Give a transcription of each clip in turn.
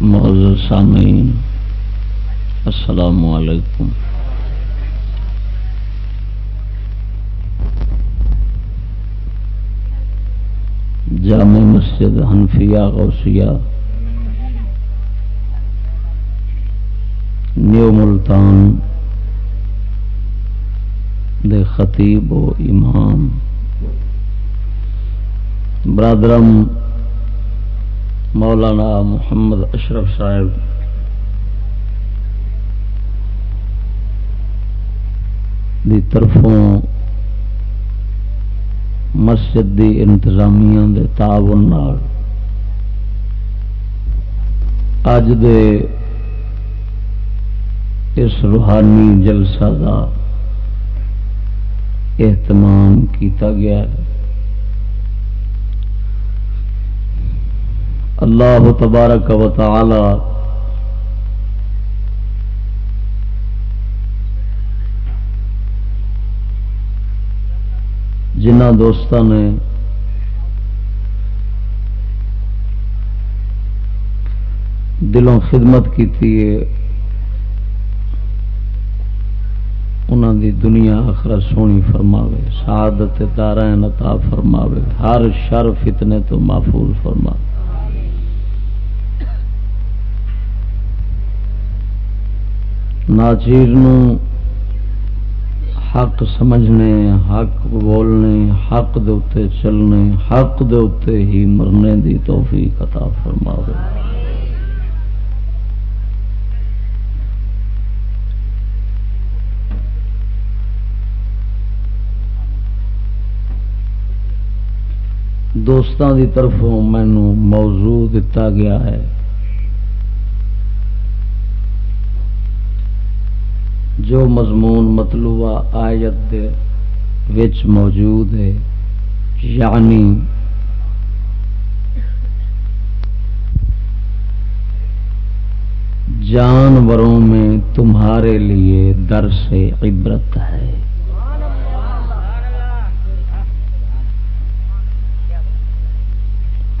معزز سامعین، السلام علیکم۔ جامع مسجد حنفیہ غوثیہ، نیو ملتان دے خطیب و امام۔ برادرم مولانا محمد اشرف صاحب۔ دی طرفوں مسجد دی انتظامیہ دے تعاون اج دے اس روحانی جلسہ کا اہتمام کیتا گیا ہے۔ اللہ تبارک و تعالی جنہ دوستوں نے دلوں خدمت کی انہوں دی دنیا آخر سونی فرماوے، سعادت دارا نتا فرماوے، ہر شر فتنے تو محفوظ فرماوے۔ ناچیر حق سمجھنے، حق بولنے، حق دے چلنے، حق دے ہی مرنے دی توفیق عطا فرما دوستان دی طرفوں مینو موضوع دتا گیا ہے۔ جو مضمون مطلوبہ آیت دے وچ موجود ہے یعنی جانوروں میں تمہارے لیے در سے عبرت ہے۔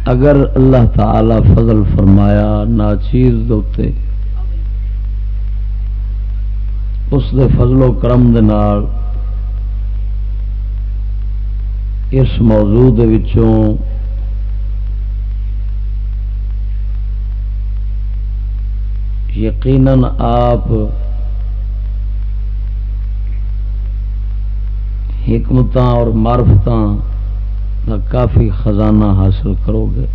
اگر اللہ تعالی فضل فرمایا، ناچیز دوتے اس دے فضل و کرم دے نال اس موضوع دے وچوں یقیناً آپ حکمت اور معرفت کا کافی خزانہ حاصل کرو گے۔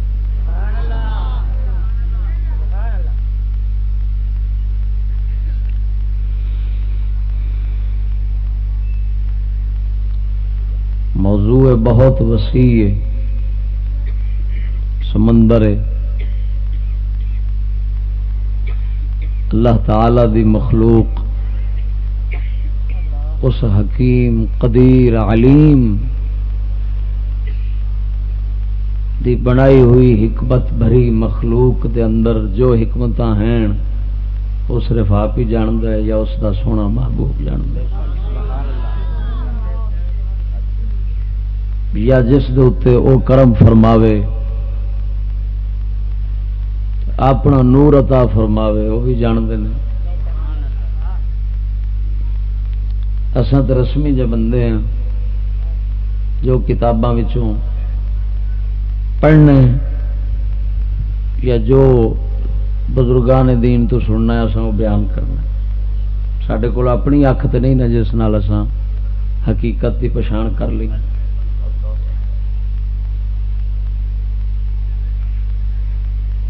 موضوع بہت وسیع ہے، سمندر ہے۔ اللہ تعالی دی مخلوق، اس حکیم، قدیر، علیم دی بنائی ہوئی حکمت بھری مخلوق دے اندر جو حکمت ہیں، وہ صرف آپ ہی جاند ہے یا اس دا سونا محبوب جاند ہے۔ یا جس دے او کرم فرماوے، اپنا نور عطا فرماوے، وہ بھی جانتے ہیں۔ اسان تو رسمی جے بندے ہیں، جو کتاباں پڑھنے یا جو بزرگان دین تو سننا ہے وہ بیان کرنا سڈے کو اپنی اکھ تو نہیں نا جس نال اسان حقیقت کی پچھان کر لی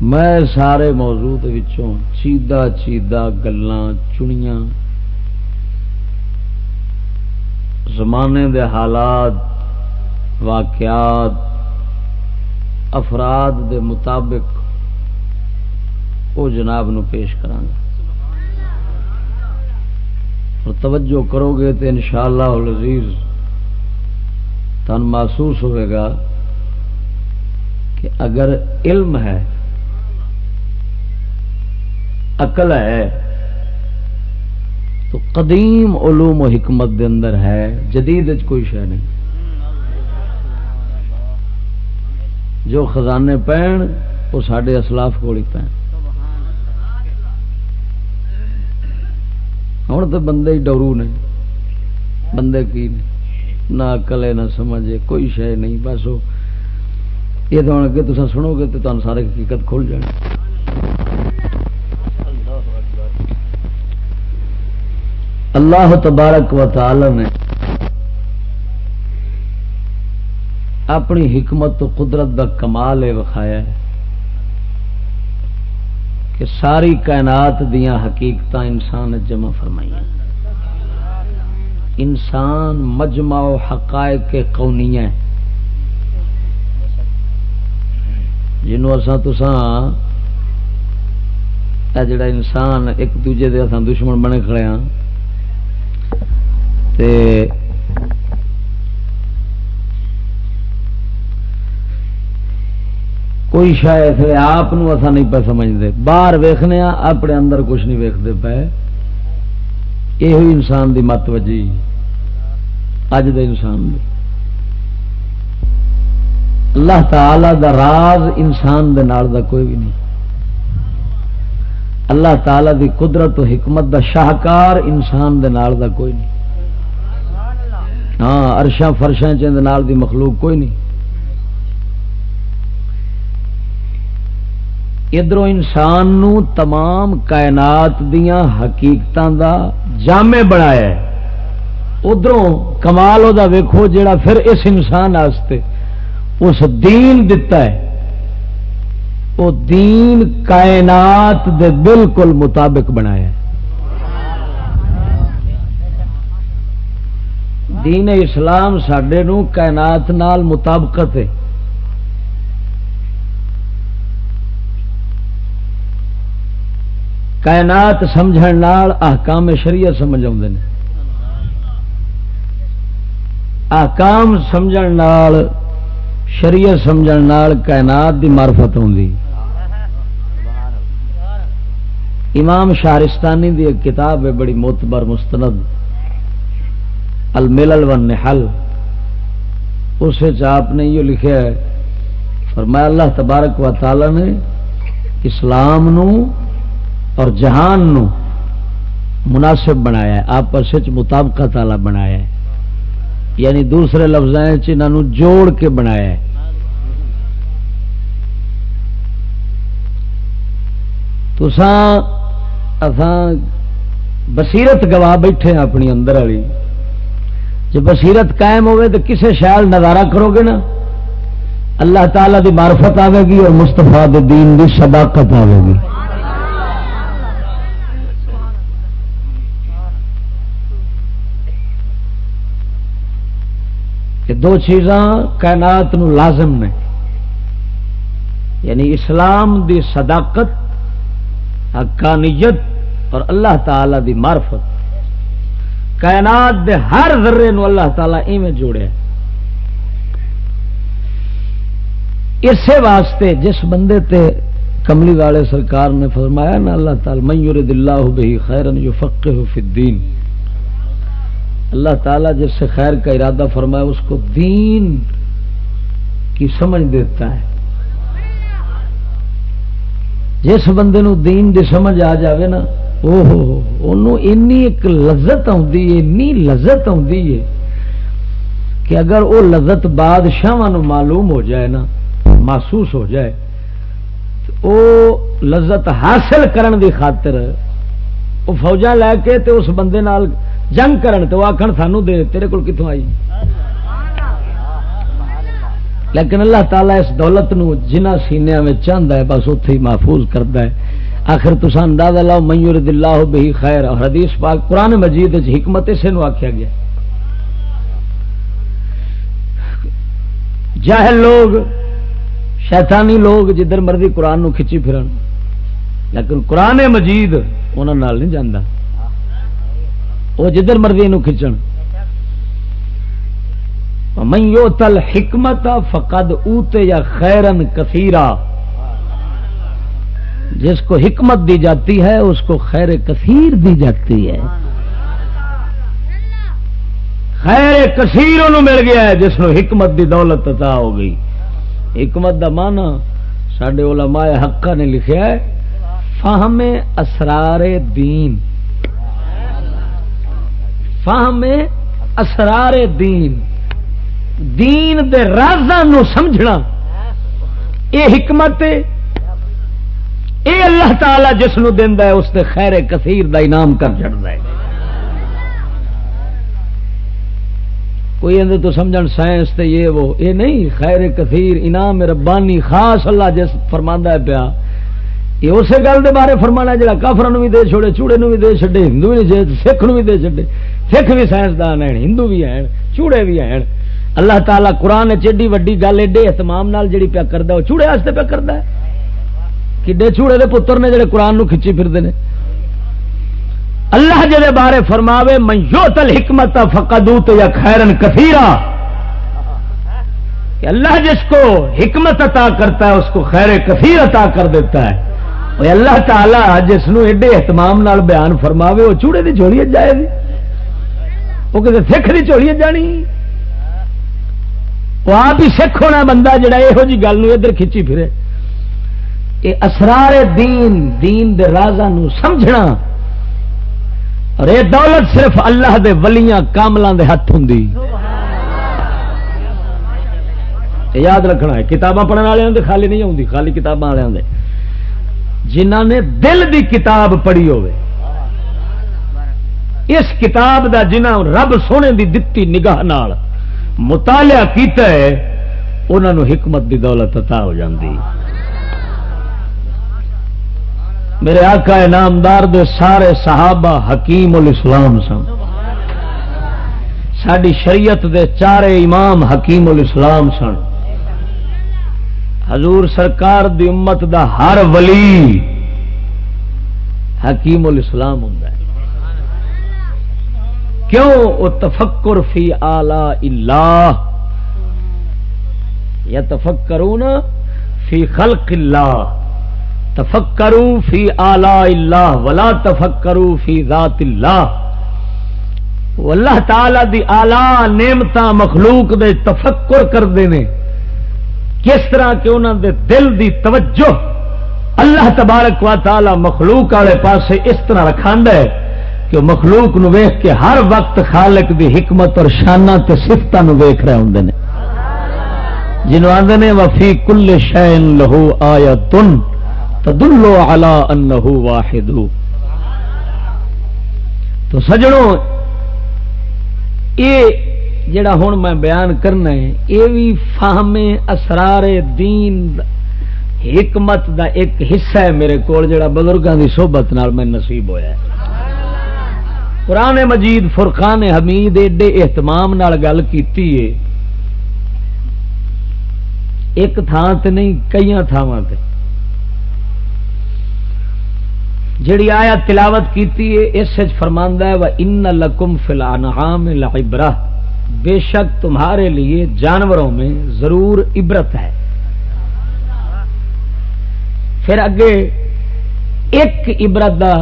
میں سارے موضوع چیدہ چیدہ گلان چنیاں زمانے دے حالات، واقعات، افراد دے مطابق وہ جناب نو پیش کرا اور توجہ کرو گے تو ان شاء اللہ لذیذ تن محسوس ہوئے گا کہ اگر علم ہے عقل ہے، تو قدیم علوم و حکمت دے اندر ہے، جدید کوئی شہ نہیں۔ جو خزانے پہن، وہ سڈے اسلاف کو ہی پہن۔ ہوں تو بندے ہی ڈرو نے۔ بندے کی نہ کلے نہ سمجھے کوئی شے نہیں۔ بس وہ یہ تو ہوں اگے تو سنو گے تو تمہیں سارے حقیقت کھل جانے اللہ تبارک و تعالی نے اپنی حکمت تو قدرت کا کمال ہے وکھایا ہے کہ ساری کائنات دیا حقیقت انسان جمع فرمائی انسان مجمع و حقائق کے کونی جنوں اساں تساں جڑا انسان ایک دوجے دے اساں دشمن بنے کھڑے ہاں تے کوئی شاید آپ اصا نہیں پہ سمجھتے باہر ویخنے اپنے اندر کچھ نہیں ویکتے پے۔ یہ انسان دی مت وجی۔ اج دے انسان دی۔ اللہ تعالی دا راز انسان دے نال دا کوئی بھی نہیں۔ اللہ تعالی دی قدرت و حکمت دا شاہکار انسان دے نال دا کوئی نہیں۔ ہاں ارشاں فرشاں چند نال دی مخلوق کوئی نہیں۔ ادھر انسان نو تمام کائنات دیا حقیقت دا جامع بنایا ادھر کمال وہ ویکو جڑا پھر اس انسان آستے اس دین دتا ہے۔ وہ دین کائنات دے بالکل مطابق بنایا دین اسلام سڈے کائنات نال مطابقت ہے۔ کائنات سمجھ احکام شریعت سمجھ آتے ہیں آکام سمجھ شریعت سمجھ کائنات دی معرفت ہوتی امام شارستانی دی ایک کتاب ہے، بڑی موتبر مستند۔ الملل والنحل۔ اس آپ نے یہ لکھا ہے، فرمایا اللہ تبارک و تعالی نے اسلام نو اور جہان نو مناسب بنایا ہے، آپس مطابقت والا بنایا ہے۔ یعنی دوسرے لفظ جوڑ کے بنایا ہے۔ تو بصیرت گواہ بیٹھے ہیں اپنی اندر والی جب بصیرت قائم ہوئے تو کسے شہر نظارہ کرو گے نا؟ اللہ تعالی دی معرفت آئے گی اور مستفا دین دی صداقت آئے گی۔ کہ دو چیزاں کائنات نو لازم نے۔ یعنی اسلام دی صداقت، حقانیت اور اللہ تعالی دی معرفت۔ کائنات دے ہر ذرے نو اللہ تعالی ایویں جوڑے۔ اسی واسطے جس بندے تے کملی والے سرکار نے فرمایا نا اللہ تعالی من یرد اللہ بہی خیرن یفقہ فی الدین۔ اللہ تعالیٰ جس سے خیر کا ارادہ فرمایا اس کو دین کی سمجھ دیتا ہے۔ جس بندے نو دین دی سمجھ آ جاوے نا ایک لذت لذت ہے کہ اگر وہ لذت بادشاہ معلوم ہو جائے نا، محسوس ہو جائے وہ لذت حاصل کرن دی خاطر وہ فوجا لے کے تے اس بندے نال جنگ کرن تو آخر سانو دے، تیرے کو کتوں آئی؟ لیکن اللہ تعالیٰ اس دولت نو جنہ سینیا میں چاہتا ہے، بس اتے ہی محفوظ کرتا ہے۔ آخر تو اندازہ لاؤ میور دلہ بہی خیر۔ اور حدیث پاک قرآن مجید حکمت اسے نو آخیا گیا۔ جاہل لوگ، شیطانی لوگ جدھر مرضی قرآن نو کھچی پھرن، لیکن قرآن مجید انہوں نہیں جانا وہ جدھر مرضی کھچن۔ میو تل حکمت فقد اوتے یا خیرن کثیرا۔ جس کو حکمت دی جاتی ہے، اس کو خیر کثیر دی جاتی ہے۔ خیر کثیر مل گیا ہے، جس کو حکمت دی دولت عطا ہو گئی۔ حکمت دا مانا سڈے علماء حقا نے لکھا ہے، فہم اسرار دین۔ فاہم اسرار دین۔ دین دے رازاں سمجھنا۔ اے حکمت اے اللہ تعالی جس نو ہے اس دے خیر کثیر دا انعام کر چڑھتا ہے۔ کوئی اندر تو سمجھن سائنس تے یہ وہ، یہ نہیں، خیر کثیر، انعام ربانی خاص اللہ جس فرماندہ ہے پیا۔ یہ اسی گل دے بارے فرمانا جڑا کافر بھی دے چھوڑے، چوڑے بھی دے چھڈے، ہندو بھی دے سکھ بھی دے چھڈے۔ سکھ بھی سائنسدان ہیں، ہندو بھی ہیں، چوڑے بھی ہیں۔ اللہ تعالیٰ قرآن چیڈی وڈی گل، ایڈے اہتمام نال جڑی پیا کرتا وہ چوڑے واسطے پیا کرتا ہے۔ کڈے چوڑے دے پتر نے جڑے قرآن نو کھچی پھرتے ہیں اللہ جے بارے فرماوے من یوتل حکمت فقدوت یا خیرن کثیرا کہ اللہ جس کو حکمت عطا کرتا ہے اس کو خیر کثیر عطا کر دیتا ہے اور اللہ تعالی جس نو ایڈے اہتمام نال بیان فرماوے وہ چوڑے دی چوڑی جائے گی وہ کسی سکھ دی چوڑی جانی وہ آپ ہی سکھ ہونا بندہ جڑا یہو جی گل ادھر کھچی پھرے یہ اسرار دین دین دے رازا نو سمجھنا۔ اور یہ دولت صرف اللہ دے ولیاں کاملان دے ہاتھ ہوں یاد رکھنا ہے، کتاباں پڑھنے والے خالی نہیں آتی خالی کتاباں والے جنہ نے دل دی کتاب پڑھی ہوئے اس کتاب دا جنہ رب سونے دی دتی نگاہ نال مطالعہ کیتا ہے انہوں حکمت دی دولت عطا ہو جاندی۔ میرے آقا انعامدار دے سارے صحابہ حکیم الاسلام سن۔ ساری شریعت دے چارے امام حکیم الاسلام سن۔ حضور سرکار دی امت دا ہر ولی حکیم الاسلام ہوں کیوں؟ وہ تفکر فی آلہ اللہ۔ یا تفکرون فی خلق اللہ۔ تفکرو فی آلہ اللہ ولا تفکرو فی ذات اللہ اللہ تعالی دی آلہ نعمت مخلوق دے تفکر کرتے ہیں کس طرح کہ انہوں دے دل دی توجہ اللہ تبارک و تعالی مخلوق والے پاسے اس طرح رکھا ہے کہ مخلوق نو ویخ کے ہر وقت خالق دی حکمت اور شانہ تے سفت ویخ رہے ہوں جنوب آدھے وفی کل شین لہو آیا تن تدلو علا انہو واحد. تو سجڑوں یہ جڑا ہوں میں بیان کرنا ہے، یہ بھی فاہم اسرار دین حکمت دا ایک حصہ ہے میرے کو جڑا بزرگوں کی سوبت میں نصیب ہوا ہے۔ قرآن مجید، فرقان حمید ایڈے اہتمام گل کی ایک تھان تے نہیں کئی تھاواں تے۔ جڑی آیا تلاوت کی اس فرماندہ ہے وہ ان لکم فلانحام لعبرہ بے شک تمہارے لیے جانوروں میں ضرور عبرت ہے۔ پھر اگے ایک عبرت دا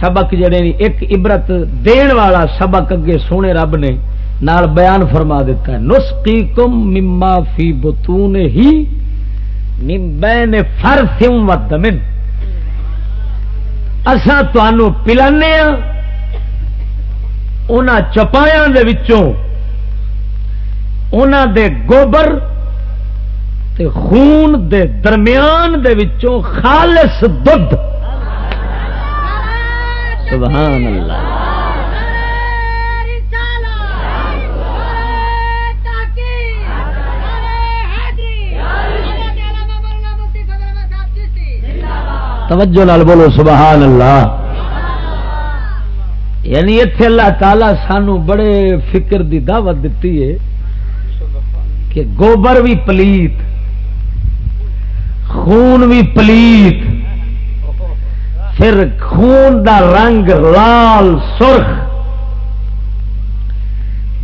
سبق جڑے نہیں ایک عبرت دین والا سبق اگے سونے رب نے نال بیان فرما دیتا ہے۔ نسخی کم مما فی بتون ہی بین فر سم و دمن اصا پلانے ہاں۔ ان چپایا دے گوبر تے خون دے درمیان دے وچوں خالص دودھ۔ سبحان اللہ۔ توجہ نال بولو، سبحان اللہ۔ یعنی اتنے اللہ تعالی سانو بڑے فکر دی دعوت دیتی ہے کہ گوبر بھی پلیت، خون بھی پلیت، پھر خون دا رنگ لال سرخ،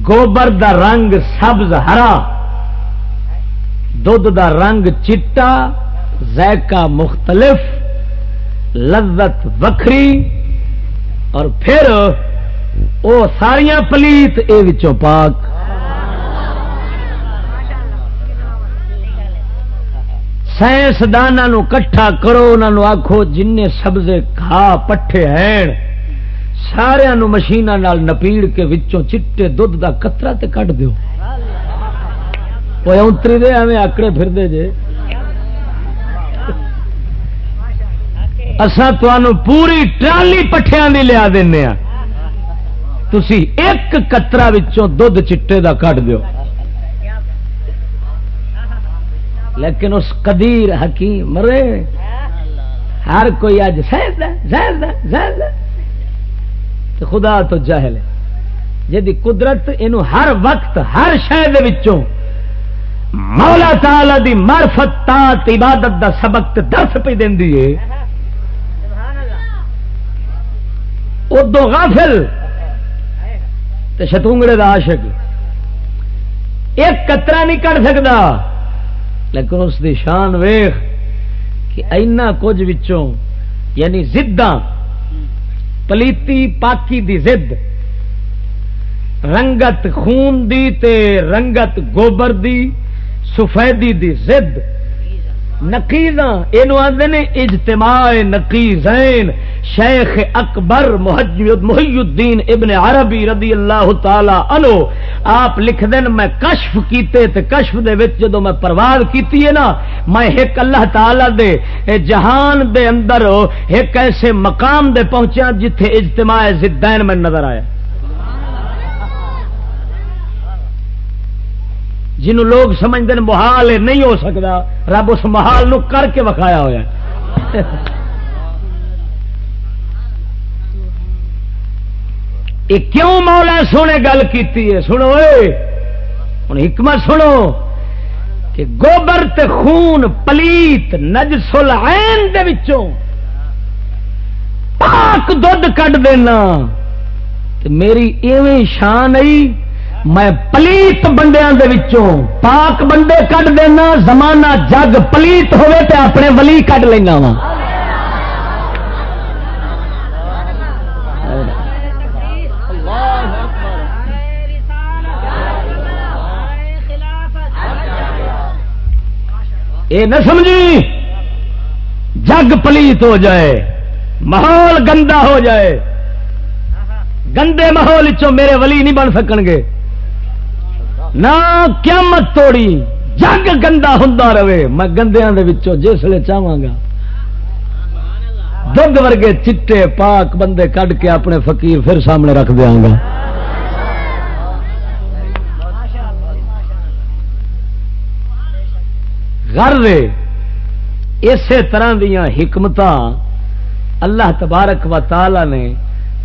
گوبر دا رنگ سبز ہرا دھد دا رنگ چٹا، ذائقہ مختلف۔ لذت وکری اور پھر وہ ساریا پلیت یہ پاک۔ سائنسدان کٹھا کرو انہوں آخو جن سبزے کھا پٹھے ہیں سارا مشین نپیڑ کے وچوں چٹے دھد کا کترا تے کٹ دو اتری دے، ایویں آکڑے پھر دے جے۔ اسا تمہوں پوری ٹرالی پٹھیاں دی لیا دینا تھی ایک کترا دھد چٹے دا کٹ دیو۔ لیکن اس قدیر حکیم مرے۔ ہر کوئی اج سہد سہد سہد خدا تو جہل جی قدرت یہ ہر وقت، ہر شہر مولا تعالی دی مرفت تات عبادت دا سبق دس پہ دینی ہے۔ ادو غافل. شتونگڑے دا عاشق. ایک کترا نہیں کر سکتا لیکن اس دی شان ویخ کہ اینا کچھ وچوں یعنی زداں، پلیتی پاکی دی زد، رنگت خون دی تے رنگت گوبر دی، سفیدی دی زد نقیزاں یہ آدھے اجتماع نقیزین، شیخ اکبر محی الدین ابن عربی رضی اللہ تعالی عنہ۔ آپ لکھ دین، میں کشف کیتے تے کشف دے وچ جدو میں پرواز کیتی ہے نا، میں ایک اللہ تعالی دے اے جہان دے اندر ایک ایسے مقام دے پہنچیا جتھے اجتماع زدین میں نظر آیا۔ جنہوں لوگ سمجھتے ہیں محال نہیں ہو سکتا، رب اس محال نو کر کے وکھایا ہوا کیوں مولا سونے گل کی سنو ہوں حکمت سنو کہ گوبر تے خون پلیت نجسل عین دے وچوں پاک دھد کٹ دینا۔ میری ایویں شان آئی میں پلیت بندیاں دے وچوں پاک بندے کٹ دینا، زمانہ جگ پلیت ہوئے تے اپنے ولی کٹ لینا وا۔ اے نہ سمجھی، جگ پلیت ہو جائے، ماحول گندا ہو جائے۔ گندے ماحول میرے ولی نہیں بن سکن گے۔ نہ قیامت توڑی جگ گندا ہوں رہے، میں گندیا جسے چاہوں گا۔ دھد ورگے چٹے پاک بندے کڈ کے اپنے فقیر پھر سامنے رکھ دیا گا۔ گھر اسی طرح دیا حکمت اللہ تبارک و تعالی نے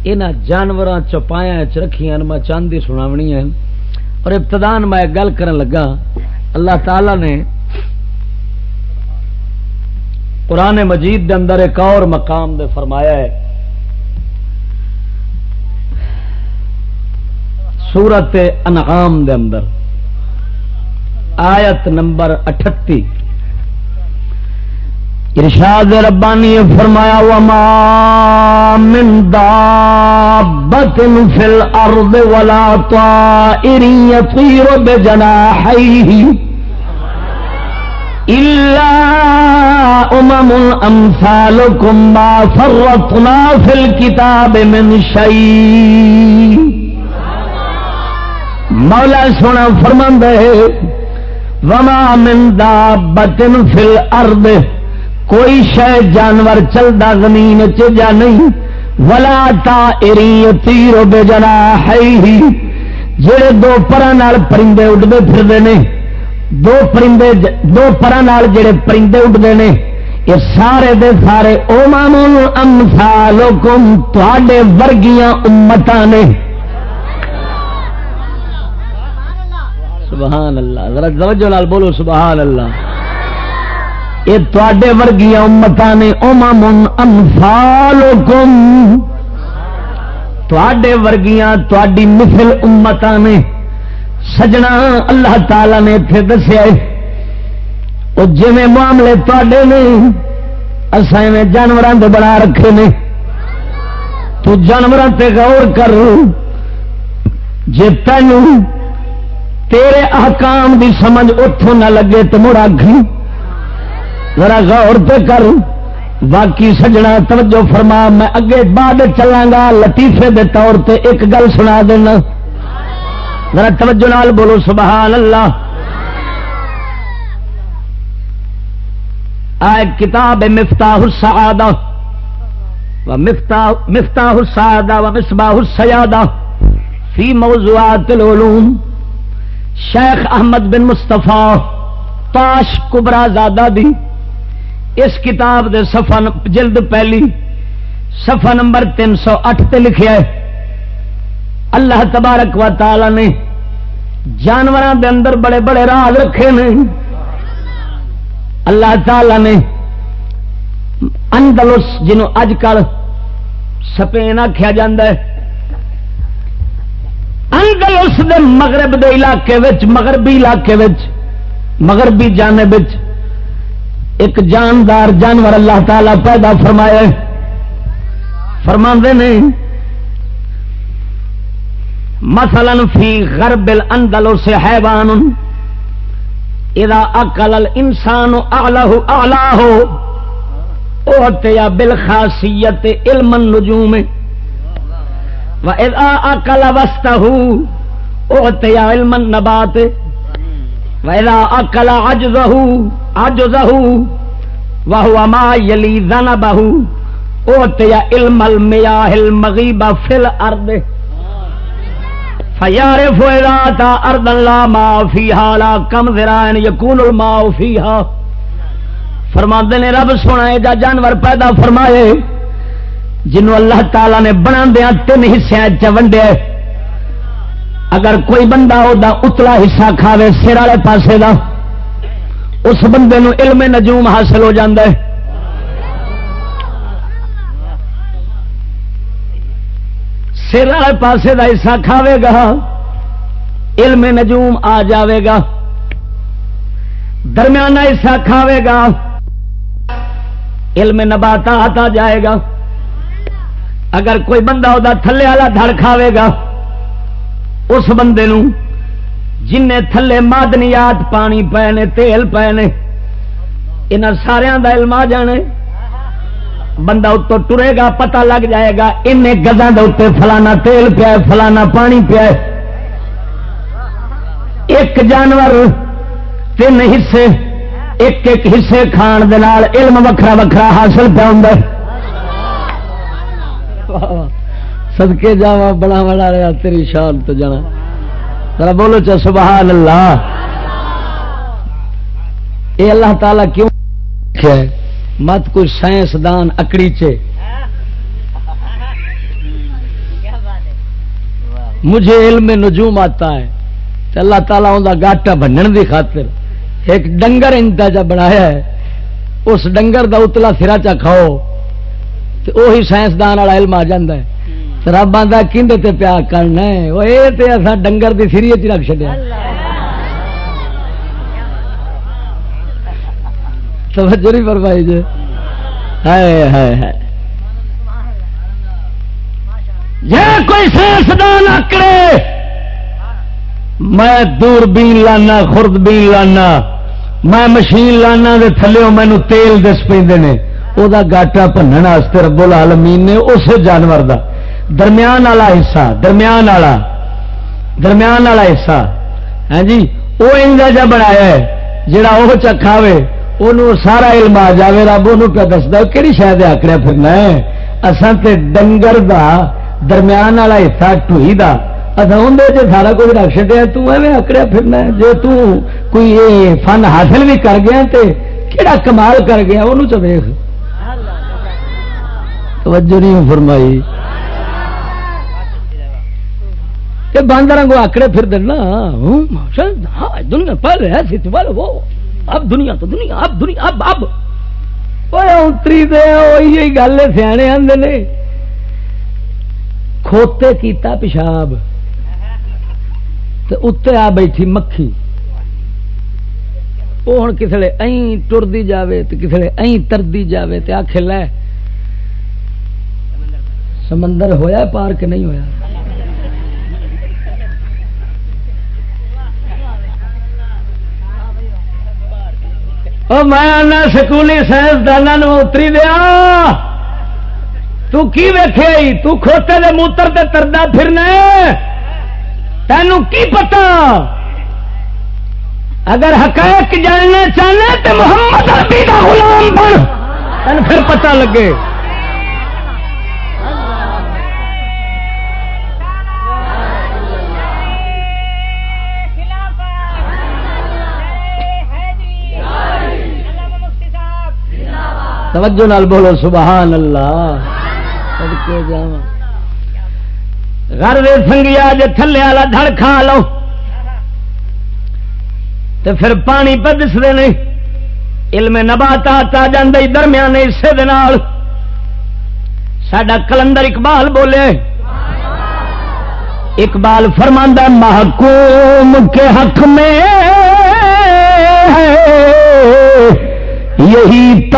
یہاں جانوروں چپایا چ رکھیا میں چاندی سناونی ہے اور ابتدان میں گل کرن لگا، اللہ تعالی نے قرآن مجید دے اندر ایک اور مقام دے فرمایا ہے۔ سورت انعام دے اندر۔ آیت نمبر اٹھتی ارشاد ربانی فرمایا، وما من دابت في الارض ولا طائر يطير بجناحيه الا امم امثالكم ما فرطنا في الكتاب من شيء۔ مولا سونا فرمند ہے وما من دابت في الارض کوئی شہ جانور چلتا زمین چا نہیں، ولا تا اری تیرو بے جنا ہے ہی جڑے دو پران پرندے اڈتے پھرتے ہیں دو پرندے دو پران جڑے پرندے اڈتے ہیں یہ سارے دے سارے او مامون امسالکم تے ورگیاں امتاں نے۔ سبحان اللہ، ذرا توجہ نال بولو سبحان اللہ۔ یہ تے ورگیا امتا نے امام انفال تے ورگیاں تھی مثل امتا نے سجنا اللہ تعالی نے اتنے دسیا وہ جی معاملے تے نے اصل جانوروں کے بنا رکھے نے۔ تو جانوروں تے غور کر جی تین تیرے احکام دی سمجھ اتوں نہ لگے تو مڑ اگھی ذرا غور پہ کر۔ باقی سجنا، توجہ فرما، میں اگے بعد چلاں گا لطیفے دے طور تے ایک گل سنا دینا۔ ذرا توجہ نال بولو سبحان اللہ آئے کتاب مفتاح السعادہ۔ و مفتاح مفتاح السعادہ و مصباح السیادہ۔ فی موضوعات العلوم۔ شیخ احمد بن مصطفیٰ، تاش کبرا زادہ دی۔ اس کتاب دے صفحہ جلد پہلی، صفحہ نمبر تین سو اٹھ تے لکھیا ہے۔ اللہ تبارک و تعالی نے جانوراں دے اندر بڑے بڑے راز رکھے نے۔ اللہ تعالی نے اندلس جنوں اج کل سپین آخیا جا اندلس دے مغرب دے علاقے وچ، مغربی علاقے وچ، مغربی جانب وچ ایک جاندار جانور اللہ تعالی پیدا فرمایا فرما نے مثلا فی غرب الاندلو سے حیوان۔ اذا اکل الانسان اعلہ اعلاہ۔ اوتیا بالخاصیت علم النجوم۔ و اذا اکل وستہو اوتیا علم النبات۔ و اذا اکل عجزہو عجزہو وہو ما یلی زن ذنبہو اوتیا علم المیاہ المغیبہ فی الارض فیار فوئلہ تا اردن لا ما فیہا لا کم ذرائن یکون الماء فیہا فرما نے رب سونا جا جانور پیدا فرمائے جنہوں اللہ تعالی نے بنا دیا تین حصے چنڈیا اگر کوئی بندہ وہ اتلا حصہ کھاوے سر والے پاسے دا، اس بندے نو علم نجوم حاصل ہو جاندے سر والے پاسے دا حصہ کھاوے گا، علم نجوم آ جاوے گا۔ درمیانہ حصہ کھاوے گا، علم نباتا آتا جائے گا۔ اگر کوئی بندہ وہ تھلے والا دھڑ کھاوے گا اس بندے نو جن تھلے مادنیات پانی پے نے، تیل پے نے یہاں سارا کا علم آ جانے بندہ اتو ٹرے گا پتا لگ جائے گا ان گزاں اتنے فلانا تیل پیا فلانا پانی پیا ایک جانور تین حصے، ایک ایک حصے کھان دے نال علم وکھرا وکھرا حاصل پیا ہوں سدکے جا بڑا بڑا رہا تیری شان تو جانا۔ ذرا بولو چا سبحان اللہ اے اللہ تعالی کیوں مت کوئی سائنسدان اکڑی چے۔ مجھے علم نجوم آتا ہے۔ تو اللہ تعالیٰ ان گاٹا بننے دی خاطر ایک ڈنگر انتا بنایا ہے۔ اس ڈنگر دا اتلا سرا چا کھاؤ۔ تو وہی سائنسدان والا علم آ جاتا ہے۔ رب آتا کھنڈ تے پیا کرنا ہے۔ وہ یہ تے اصا ڈنگر دی سری چ رکھ چڑیا توجہ نہیں فرمائی جی۔ جی کوئی سائنسدان آکڑے میں دور بین لانا، خرد بین لانا، میں مشین لانا دے تھلے مینو تیل دس پہ وہ گاٹا بننے رب العالمین نے اس جانور دا۔ درمیان والا حصہ، درمیان والا درمیان والا حصہ۔ ہاں جی؟ وہ انجا جا بنایا ہے، جڑا وہ چکھاوے انہوں سارا علم آ جائے رب ان پہ دستا کہڑی شاید آکڑیا پھرنا ہے؟ اصل تے ڈنگر دا، درمیان والا حصہ ٹوئی دا۔ اصل اندر جی سارا کچھ رکھ چڈیا تمہیں آکڑیا پھرنا ہے۔ جی کوئی یہ فن حاصل بھی کر گیا تے کہڑا کمال کر گیا وہ چیخ توجہ نہیں فرمائی۔ کہ باندر کو آکڑے پھر دینا دنیا پہلے ایسی وہ، اب دنیا تو دنیا، اب دنیا، اب اب۔ اتری دے وہی گل سیانے آدھے نے۔ کھوتے کیتا پیشاب اتنے آ بیٹھی مکھی۔ وہ ہوں کسی این ٹرتی جائے تو کسی این ترتی جائے تو آخ لے، سمندر ہویا پار کے نہیں ہویا؟ میں سکولی سائنسدان اتری دیا تو کی ویخے دے موتر تے تردا پھرنا تینوں کی پتا اگر حقائق جاننا چاہنا تو محمد عربی کا غلام بن تین پھر پتا لگے توجہ نال بولو، سبحان اللہ۔ گھر دے سنگیا جے تھلے والا دھڑ کھا لو۔ تو پھر پانی پہ دستے نہیں علم نباتات آ جاندے درمیان حصے دال سڈا کلندر اقبال بولے۔ اقبال فرماندہ محکوم کے حق میں یہی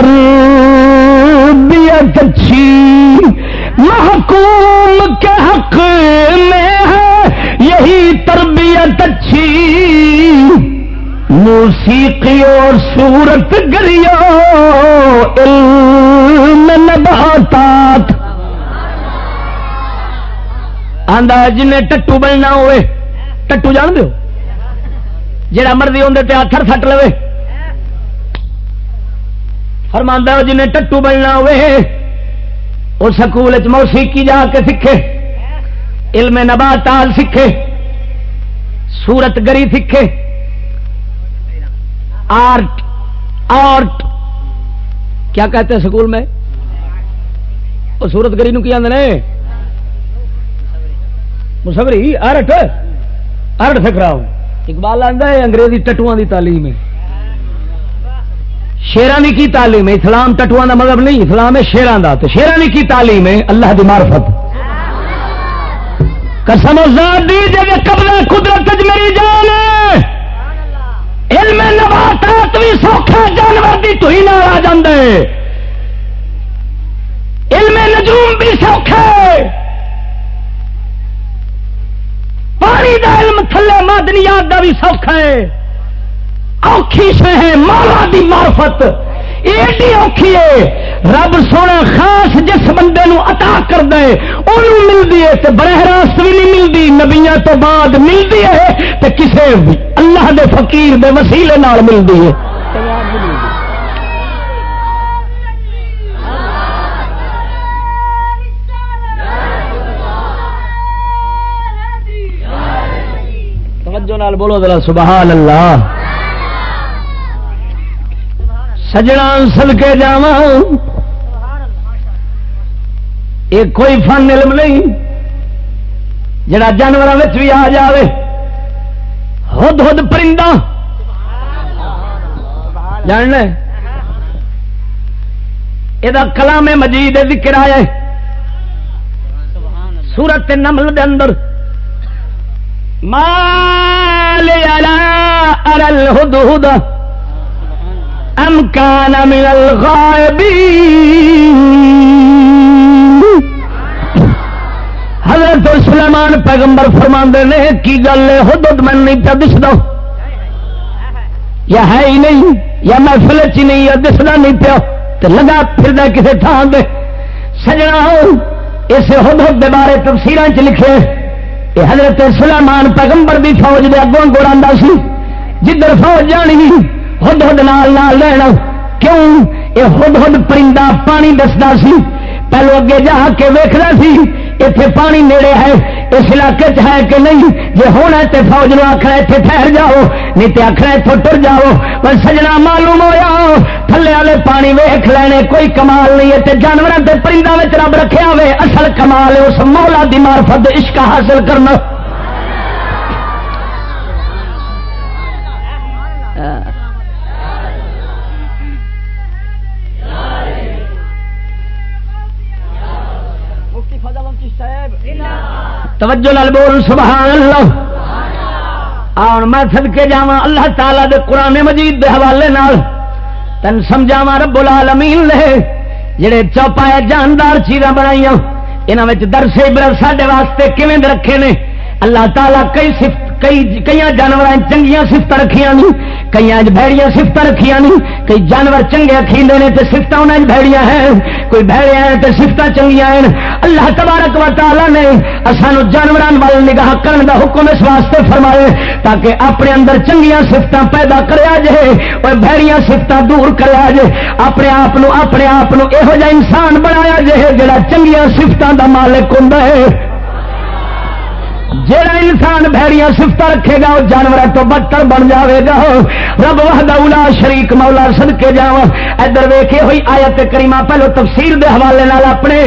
تربیت اچھی محکوم کے حق میں ہے، یہی تربیت اچھی۔ موسیقی اور سورت گریو علم نباتات۔ آدھا جن ٹٹو بننا ہوئے، ٹٹو جان دو جا مرضی اندر ہاتھ سٹ لو فرماندہ جن ٹٹو بننا ہوئے وہ سکول موسیقی جا کے سیکھے، علم نباتال سیکھے، سورت گری سیکھے، آرٹ آرٹ، کیا کہتے ہیں سکول میں؟ وہ سورت گری نو کی آدھے مسوری ارٹ ارٹ سکھ رہا ہوں۔ اقبال آدھا ہے انگریزی ٹٹو کی تعلیم ہے۔ شیران کی تعلیم ہے؟ اسلام ٹٹوا کا مطلب نہیں، اسلام ہے شیران کا تو شیران کی تعلیم ہے اللہ کی مارفت قسم دی جگہ قبضہ قدرت میری جان علم نباتات بھی سوکھا جانور کی تھی نہ آ جاندے۔ علم نجوم بھی سوکھا پانی دا علم تھلے مادنیات دا بھی سوکھا ہے۔ اوکھی سے ہے مالا دی معرفت ایڈی اوکھی ہے رب سونا خاص جس بندے نو عطا کر دے انہوں ملتی ہے تو براہ راست بھی نہیں ملتی نبیا تو بعد ملتی ہے تو کسے اللہ دے فقیر دے وسیلے نال ملتی ہے توجہ نال بولو ذرا سبحان اللہ سجنا سل کے جا یہ کوئی فن علم نہیں، جڑا جانوروں بھی آ جائے ہد ہد پرندہ۔ جان یہ کلام مجید ذکر آیا سورت نمل دے اندر۔ مال ارل ہد۔ ام کان من الغائبین حضرت سلیمان پیغمبر فرما نے، کی گل ہے؟ خود میں نہیں پہ دس یا ہے ہی نہیں، یا محفل چ نہیں، یا دسنا نہیں پیا تو لگا پھر کسی تھان دے۔ سجنا اس ہد دے بارے تفصیل چ لکھے۔ یہ حضرت سلیمان پیغمبر بھی فوج دے اگوں گوڑا سی، جدھر فوج جانی۔ ہد ہد نال نال لینا۔ کیوں؟ یہ ہد ہد پرندہ پانی دستا سی۔ پہلو اگے جا کے ویخنا سی۔ اتنے پانی نیڑے ہے۔ اس علاقے چ ہے کہ نہیں؟ جی ہونا تو فوج نو آخر اتنے ٹھہر جاؤ۔ نہیں تو آخر اتوں ٹر جاؤ۔ پر سجنا معلوم ہوا تھلے والے پانی ویخ لینے، کوئی کمال نہیں ہے۔ جانوروں کے پرندوں میں رب رکھا ہوے اصل کمال ہے، اس مولا دی مارفت عشق حاصل کرنا۔ توجہ لال بول سبحان اللہ آن میں سد کے جا اللہ تعالی دے قرآن مجید دے حوالے نال۔ تن سمجھاوا رب العالمین لے جڑے چوپائے جاندار چیزاں بنائی یہاں درس عبرت سڈے واسطے کیویں رکھے نے؟ اللہ تعالیٰ کئی صفت، کئی کئی جانور چنگیا سفت رکھیا کئی بھڑیاں سفت رکھیا نہیں، کئی جانور چنگے کھیندے نے تے سفت انہیں بھڑیاں ہیں۔ کوئی بھڑیاں ہیں تے سفت چنگیاں ہیں۔ اللہ تبارک و تعالی نے سانو جانوران وال نگاہ کرنے دا حکم اس واسطے فرمائے تاکہ اپنے اندر چنگیاں سفت پیدا کریا جائے اور بھڑیاں سفت دور کریا جائے اپنے آپ اپنے آپ یہو جہ انسان بنایا جائے جڑا چنگیاں سفتوں دا مالک ہوں جہاں انسان بھڑیاں سفت رکھے گا وہ جانور تو بدتر بن جاوے گا۔ رب وحدہ شریک مولا سد جا ادھر ویخے ہوئی آیت کریمہ پہلو تفسیر دے حوالے نال اپنے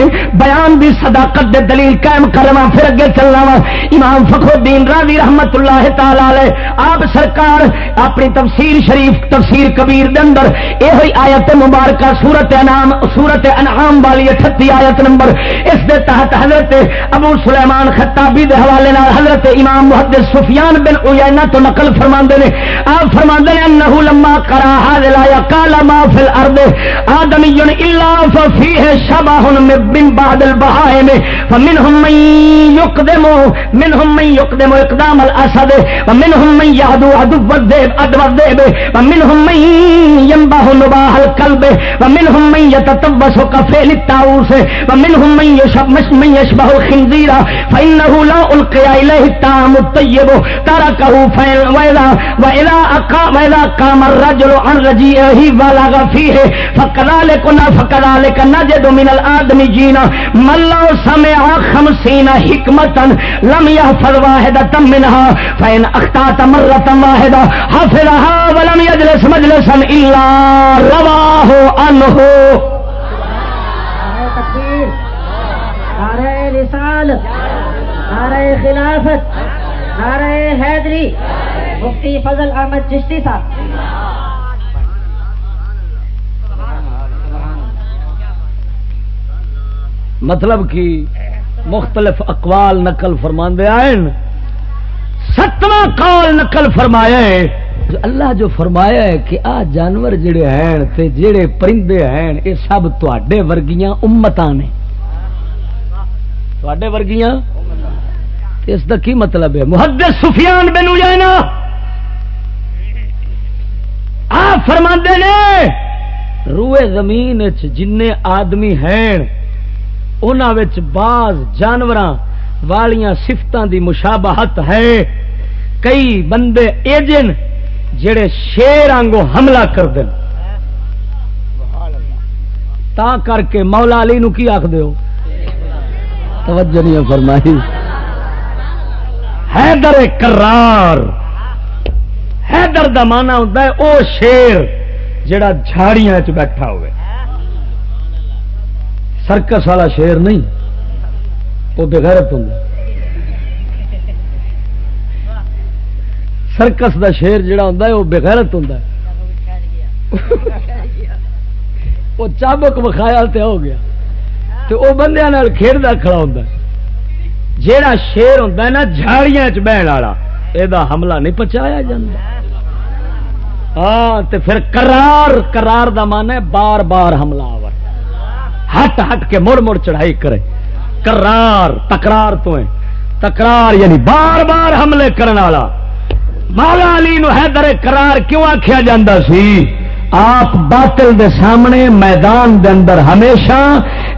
بیان دی صداقت دے دلیل قائم کروا پھر اگے چلنا وا امام فخر الدین راضی رحمت اللہ تعالی آپ سرکار اپنی تفسیر شریف، تفسیر کبیر دے اندر یہ ہوئی آیت مبارکہ، سورت انعام سورت انعام والی اٹھتی آیت نمبر۔ اس دے تحت حضرت ابو سلیمان خطابی دے حوالے نال حضرت امام محدث سفیان بن اوینا تو نقل فرما نے۔ آپ فرما نے انہو لما کرا حاضر آیا کالا ما فی الارض، آدمی الا ففیہ شبہ من بعد البہائم، فمنہم من یقدمو منہم من یقدمو اقدام الاسد ومنہم من یعدو عدو الدیب ادو الدیب ومنہم من ینبہ نباہ القلب ومنہم من یتتبس کفیل التاؤس ومنہم من یشبہ الخنزیر فإنه لا القی الیہ التام الطیب ترکہو فیل ویلا ویلا اقا ویلا قام الرجل عن رجیعہ ولغ فیہ فکذالکنا فکذالک نجد من الادم جینا ملو سمع خمسین حکمتا لم يحفظ واحدتا منها. فین اختات مرتا واحدا حفظها ولم يجلس مجلسا الا رواہ عنہ نعرہ رسالت نعرہ خلافت نعرہ حیدری مفتی فضل احمد چشتی صاحب۔ مطلب کی مختلف اقوال نقل فرما آئے ستواں قول نقل فرمایا ہے۔ اللہ جو فرمایا ہے کہ آ جانور جڑے ہیں تے جڑے پرندے ہیں یہ سب تے ورگیاں امتاں نے۔ تے ورگیاں اس کا کی مطلب ہے؟ محدث سفیان بن اجینا آپ فرما نے، روئے زمین جن آدمی ہیں انہوں بعض جانور والیاں سفتوں دی مشابہت ہے۔ کئی بندے ایجن جڑے شیر آنگو حملہ کر دیں تا کر کے مولا علی نو کی آخ دیو توجہ نہیں فرمائی۔ حیدر کرار۔ حیدر دا مانا ہوتا ہے او شیر جڑا جھاڑیاں چ بیٹھا ہوئے۔ سرکس والا شیر نہیں وہ بغیرت ہوں سرکس دا شیر جڑا ہوں وہ بغیرت ہوں وہ چابک بخایا ہو گیا۔ تو وہ بندے کھیلتا کھڑا ہوتا ہے۔ جیڑا شیر ہوں نا، جھاڑیاں چ بہن والا یہ حملہ نہیں پچایا جا ہاں تے پھر کرار کرار دا من ہے بار بار حملہ آور۔ ہٹ ہٹ کے مڑ مڑ چڑھائی کرے۔ کرار تکرار تو ہے۔ تکرار یعنی بار بار حملے کرنے والا۔ مولا علی نو حیدر کرار کیوں آخیا جا سی؟ آپ باطل دے سامنے میدان دے اندر ہمیشہ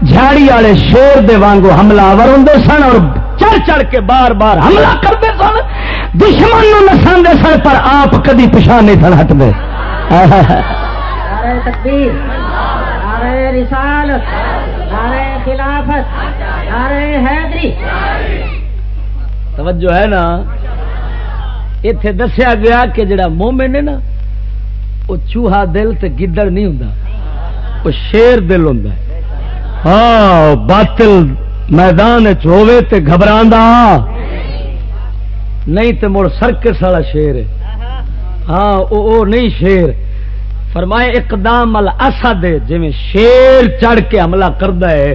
جھاڑی والے شیر دے وانگو حملہ آور ہوں سن اور چڑھ چڑھ کے بار بار حملہ کرتے سن۔ دشمن نسان دے سن پر آپ کدی پچھا نہیں سن ہٹتے توجہ ہے نا؟ اتے دسیا گیا کہ جڑا مومن ہے نا وہ چوہا دل تے گدڑ نہیں ہوں وہ شیر دل ہوں ہاں باطل میدان چوے تے گھبرا نہیں تے مڑ سرکس والا شیر ہے۔ ہاں او او نہیں شیر۔ فرمائے، اقدام الاسد جی شیر چڑھ کے حملہ کرتا ہے۔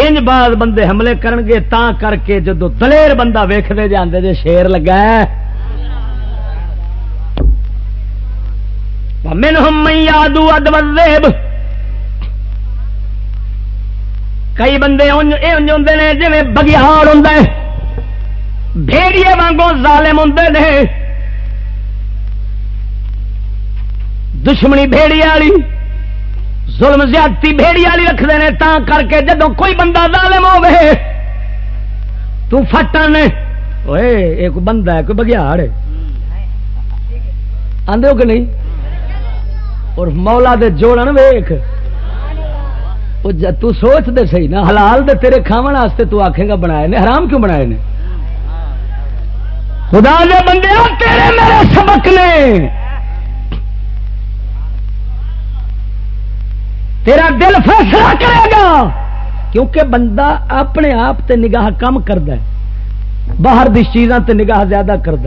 انج بعد بندے حملے کرن گے تا کر کے جدو دلیر بندہ ویختے جاندے جے شیر لگا ہے۔ منہم من یادو ادب کئی بندے یہ ہوں نے جی بگیاڑ ہوں بھیڑیے وانگوں ظالم ہوں نے دشمنی بھیڑی والی ظلم زیادتی بھیڑی والی رکھتے ہیں تا کر کے جدو کوئی بندہ ظالم ہوے تو فٹن ایک بندہ ہے کوئی بگیاڑ آدھے ہو کہ نہیں اور مولا دے جوڑن ویخ تو سوچ دے صحیح نا، حلال دے تیرے کھاون واسطے تو آکھے گا بنائے نے، حرام کیوں بنائے نے؟ خدا دے بندے تیرے میرے سبق نے۔ تیرا دل فیصلہ کرے گا، کیونکہ بندہ اپنے آپ تے نگاہ کم کرد باہر دی چیزاں تے نگاہ زیادہ کرد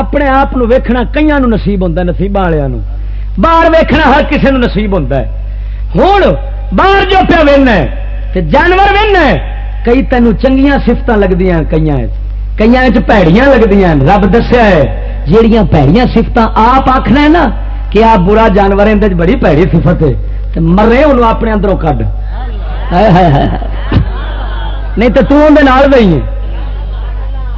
اپنے آپ ویکھنا کئی نصیب ہوتا نصیب والوں باہر ویکھنا ہر کسی نصیب ہوتا ہے۔ ہوں باہر جو پیا وہنا ہے جانور وہنا ہے کئی تینوں چنگیاں سفت لگتی کئی کئی پیڑیاں لگتی رب دسیا ہے جہیا پیڑیاں سفت آپ آخنا ہے نا کہ آپ برا جانور بڑی پیڑی سفت ہے مرے انہوں اپنے اندروں کڈ نہیں تو تندر گئی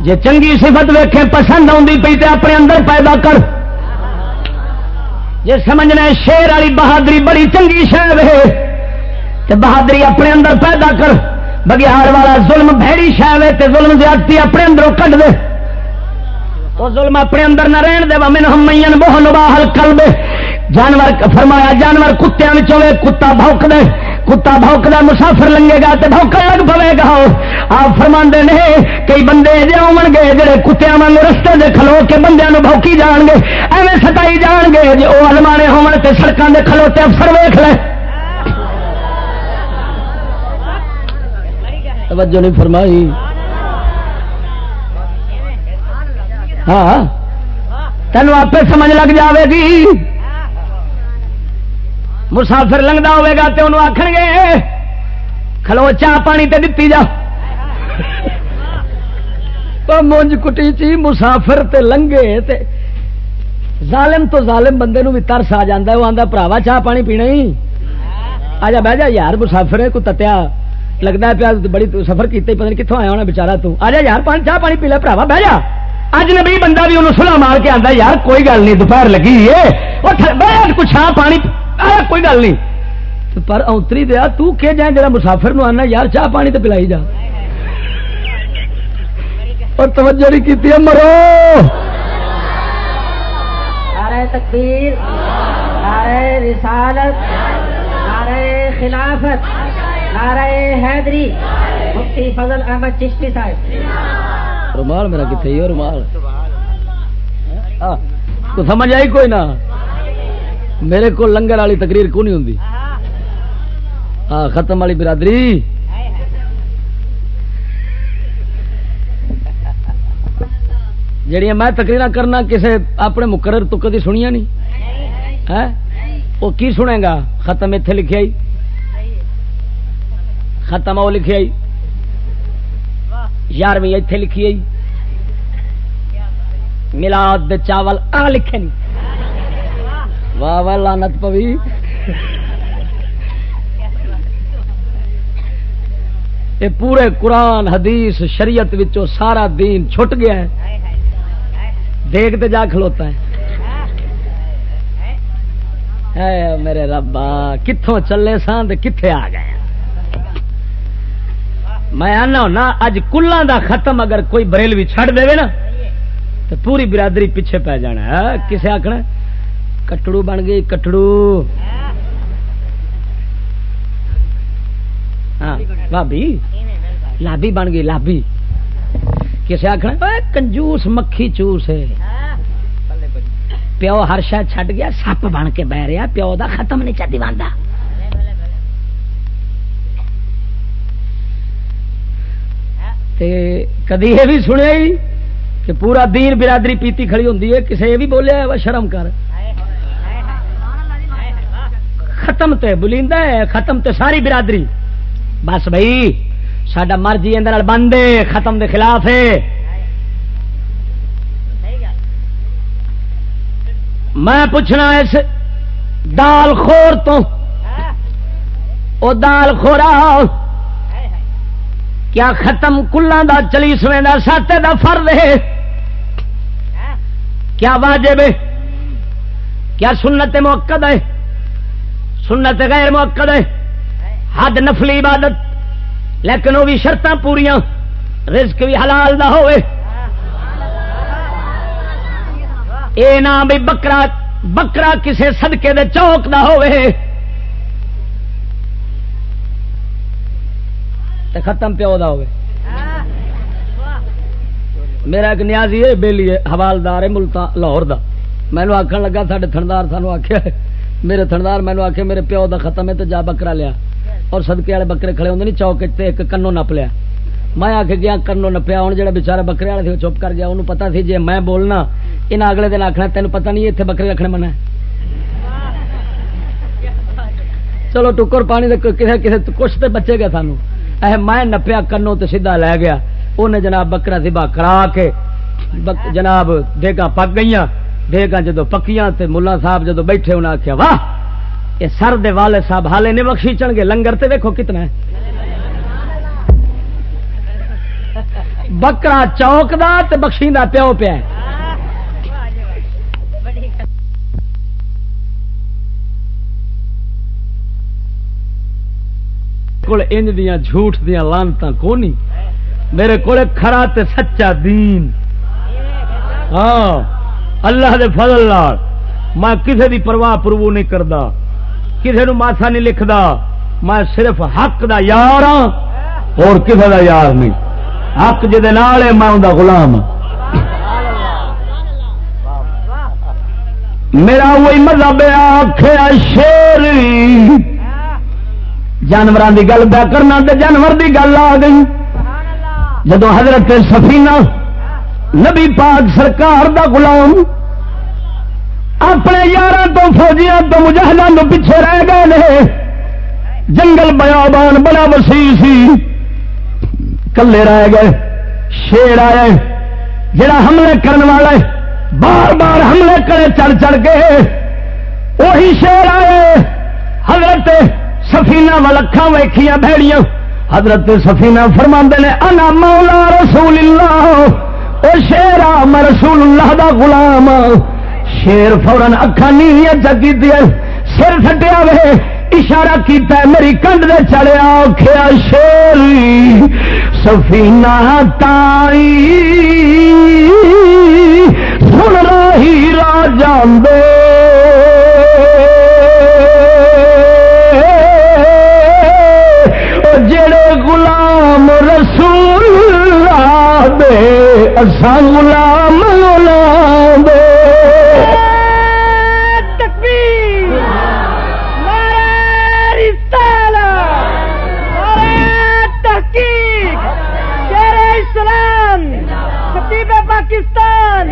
جی چنگی سفت ویکھے پسند آئی پی تو اپنے اندر پیدا کر جی سمجھنا شیر والی بہادری بڑی چنگی شہر ہے بہادری اپنے اندر پیدا کر۔ بگیار والا ظلم بھڑی شہر ہے ظلم زیادتی اپنے اندروں کٹ دے۔ وہ ظلم اپنے اندر نہ رہن دے من ہم بہن باہل کل دے جانور فرمایا، جانور کتیا کتا بھوک دے۔ کتا بھوک دے مسافر لنگے گا تو بھوکن لگ پوے گا۔ آپ فرما نے کئی بندے جی آن گے جڑے کتیا واگ رستے دے کھلو کے بندے بھوکی جان گے۔ ایویں ستائی جان گے جی وہ المانے ہون تے سڑکوں دے کھلوتے افسر ویخ لے۔ توجہ نہیں فرمائی۔ ہاں۔ تینوں آپ سمجھ لگ جاوے گی۔ مسافر لنگتا ہوے گا تو انہوں آخ گے، کھلو چاہ پانی تے دتی جا۔ مونج کٹی چی، مسافر تے لنگے تے۔ ظالم تو ظالم بندے نو بھی ترس آ جا وہ آتا پراوا چاہ پانی پینا ہی آ جا، بہ جا، یار مسافر ہے، کوئی تتیا۔ لگتا ہے پیا بڑی سفر کیتے پتہ نہیں کتوں آیا ہونا بچارا تو۔ آ جا یار، پانی، چاہ پانی پی لے پراوا، بہ جا۔ اج نبی بندہ بھی انہوں سلا مار کے آتا یار کوئی گل نہیں، دوپہر لگی ہے۔ کچھ چھا پانی کوئی گل نہیں۔ پر اوتری دیا، تو کہ جائیں جا مسافر نو آنا یار چاہ پانی تو پلائی جا۔ اور توجہ نہیں کی مرو تکبیر، نعرہ رسالت، نعرہ خلافت۔ نعرہ حیدری، مفتی فضل احمد چشتی صاحب۔ رومال میرا کتنے رومال؟ تو سمجھ آئی کوئی نہ میرے کو لنگر والی تقریر کو نہیں ہوں ہاں ختم والی برادری؟ جڑیاں میں تقریر کرنا کسے اپنے مقرر تو کدی سنیا نہیں؟ وہ کی سنے گا؟ ختم اتے لکھے آئی۔ ختم وہ لکھے آئی۔ یارویں اتے لکھی آئی۔ ملاد چاول آ لکھے نہیں واہ واہ لانت پوی۔ یہ پورے قرآن، حدیث، شریعت وچوں سارا دین چھٹ گیا ہے۔ دیکھتے جا کھلوتا ہے۔ میرے ربا کتوں چلے سان کتنے آ گئے میں آنا ہونا، اج کلوں دا ختم اگر کوئی بریلوی چھڑ دے نا تو پوری برادری پیچھے پی جانا کسے آخنا کٹڑو بن گئی، کٹڑو۔ ہاں بھابی لابی بن گئی، لابی۔ کسے آخنا کنجوس مکھی چوس ہے۔ پیو ہر شاید چھڈ گیا، سپ بن کے بہ رہا، پیو دا ختم نہیں چاہتی بنتا کدی یہ بھی سنیا کہ پورا دین برادری پیتی کھڑی ہوں کسی یہ بھی بولیا شرم کر۔ ختم تے بلیندا ہے، ختم تے ساری برادری۔ بس بھائی سڈا مرضی اندر بند ہے، ختم دے خلاف ہے۔ میں پوچھنا اس دال خور تو؟ او دال خورا کیا ختم کلوں دا چلیسویں دا ساتے دا فرد ہے؟ کیا واجب ہے؟ کیا سنت موقع ہے؟ سنت غیر موقع ہے؟ حد نفلی عبادت، لیکن وہ بھی شرط پوریا رزق بھی حلال دا ہوئے۔ اے نام بھی بکرا بکرا کسے صدقے دے چوک دا ہوئے۔ تے ختم پیو دا ہوئے۔ میرا ایک نیازی ہے بےلی حوالدار ہے، ملتا لاہور دا۔ مینو آخر لگا سارے تھندار سانو آخیا میرے تھندار مینو آخ میرے پیو دا ختم ہے تو جا بکرا لیا۔ اور سدکے والے بکرے کھڑے ہوتے نہیں چوک تے ایک کنو نپ لیا۔ میں آ کے گیا کنو نپیا ہوں جا بچارا بکرے والے تھے، چپ کر گیا انہوں پتا سی جی میں بولنا یہاں اگلے دن آخنا تین پتا نہیں اتنے بکرے رکھنے من چلو ٹکر پانی کسی کسی کچھ تو بچے گا سانو میں نپیا کنو تو سیدا لے گیا۔ انہیں جناب بکرا سبا کرا کے جناب ڈیگا پک گئی ڈیگا جدو پکیاں تے ملا صاحب جدو بیٹھے انہیں آخیا واہ! یہ سر دے والے صاحب حالے نے بخشی چڑھ گے لنگر تے دیکھو کتنا ہے۔ بکرا چوک دا تے بخشی دا پیو پیا کول انج دیا جھوٹ دیا لانتا کونی؟ میرے کو کھڑا تے سچا دین۔ ہاں اللہ دے فضل لال میں کسے دی پرواہ پرو نہیں کرتا کسے نو ماسا نہیں لکھتا میں صرف حق دا یار ہاں اور کسے دا یار نہیں۔ حق جی میں ان غلام ہاں۔ میرا وہی مذہب آخیا شیر جانوروں کی گل پہ کرنا تو جانور کی گل آ گئی۔ جدو حضرت سفینہ نبی پاک سرکار دا غلام اپنے یار تو فوجیاں تو مجاہدوں پیچھے رہ گئے جنگل بیابان بڑا وسیع سی۔ کلے رہ گئے، شیر آئے، جڑا حملے کرنے والے بار بار حملے کرے چڑھ چڑھ کے، وہی شیر آئے۔ حضرت سفینا ملکھا ویخیا بھڑیاں حضرت سفینا فرما نے، انا مولا رسول اللہ او شیر میں رسول اللہ دا غلام۔ شیر فورن اکھا نہیں جگی دیا سر سٹیا وے، اشارہ کیتا ہے، میری کنڈ دے چڑیا کھیا شیر۔ سفینہ تائی، سن رہی راجان دے جڑے غلام رسول دے اسا غلام غلام دے۔ پاکستان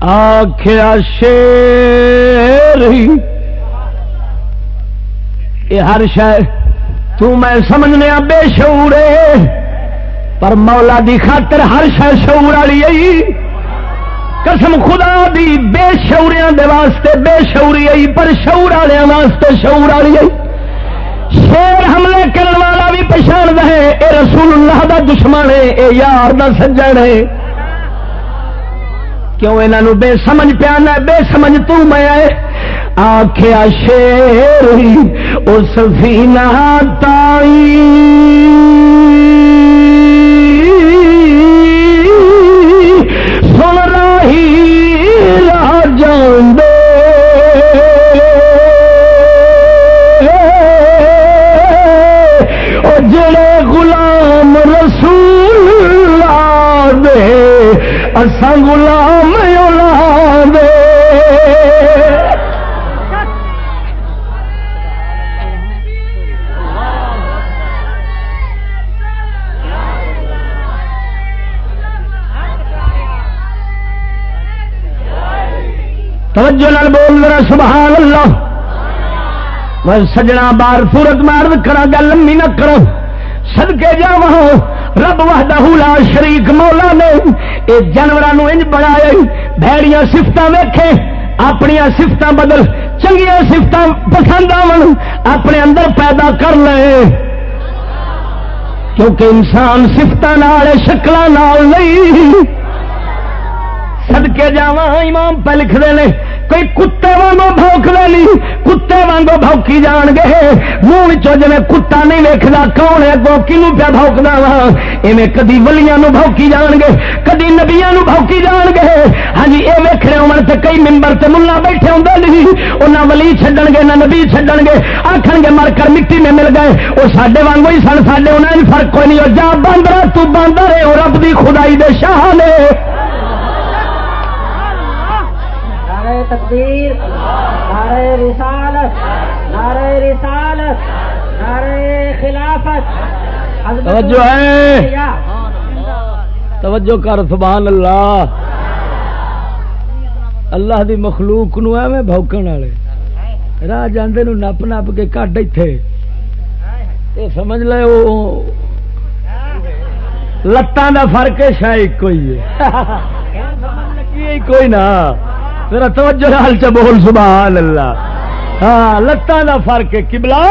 آخیا شیر یہ ہر شہ میں سمجھنے بے شعور پر مولا دی خاطر ہر شہ شعور والی آئی قسم خدا دی، بے شوریاں دے واسطے بے شوری آئی پر شعور والوں واسطے شعور والی آئی شیر حملے کرنے والا بھی پچھاڑ ہے اے رسول اللہ دا دشمن ہے اے یار دا سجن ہے کیوں انہوں بے سمجھ پیانا بے سمجھ تو میں آئے آخیا شیر اس فینا تائی سن رہی راجان دے جڑے غلام رسول دے اسا غلام اولاد توجہ نال بول رہا سبحان اللہ۔ میں سجنا بار سورت مار کرا گل لمبی نہ کرو۔ سدکے جا رب وحدہ لا شریک مولا نے۔ یہ جانوروں انج بنایا۔ بھڑیاں سفت ویکھے اپنی سفت بدل۔ چنگیا سفت پسند آن اپنے اندر پیدا کر لے۔ کیونکہ انسان سفت شکل نہیں۔ سدکے جا امام پہ لکھتے ہیں کوئی کتے وانگو بھوک بوک نہیں کتے وانگو بوکی جان گے منہ جی کتا نہیں ویکتا کون ہے اگوں کنو پیا بوکنا وا ایویں کدی ولیاں نو بوکی جان گے کدی نبیا نو بوکی جان گے ہاں جی یہ ویخنے ہو کئی ممبر سے ملا بیٹھے ہوں نہیں انہیں ولی چڈن گے نہ نبی چڈن گے آخر گے مر کر مٹی میں مل گئے وہ سڈے وانگو ہی سن سڈے انہیں فرق کوئی نہیں جا باندر تو باندر ہے رب دی خدائی دے شاہ نے تکبیر نعرہ رسالت نعرہ رسالت نعرہ خلافت توجہ ہے؟ توجہ کر سبحان اللہ۔ اللہ دی مخلوق نو ایویں بھوکن والے۔ راہ جاندے نو نپ نپ کے کٹ ایتھے۔ اے سمجھ لے او لتاں دا فرق ہے شاید کوئی ہے کوئی نہ۔ میرا توجہ حال چ بول، سبحان اللہ۔ ہاں لتاں دا فرق ہے، قبلہ۔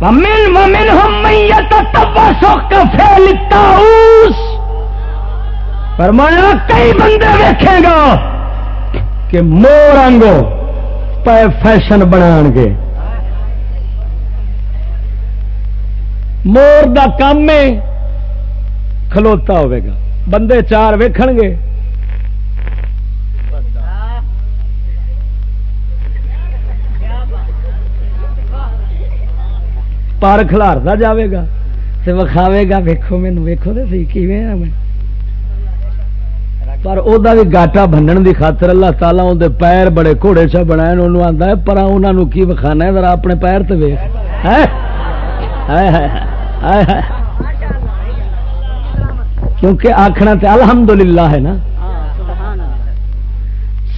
ومن ومن هم من يتتبسق كفعل الطاووس فرمایا، کئی بندے دیکھے گا کہ مور آنگو پے فیشن بنان گے۔ مور دا کام میں کھلوتا ہوئے گا۔ بندے چار ویکھن گے۔ پار کھلارتا جاوے گا تے وکھاوے گا، ویکھو مینوں، ویکھو تے سی، کیویں ہاں میں؟ پر او دا بھی گاٹا بنن دی خاطر اللہ تعالی اون دے پیر بڑے گھوڑے چا بنائے اونوں آندا ہے، پر انہاں نو کی وکھانا ہے؟ ذرا اپنے پیر تے ویکھ۔ ہے ہائے ہائے ہائے ہائے۔ کیونکہ آکھنا تے الحمدللہ ہے نا۔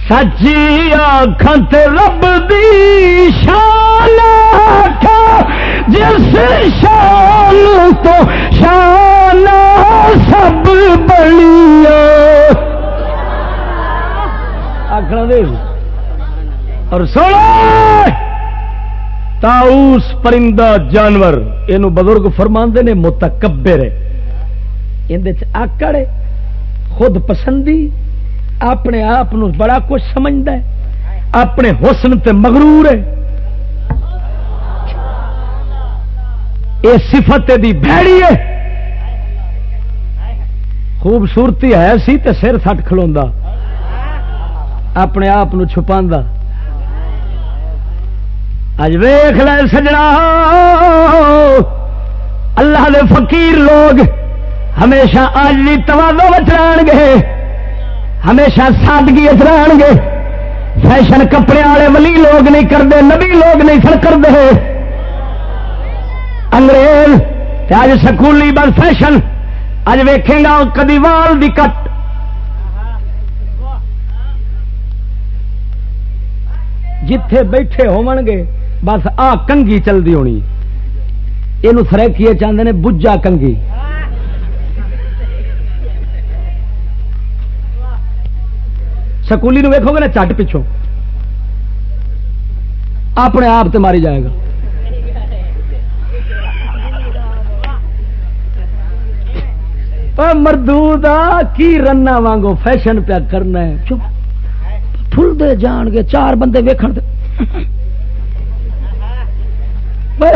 سچی آخان تے رب دی شان آکھا جس شان تو شان سب بڑی آخر دے۔ اور سونا تاؤس پرندہ جانور یہ بزرگ فرماندے نے متکبر ہے اندر آکڑ خود پسندی، اپنے آپ بڑا کچھ سمجھتا ہے۔ اپنے حسن تے مغرور ہے۔ یہ صفت دی بھڑی ہے۔ خوبصورتی ہے سی تے سر سٹ کھلوا اپنے آپ چھپا اج ویخ لے سجنا۔ اللہ دے فقیر لوگ ہمیشہ آج بھی توازو بچان گے۔ ہمیشہ سادگی اچران گے۔ فیشن کپڑے والے ولی لوگ نہیں کرتے، نبی لوگ نہیں سر کرتے۔ انگریز اج سکولی بس فیشن اج ویکھے گا کدی وال دی کٹ۔ جتھے بیٹھے ہون گے، بس آ کنگھی چلتی ہونی۔ یہ سریکیے چاہتے ہیں بجا کنگھی۔ سکولی ویکو گے نا، چٹ پچھوں اپنے آپ تے ماری جائے گا۔ مردو کی رنا وانگو فیشن پیا کرنا ہے دے جان گے چار بندے ویکھن دے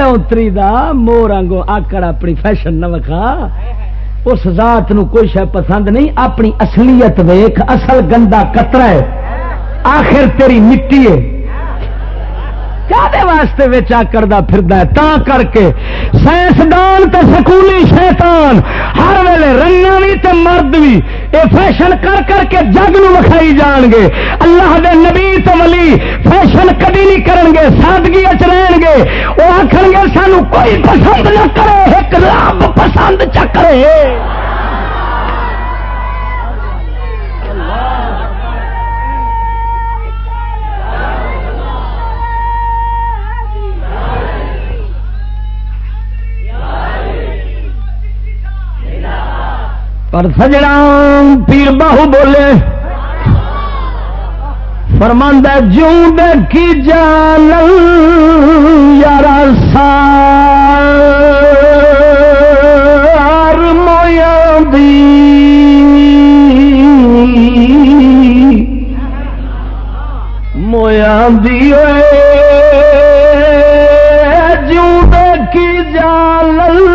اتری دا مور آنگو آکڑ اپنی فیشن نہ وکھا اس ذات نو کوئی شہ پسند نہیں اپنی اصلیت ویخ اصل گندا کترا ہے آخر تیری مٹی ہے واسطے کرتا پھر تا کر کے سائنسدان تے سکولی شیطان، ہر ویلے رنگا بھی تے مرد بھی یہ فیشن کر کر کے جگ نو وکھائی جان گے۔ اللہ دے نبی تو ولی فیشن کبھی نہیں کرن گے، سادگی اچ رہن گے۔ وہ آخر گے، سانو کوئی پسند نہ کرے، ایک رب پسند چکرے پر سجڑا پیر باہو بولے۔ فرماندہ جوں دے کی جان یار سار مویا دی۔ مویا دی جوں دے کی جال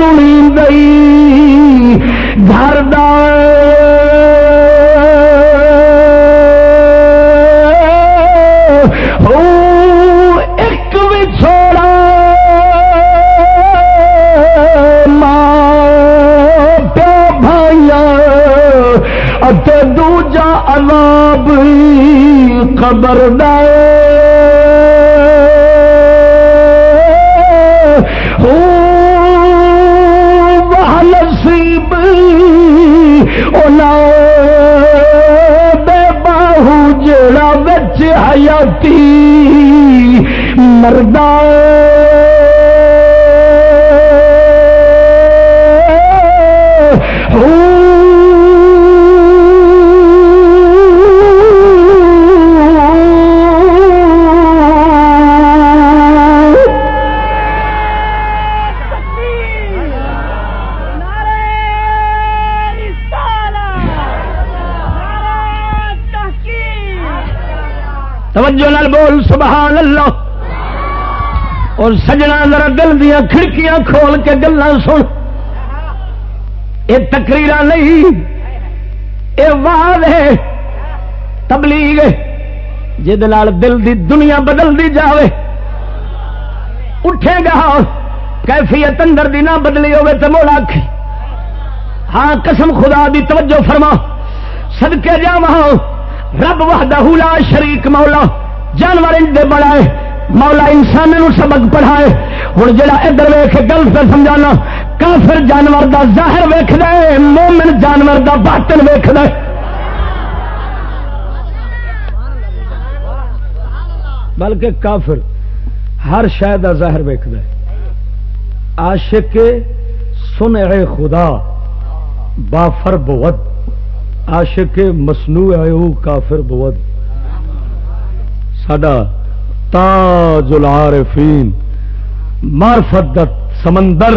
لڑی گئی گھر ایک بھی چھوڑا ماں پیو بھائی دوجا عذاب خبر نصیب بے باہو جڑا بچ حیاتی مردہ نال بول، سبحان اللہ۔ اور سجنا ذرا دل دیا کھڑکیاں کھول کے گلا سن۔ یہ تقریر نہیں، یہ واد ہے، تبلیغ جل دل دی دنیا بدل دی جاوے۔ اٹھے گا، کیفیت اندر دی نہ بدلی ہوے تو مولا آخ ہاں قسم خدا دی توجہ فرما۔ سدکے جا رب وحدہ لا شریک مولا۔ جانور دے بڑھائے مولا انسان سبق پڑھائے۔ ہوں جا ادھر ویخ گل پہ سمجھانا، کافر جانور دا ظاہر ویخ دے مومن جانور دا باطن ویخ دے بلکہ کافر ہر شہ کا ظاہر ویخ دے عاشق سن خدا بافر بوت عاشق مسنو ہے کافر بود۔ سڈا تاج العارفین، معرفت سمندر،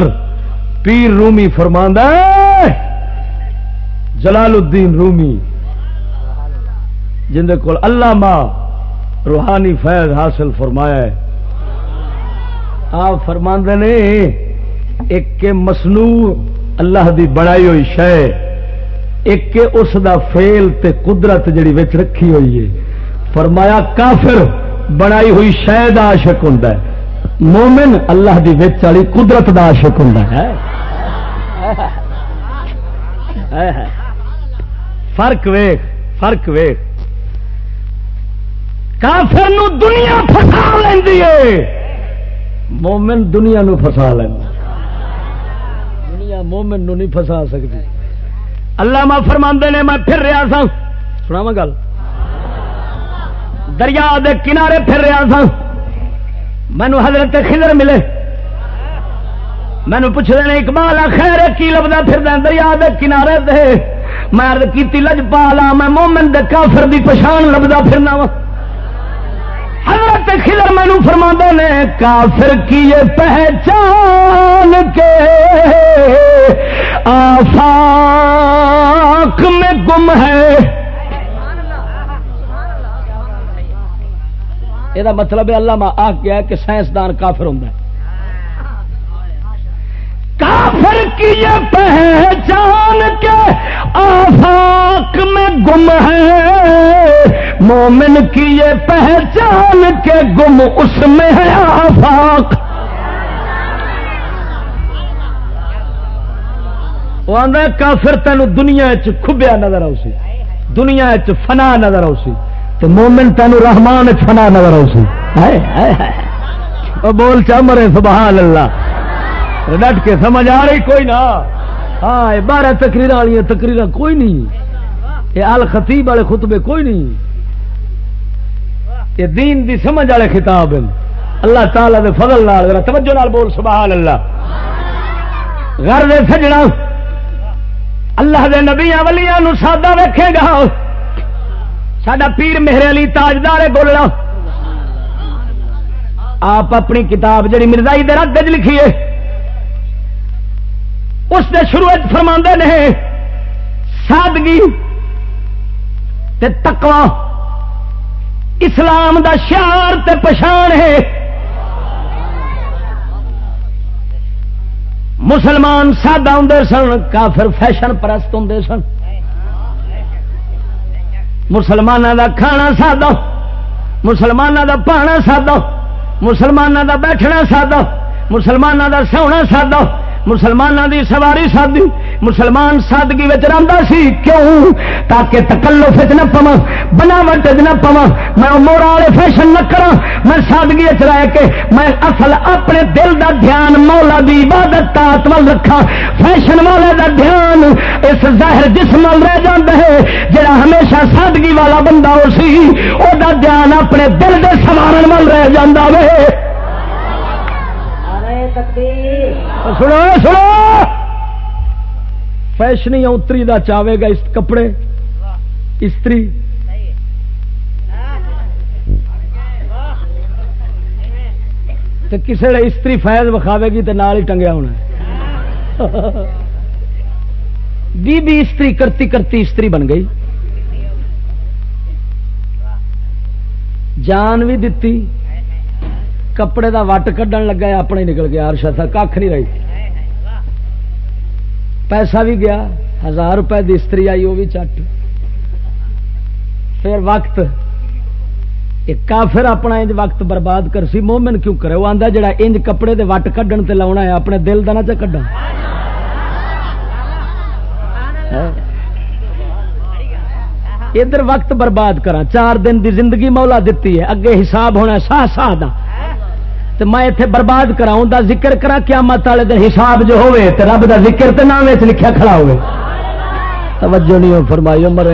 پیر رومی فرماندہ جلال الدین رومی، جن کو اللہ ماں روحانی فیض حاصل فرمایا ہے۔ آپ فرماندے نے، ایک مسنو اللہ دی بڑائی ہوئی شہ ایک اس دا فیل تے قدرت جڑی وچ رکھی ہوئی ہے۔ فرمایا، کافر بنائی ہوئی شاید عاشق ہوں مومن اللہ دی وچ والی قدرت دا عاشق ہوں فرق ویخ فرق ویخ کافر نو دنیا فسا لینی ہے۔ مومن دنیا نو فسا لینا دنیا مومن نو نہیں فسا سکتی اللہ ما فرما نے، میں پھر رہا سا سنا گل۔ دریا دے کنارے پھر رہا سا مینو حضرت خضر ملے۔ مینو پوچھتے ہیں اقبال خیر کی لبدا پھر دریا دے کنارے دے۔ میں کی لج پالا میں مومن دے کافر دی پچھان لبدا پھرنا وا حضرت خضر مینو فرما نے، کافر کی یہ پہچان کے آفاق میں گم ہے۔ یہ مطلب ہے اللہ آ گیا کہ سائنسدان کافر ہوں کافر کی یہ پہچان کے آفاق میں گم ہے مومن کی یہ پہچان کے گم اس میں ہے آفاق وہ آدھا کافر تین دنیا چ چبیا نظر آؤ سی دنیا چ فنا نظر آؤ سی تو مومن تین رحمان فنا نظر آؤ بول چا مرے، سبحان اللہ۔ ڈٹ کے سمجھ آ رہی کوئی نہ۔ ہاں بارہ تقریر والی تقریر کوئی نہیں۔ یہ ال خطیب والے خطبے کوئی نہیں۔ یہ دین دی سمجھ والے خطاب ہیں۔ اللہ تعالی دے فضل نال توجہ نال بول، سبحان اللہ۔ گھر دے سجنا اللہ دے نبیا ولیاں نو سادہ ویکھے گا۔ سڈا پیر میرے علی تاجدار بولنا۔ آپ اپنی کتاب جڑی مرزائی دے رد لکھیے اس نے شروع فرما نے، سادگی تے تکوا اسلام دا شار تے پچھان ہے۔ مسلمان سادہ ہوں سن، کافر فیشن پرست ہوں سن۔ مسلمانوں دا کھانا سادہ مسلمانوں دا پانا سادہ مسلمانوں دا بیٹھنا سادہ مسلمانوں دا سونا سادہ مسلمانوں دی سواری سادی، مسلمان سادگی رہتا سی، کیوں؟ تاکہ تکلف نہ پوا بناوٹ نہ پوا میں مورا والے فیشن نہ کرا میں سادگی رہ کے میں اصل اپنے دل دا دھیان، مولا دی عبادت تات ول رکھا فیشن والے دا دھیان اس ظاہر جسم رہ جاتا ہے، جڑا ہمیشہ سادگی والا بندہ ہو سی، او دا دھیان اپنے دل دے سوارن وال رہ جاتا وے۔ سنو سنو! فیشنی اتری دا چاہے گا اس کپڑے۔ استری۔ کسی نے استری فیض وکھاوے گی تو نال ہی ٹنگیا ہونا بی بی استری کرتی کرتی استری بن گئی۔ جان بھی دتی کپڑے دا وٹ کھن لگا اپنے نکل گیا ارشا تھا کھ نہیں رہی پیسہ بھی گیا ہزار روپے کی استری آئی وہ بھی چٹ پھر وقت کافر اپنا انج وقت برباد کر سی مومن کیوں کرے وہ آتا جڑا انج کپڑے دے وٹ کھڈن تے لاؤنا ہے اپنے دل کا نہ چا ادھر وقت برباد کرا چار دن دی زندگی مولا دیتی ہے اگے حساب ہونا ساہ ساہ دا تو میں اتنے برباد کراؤں دا ذکر کرا کیا مت والے دن حساب جو ہوئے تو رب دا ذکر تو نام لکھا کھڑا ہوئے۔ توجہ نہیں ہو، فرمائی عمر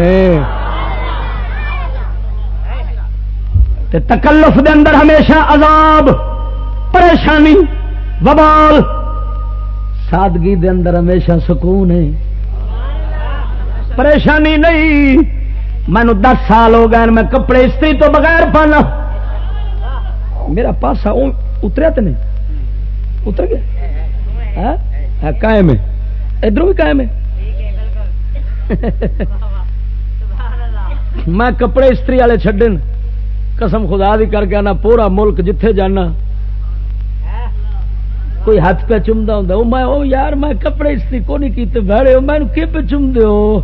تکلف دے اندر ہمیشہ عذاب، پریشانی، وبال۔ سادگی دے اندر ہمیشہ سکون ہے۔ پریشانی نہیں مینو دس سال ہو گئے میں کپڑے استری تو بغیر پانا۔ میرا پاسا اتریا تو نہیں؟ اتر گیا؟ ہاں؟ ہاں، قائم ہے۔ ادھر بھی قائم ہے۔ میں کپڑے استری والے چڈن قسم خدا دی کر کے آنا، پورا ملک جتھے جانا۔ کوئی ہاتھ پہ چومتا ہوں میں، او یار، میں کپڑے استری کو نہیں کیتے بہڑے میں کی پہ چوم دو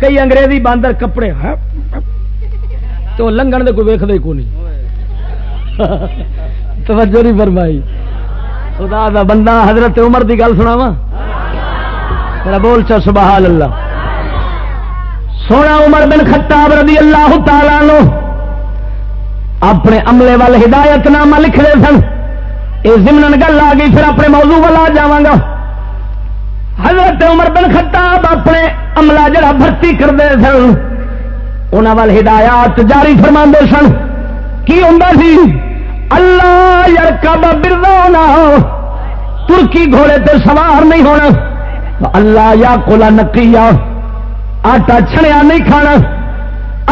کئی انگریزی باندر کپڑے ہاں، تو لنگن دے کوئی ویکد ہی کو نہیں۔ توجہ نہیں فرمائی۔ خدا دا بندہ حضرت عمر دی گل سنا وا میرا بول چا سبحان اللہ سونا عمر بن خطاب رضی اللہ تعالی نو اپنے عملے وال ہدایت نامہ لکھ رہے سن۔ یہ زمن گل آ گئی، پھر اپنے موضوع والا جا گا۔ حضرت عمر بن خطاب اپنے عملہ جڑا بھرتی کرتے سن انہوں وال ہدایات جاری فرما سن۔ کی ہوں سی؟ اللہ یار کب بردا ترکی گھوڑے تے سوار نہیں ہونا۔ اللہ یا کولا نکی آٹا چھڑیا نہیں کھانا۔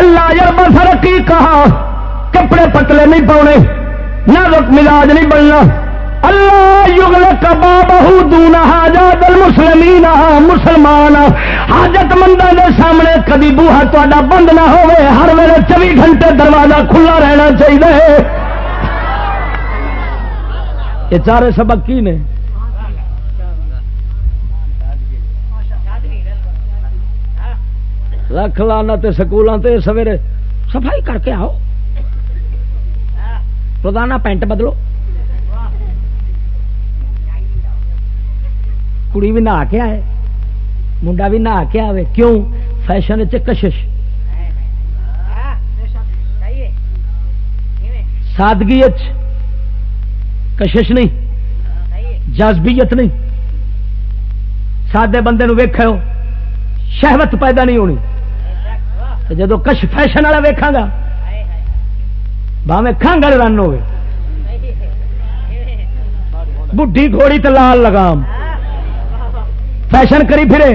اللہ یار بس رکی کہا، کپڑے پتلے نہیں پاؤنے نازک مزاج نہیں بننا۔ اللہ یغل کبا بہو دونا حاجات المسلمین، مسلمان۔ حاجت مندہ دے سامنے کبھی بوہا تا بند نہ ہوئے ہر ویلے چوبی گھنٹے دروازہ کھلا رہنا چاہیے یہ چارے سبق کی نے؟ رکھ لانا تے سکولوں تے سویرے صفائی کر کے آؤ۔ روزانہ پینٹ بدلو۔ کڑی بھی نہا کے آئے۔ منڈا بھی نہا کے آئے کیوں؟ فیشن کشش۔ سادگی کشش نہیں، جذبیت نہیں۔ سادے بندے ویخ شہوت پیدا نہیں ہونی۔ جدو کش فیشن والا ویکا گا باوے کھانگڑ رن ہوے بڈھی گھوڑی تو لال لگام۔ فیشن کری پھرے۔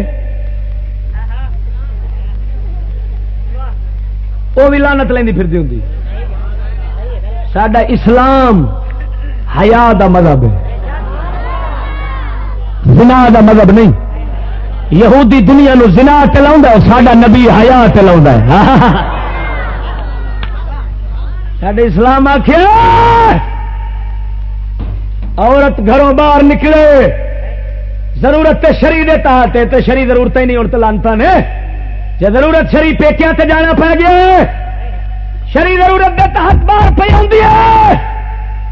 وہ بھی لانت لینی پھر ہوں سڈا اسلام حیا دا مذہب زنا دا مذہب نہیں۔ یہودی دنیا نو زنا چلا سڈا نبی حیا چلا سڈے اسلام آخر عورت گھروں باہر نکلے، ضرورت شری تو شری ضرورت ہی نہیں ہوں لانتا نے۔ جی ضرورت شری پیکیا تے جانا پی گیا شری ضرورت کے تحت باہر پہ آتی ہے۔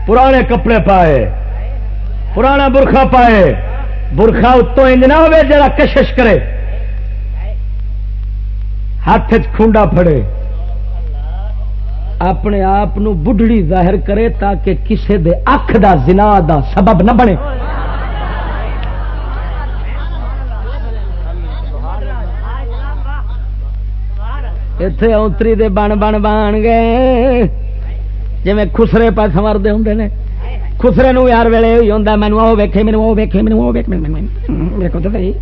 پرانے کپڑے پائے، پرانا برخا پائے برخا اتوں انج نہ ہوئے جڑا کشش کرے۔ ہاتھ چنڈا پھڑے۔ اپنے آپ بڑھڑی ظاہر کرے تاکہ کسے دے اکھ دا زنا دا سبب نہ بنے۔ اتے اوتری دے بن بن بن گئے۔ جی خسرے پہ سمرتے ہوں نے۔ خسرے نو یار ویلے ہوئی ہوں مینو وہ ویکے مینو وہ ویکے مینو وہ ویک دیکھو تو صحیح۔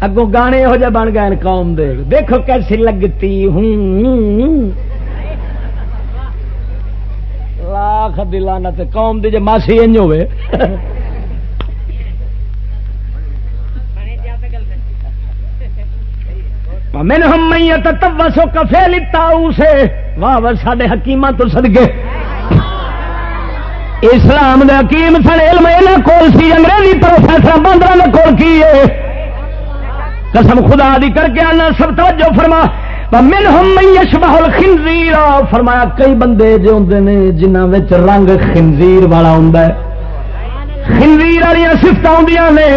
اگوں گانے یہو جہ بن گئے قوم دے۔ دیکھو کیسی لگتی ہوں۔ لاکھ دلانا قوم دی، جے ماسی انج ہوے من ہم میت تبسو کفے لتا اسے واہ واہ، ساڈے حکیماں تو صدقے. اسلام دے حکیم سن، علم انہاں کول سی، انگریزی پروفیسر باندرا نے کول کی ہے؟ قسم خدا دی کر کے آنا، سب توجہ فرما. من ہم یشبہ الخنزیر فرمایا، کئی بندے جو ہوندے نے، جنہاں وچ رنگ خنزیر والا ہوندا ہے. خنزیر والی صفت ہوندیاں نے.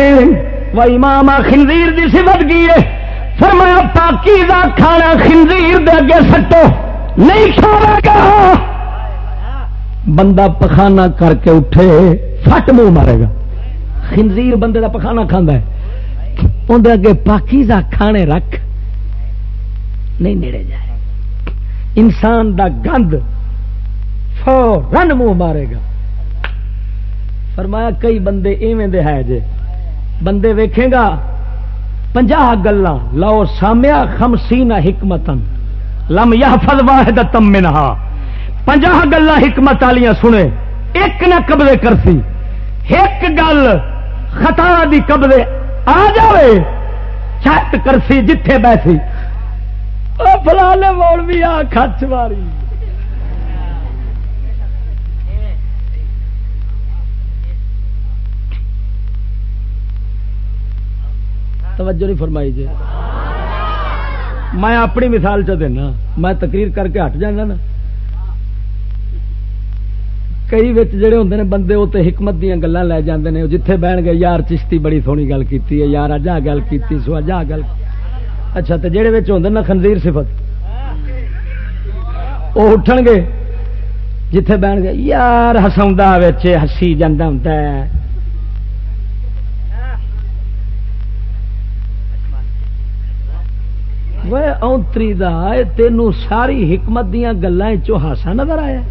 و امام خنزیر دی صفت کی ہے؟ فرمایا پاکی کھانا خنزیر دے اگے سٹو۔ نہیں کھاوے گا۔ بندہ پخانا کر کے اٹھے، فٹ منہ مارے گا۔ خنزیر بندے دا پخانا کھانا ہے۔ اندر اگے پاکی دا کھانے رکھ۔ نہیں نیڑے جائے۔ انسان دا گند فورن منہ مارے گا۔ فرمایا کئی بندے ایویں دے ہے جے۔ بندے ویکھے گا پنجا گلا لو سامیا خمسین حکمتن لم یا فل واحد تم منہا۔ پنجا گلا حکمت والیاں سنے ایک نہ قبضے کرسی۔ ایک گل خطا دی قبضے آ جائے چٹ کرسی جتھے بیسی فلانے مول بھی آ کچ ماری۔ توجہ نہیں فرمائی جی۔ میں اپنی مثال چ دینا، میں تقریر کر کے ہٹ جانا نا۔ کئی جڑے ہوں نے بندے، وہ تو حکمت دیا گلیں لے جاندے نے۔ جتھے بہن گئے یار چشتی بڑی سونی گل کی ہے، یار اج آ گل کی سو اج آ گل اچھا تو جہے ہوں نا خنزیر صفت، وہ اٹھن گے۔ جتھے بہن گئے یار ہسا ہسی جانا ہوں اونتری دا تینوں ساری حکمت دیا گلیں چوہاسا نظر آیا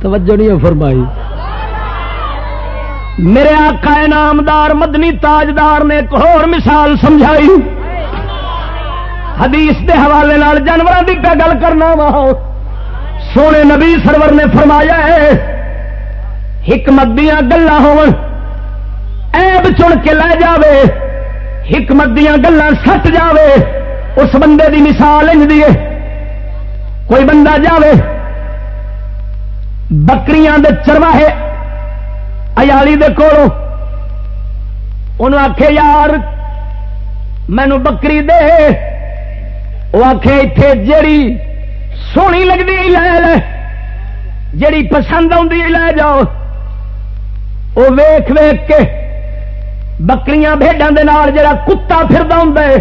توجہ نہیں فرمائی میرے آقا نامدار مدنی تاجدار نے ایک اور مثال سمجھائی حدیث دے حوالے جانوروں کی پہ گل کرنا وا سونے نبی سرور نے فرمایا ہے حکمت دیا گلا ہو چن کے لے جاوے حکمت دیا گلان سٹ جاوے، اس بندے دی مثال انج دیے کوئی بندہ جاوے، بکریاں دے چرواہے ایالی دے کولو، انہوں آخے یار مینو بکری دے۔ وہ آخے اتے جیڑی سونی لگتی لے لے، جیڑی پسند آتی لے جاؤ۔ وہ ویخ ویخ کے بکریاں بھیڈاں دے نال جڑا کتا پھردا ہوندا ہے،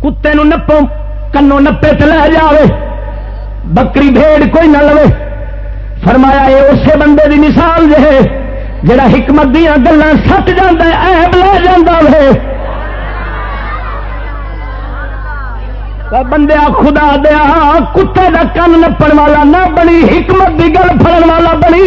کتے نو نپو کنو نپے تے لے جاوے۔ بکری بھیڑ کوئی نہ لوے۔ فرمایا، اے اسے بندے دی مثال جے جڑا حکمت دیا گلاں سٹ جاندا ہے، عیب لے جاندا وے۔ بندے خدا دیا کتے دا کن نپن والا نہ بنی، حکمت دی گل پھڑن والا بنی۔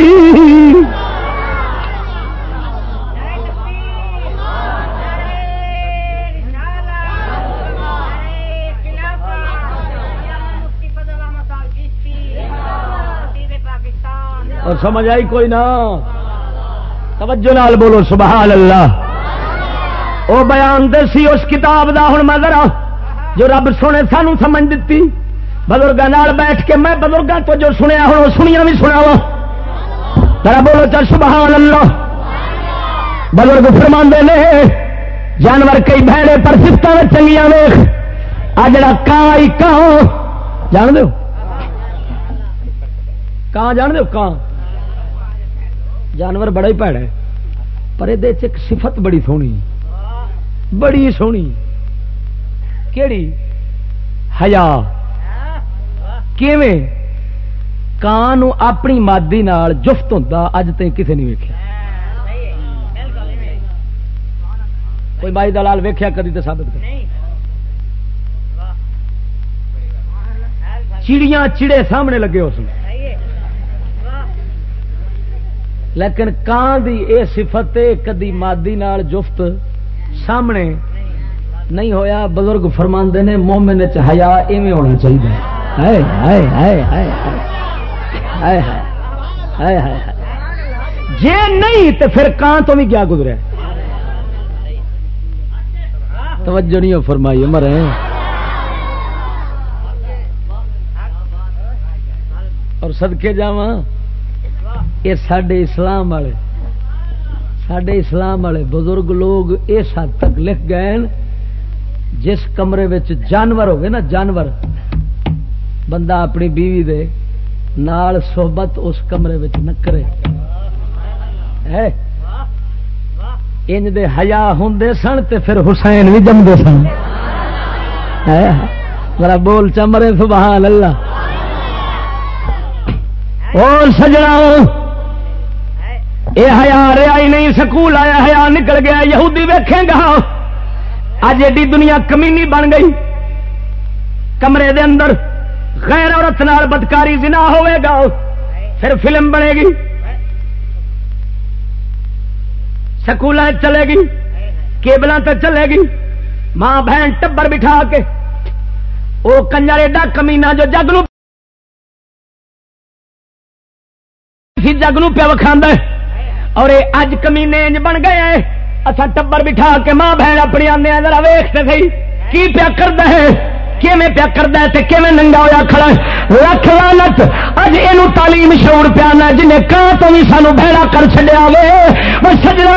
اور سمجھ آئی کوئی نہ توجہ نال بولو، سبحان اللہ۔ وہ بیان دے سی اس کتاب دا ہوں میں ذرا جو رب سونے سانو سمجھ دیتی بزرگوں بیٹھ کے میں بزرگوں تو جو سنیا ہوں سنیا بھی سنا وا ذرا بولو چل، سبحان اللہ۔ بزرگ فرما نے، جانور کئی بہنے پر سفت چنگیا ویخ آ جڑا کان کان جان دو کان جان دو کان جانور بڑا ہی پیڑا ہے، پر یہ صفت بڑی سونی بڑی سونی۔ کیڑی؟ ہیا کان اپنی مادی نال جفت ہوتا اج تک کسی نہیں ویکیا کوئی بائی دلال ویخیا کدی تو سابت کر۔ چڑیاں چڑے سامنے لگے اس میں لیکن کان دی اے صفت کدی مادی نال جفت سامنے نہیں ہویا، بزرگ فرماندے نے مومن چیا ایویں ہونا چاہیے جی نہیں تو پھر کان تو بھی کیا گزرا توجہ نہیں فرمائی مرے اور سدکے جا یہ سڈے اسلام والے سڈے اسلام والے بزرگ لوگ اس حد تک لکھ گئے جس کمرے جانور ہوگے نا، جانور۔ بندہ اپنی بیوی دے نال صحبت اس کمرے نہ کرے۔ انج دے حیا ہوں سن تے پھر حسین بھی جمدے سن۔ میرا بول چمرے، سبحان اللہ۔ اور سجنا؟ یہ ہیا رہا ہی نہیں، سکول آیا ہیا نکل گیا، یہودی ویکھے گا۔ اج ایڈی دنیا کمینی بن گئی۔ کمرے دے اندر غیر عورت نال بدکاری زنا ہوئے گا، پھر فلم بنے گی۔ سکول چلے گی کیبل چلے گی۔ ماں بہن ٹبر بٹھا کے وہ کنجر ایڈا کمینا جو جگ نو جگ نو پیا وکھا اور اج کمینے بن گئے ہیں۔ اچھا ٹبر بٹھا کے ماں بہن اپنی آنے ذرا ویختے سی کی پیا کر کیویں پیا کرتا ہے کیویں ننگا ہوا کھڑا لکھ لانت اج یہ تعلیم شعور پیا جن کہاں تو بھی سانو بہڑا کر چڈیا وے؟ وہ سجنا،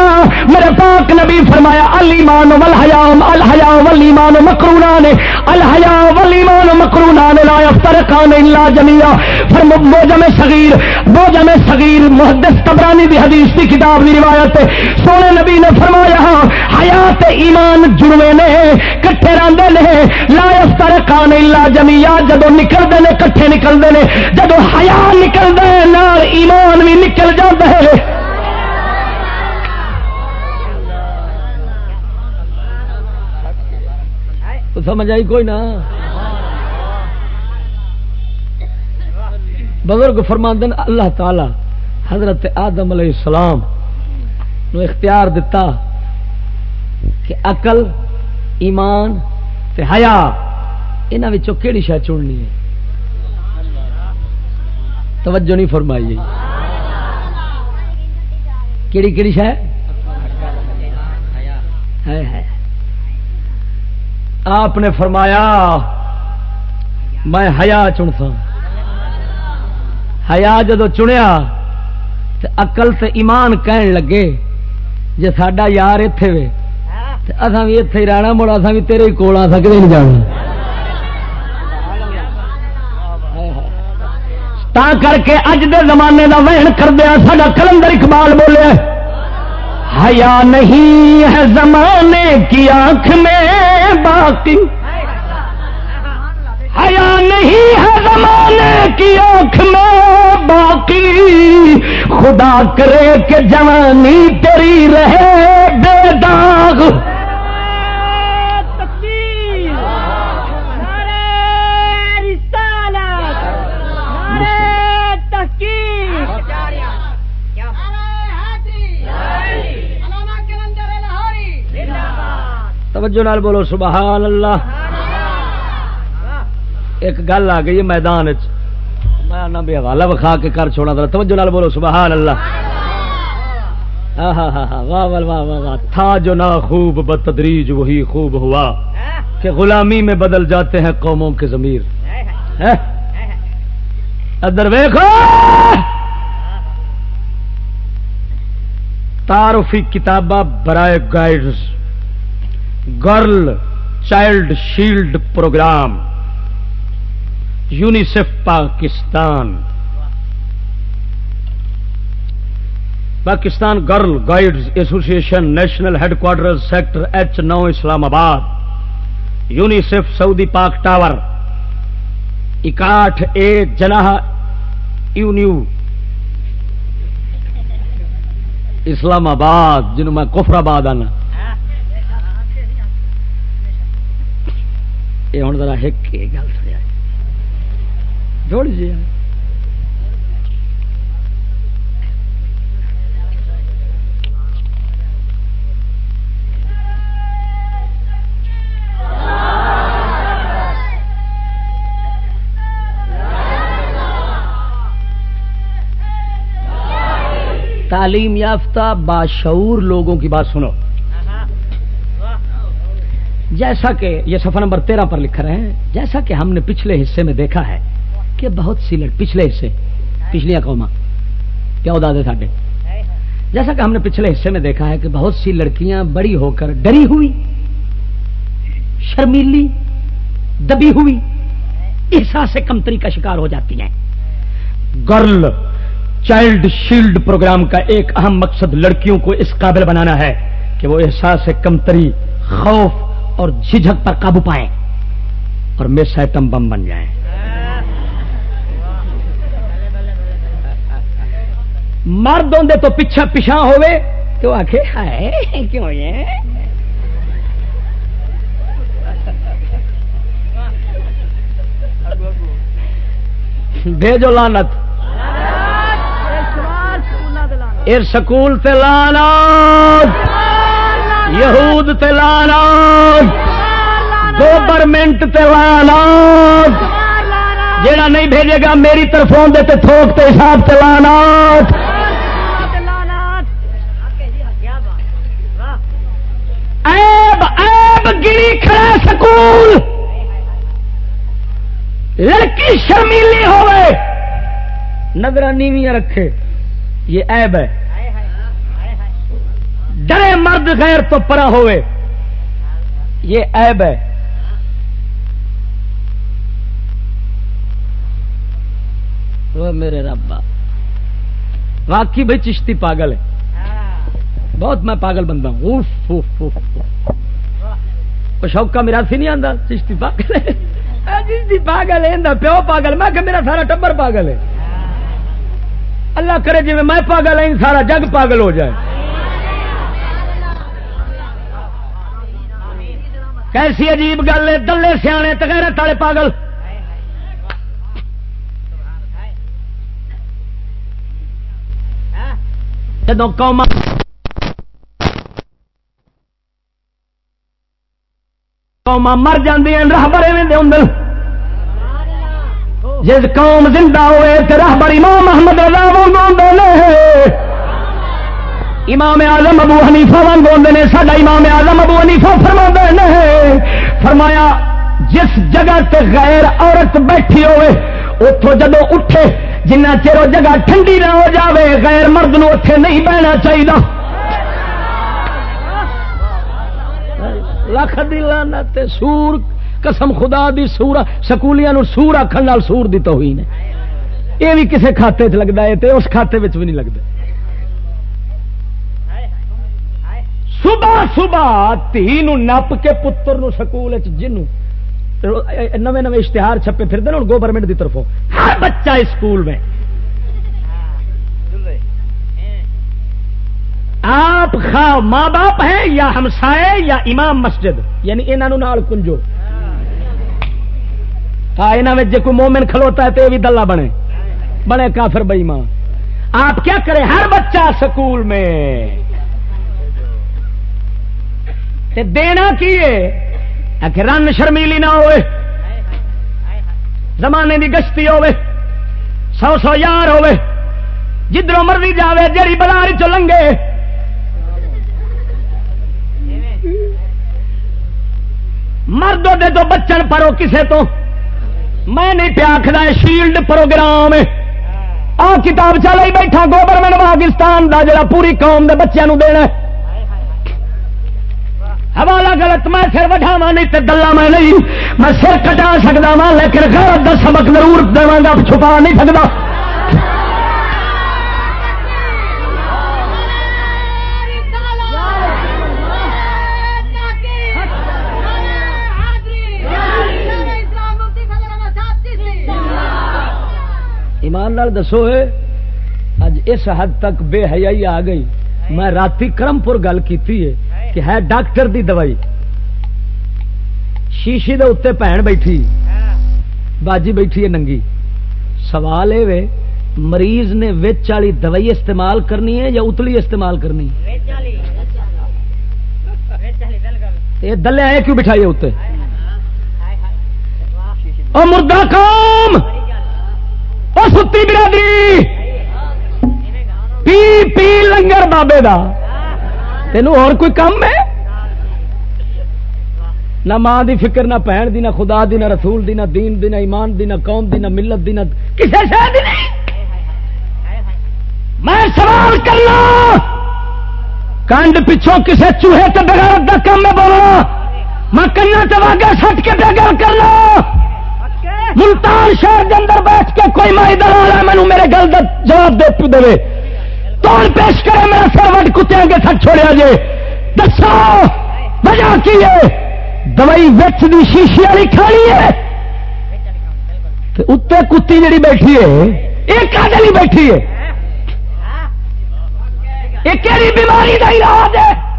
میرے پاک نبی فرمایا علی مان ول حیام الحیا ولی مان مکرونا نے الحیا ولی مان مکرونا نے لا افطر کان الا جمیا پھر موجم صغیر موجم صغیر محدث تبرانی دی حدیث دی کتاب دی روایت سونے نبی نے فرمایا ہاں، حیات ایمان جڑوے نے، کٹھے راندے نے، لا افطر کان لا جمیا جدو نکلتے ہیں، کٹھے نکلتے ہیں۔ جدو ہیا نکلتا ہے ایمان بھی نکل جاتا ہے۔ سمجھ آئی کوئی نہ بزرگ فرماندن اللہ تعالی حضرت آدم علیہ السلام نو اختیار دیتا کہ عقل، ایمان تے حیا یہاں کہڑی شہ چننی ہے توجہ نہیں فرمائی کہڑی کہڑی شہ آپ نے فرمایا میں ہیا چنتا ہیا جدو چنیا تو اقل سے ایمان کہن لگے جی سڈا یار اتے وے اصا بھی اتے ہی رہنا مڑا اصا بھی تیرے کول آ سکتے نہیں جانا تا کر کے اج دے زمانے کا وہن کردیا سا کلندر اقبال بولے حیا نہیں ہے زمانے کی آنکھ میں باقی۔ حیا نہیں ہے زمانے کی آنکھ میں باقی۔ خدا کرے کہ جوانی تیری رہے بے داغ۔ توجہ نال بولو سبحان اللہ ایک گل آ گئی میدان میں بھی حوالہ وکھا کے کر چھوڑا تھا توجہ نال بولو سبحان اللہ واہ واہ واہ واہ تھا جو نہ خوب بتدریج وہی خوب ہوا۔ کہ غلامی میں بدل جاتے ہیں قوموں کے ضمیر۔ ادھر ویخو تعارفی کتابہ برائے Guides Girl Child Shield Programme, UNICEF Pakistan. Pakistan Girl Guides Association National Headquarters Sector H نو اسلام آباد، یونیسیف سعودی پاک ٹاور۔ اکاٹھ اے جناح یونیو۔ اسلام آباد جنہوں میں کفر آباد آنا۔ یہ ہوں ذرا ایک گل جوڑ جی۔ تعلیم یافتہ باشعور لوگوں کی بات سنو۔ جیسا کہ یہ سفر نمبر تیرہ پر لکھ رہے ہیں، جیسا کہ ہم نے پچھلے حصے میں دیکھا ہے کہ بہت سی لڑ پچھلے حصے پچھلیا قوما کیا دادے ساڈے؟ جیسا کہ ہم نے پچھلے حصے میں دیکھا ہے کہ بہت سی لڑکیاں بڑی ہو کر ڈری ہوئی، شرمیلی، دبی ہوئی احساس کمتری کا شکار ہو جاتی ہیں۔ گرل چائلڈ شیلڈ پروگرام کا ایک اہم مقصد لڑکیوں کو اس قابل بنانا ہے کہ وہ احساس کمتری خوف اور جھجھک پر قابو پائیں اور مس ایٹم بم بن جائیں مرد ہوں تو پیچھا پیچھا ہوئے تو آخ کیوں یہ بھیجو لانت ار سکول تلانات یہود تلانات گورنمنٹ تلانات جیڑا نہیں بھیجے گا میری طرفوں دے تے تھوک تے حساب تلانات ایب ایب گری کھڑا سکول۔ لڑکی شرمیلی ہوئے۔ نظر نیویاں رکھے۔ یہ ایب ہے۔ ڈرے مرد غیر تو پرا ہوئے، یہ ایب ہے۔ وہ میرے ربا واقعی بھائی چشتی پاگل ہے۔ بہت میں پاگل بندہ ہوں۔ شوقا میرا سی نہیں آتا چشتی پاگل ہے۔ چشتی پاگل ہے پیو پاگل میں کہ میرا سارا ٹبر پاگل ہے۔ اللہ کرے جی میں پاگل ہوں سارا جگ پاگل ہو جائے۔ کیسی عجیب گل ہے، دلے سیانے تغیر تالے پاگل۔ جدو قوم قوم مر جی راہ بڑے اندر۔ جس قوم زندہ ہوئے تو راہ بڑی امام محمد امام آزم ابو حنیفہ وانگ نے سڈا امام آزم ابو حنیفہ فرما نے۔ فرمایا، جس جگہ تے غیر عورت بیٹھی ہوئے اتوں جدو اٹھے، جنہ چر وہ جگہ ٹھنڈی نہ ہو جاوے، غیر مرد نو اتے نہیں بہنا چاہیے لکھ دلانا سور، قسم خدا دی سور، سکولیاں سور آخر سور دی توہین ہے۔ یہ بھی کسے کھاتے چ لگتا ہے، تے اس کھاتے بھی نہیں لگتا صبح صبح تھی نپ کے پتر نو سکول جنوں نویں نویں اشتہار چھپے پھر دے گورنمنٹ کی طرفوں ہر بچہ اسکول میں آپ خواہ ماں باپ ہیں یا ہمسائے یا امام مسجد یعنی انہوں کنجو ہاں یہاں جی کوئی مومن کھلوتا ہے تو یہ بھی دلہ بنے بنے کافر بئی ماں آپ کیا کریں ہر بچہ سکول میں دینا کی رن شرمیلی نہ ہوئے۔ زمانے کی گشتی ہوے سو سو یار ہوے جدھر مرضی جاوے جڑی بلاری چ لنگے۔ مرد دے تو بچن پرو کسے تو۔ میں نہیں پیا شیلڈ پروگرام آ کتاب چل ہی بیٹھا گورنمنٹ پاکستان بندہ جڑا پوری قوم دے بچوں دینا حوالہ غلط میں سر وٹا نہیں تو گلا میں نہیں۔ میں سر کٹا سکتا وا لیکن غیرت کا سبق ضرور داگا چھپا نہیں سکتا ایمان دسو اج اس حد تک بے حیائی آ گئی۔ میں رات کرم پور گل کی کہ ہے ڈاکٹر دی دوائی۔ شیشی دے اتنے بھن بیٹھی۔ باجی بیٹھی ہے ننگی۔ سوال یہ مریض نے وچ والی دوائی استعمال کرنی ہے یا اتلی استعمال کرنی یہ دلے آئے کیوں بٹھائی اتنے مردہ کام ستی برادری! پی پی لنگر بابے دا۔ تینوں اور کوئی کم ہے؟ نہ ماں دی فکر، نہ بہن دی، نہ خدا دی، نہ رسول دی، نہ دین دی، نہ ایمان دی، نہ قوم دی، نہ ملت دی، نہ کسی شہر دی نہیں؟ میں سوال کرنا، کنڈ پچھوں کسے چوہے تو بغیر دا کم میں بولنا میں کنا چواگا سٹ کے بغیر کرنا۔ ملتان شہر کے اندر بیٹھ کے کوئی مائی دلال ہے مینو میرے گل کا جواب دے پی دے۔ توڑ پیش کرے میرا سر وٹ کتیا کے سٹ چھوڑیا جے دسو، وجہ کی ہے؟ دوائی وچ دی شیشی والی کھانی ہے۔ اتنے کتی جڑی بیٹھی ہے، ایک کادلی بیٹھی ہے۔ ایک بیماری کا علاج ہے؟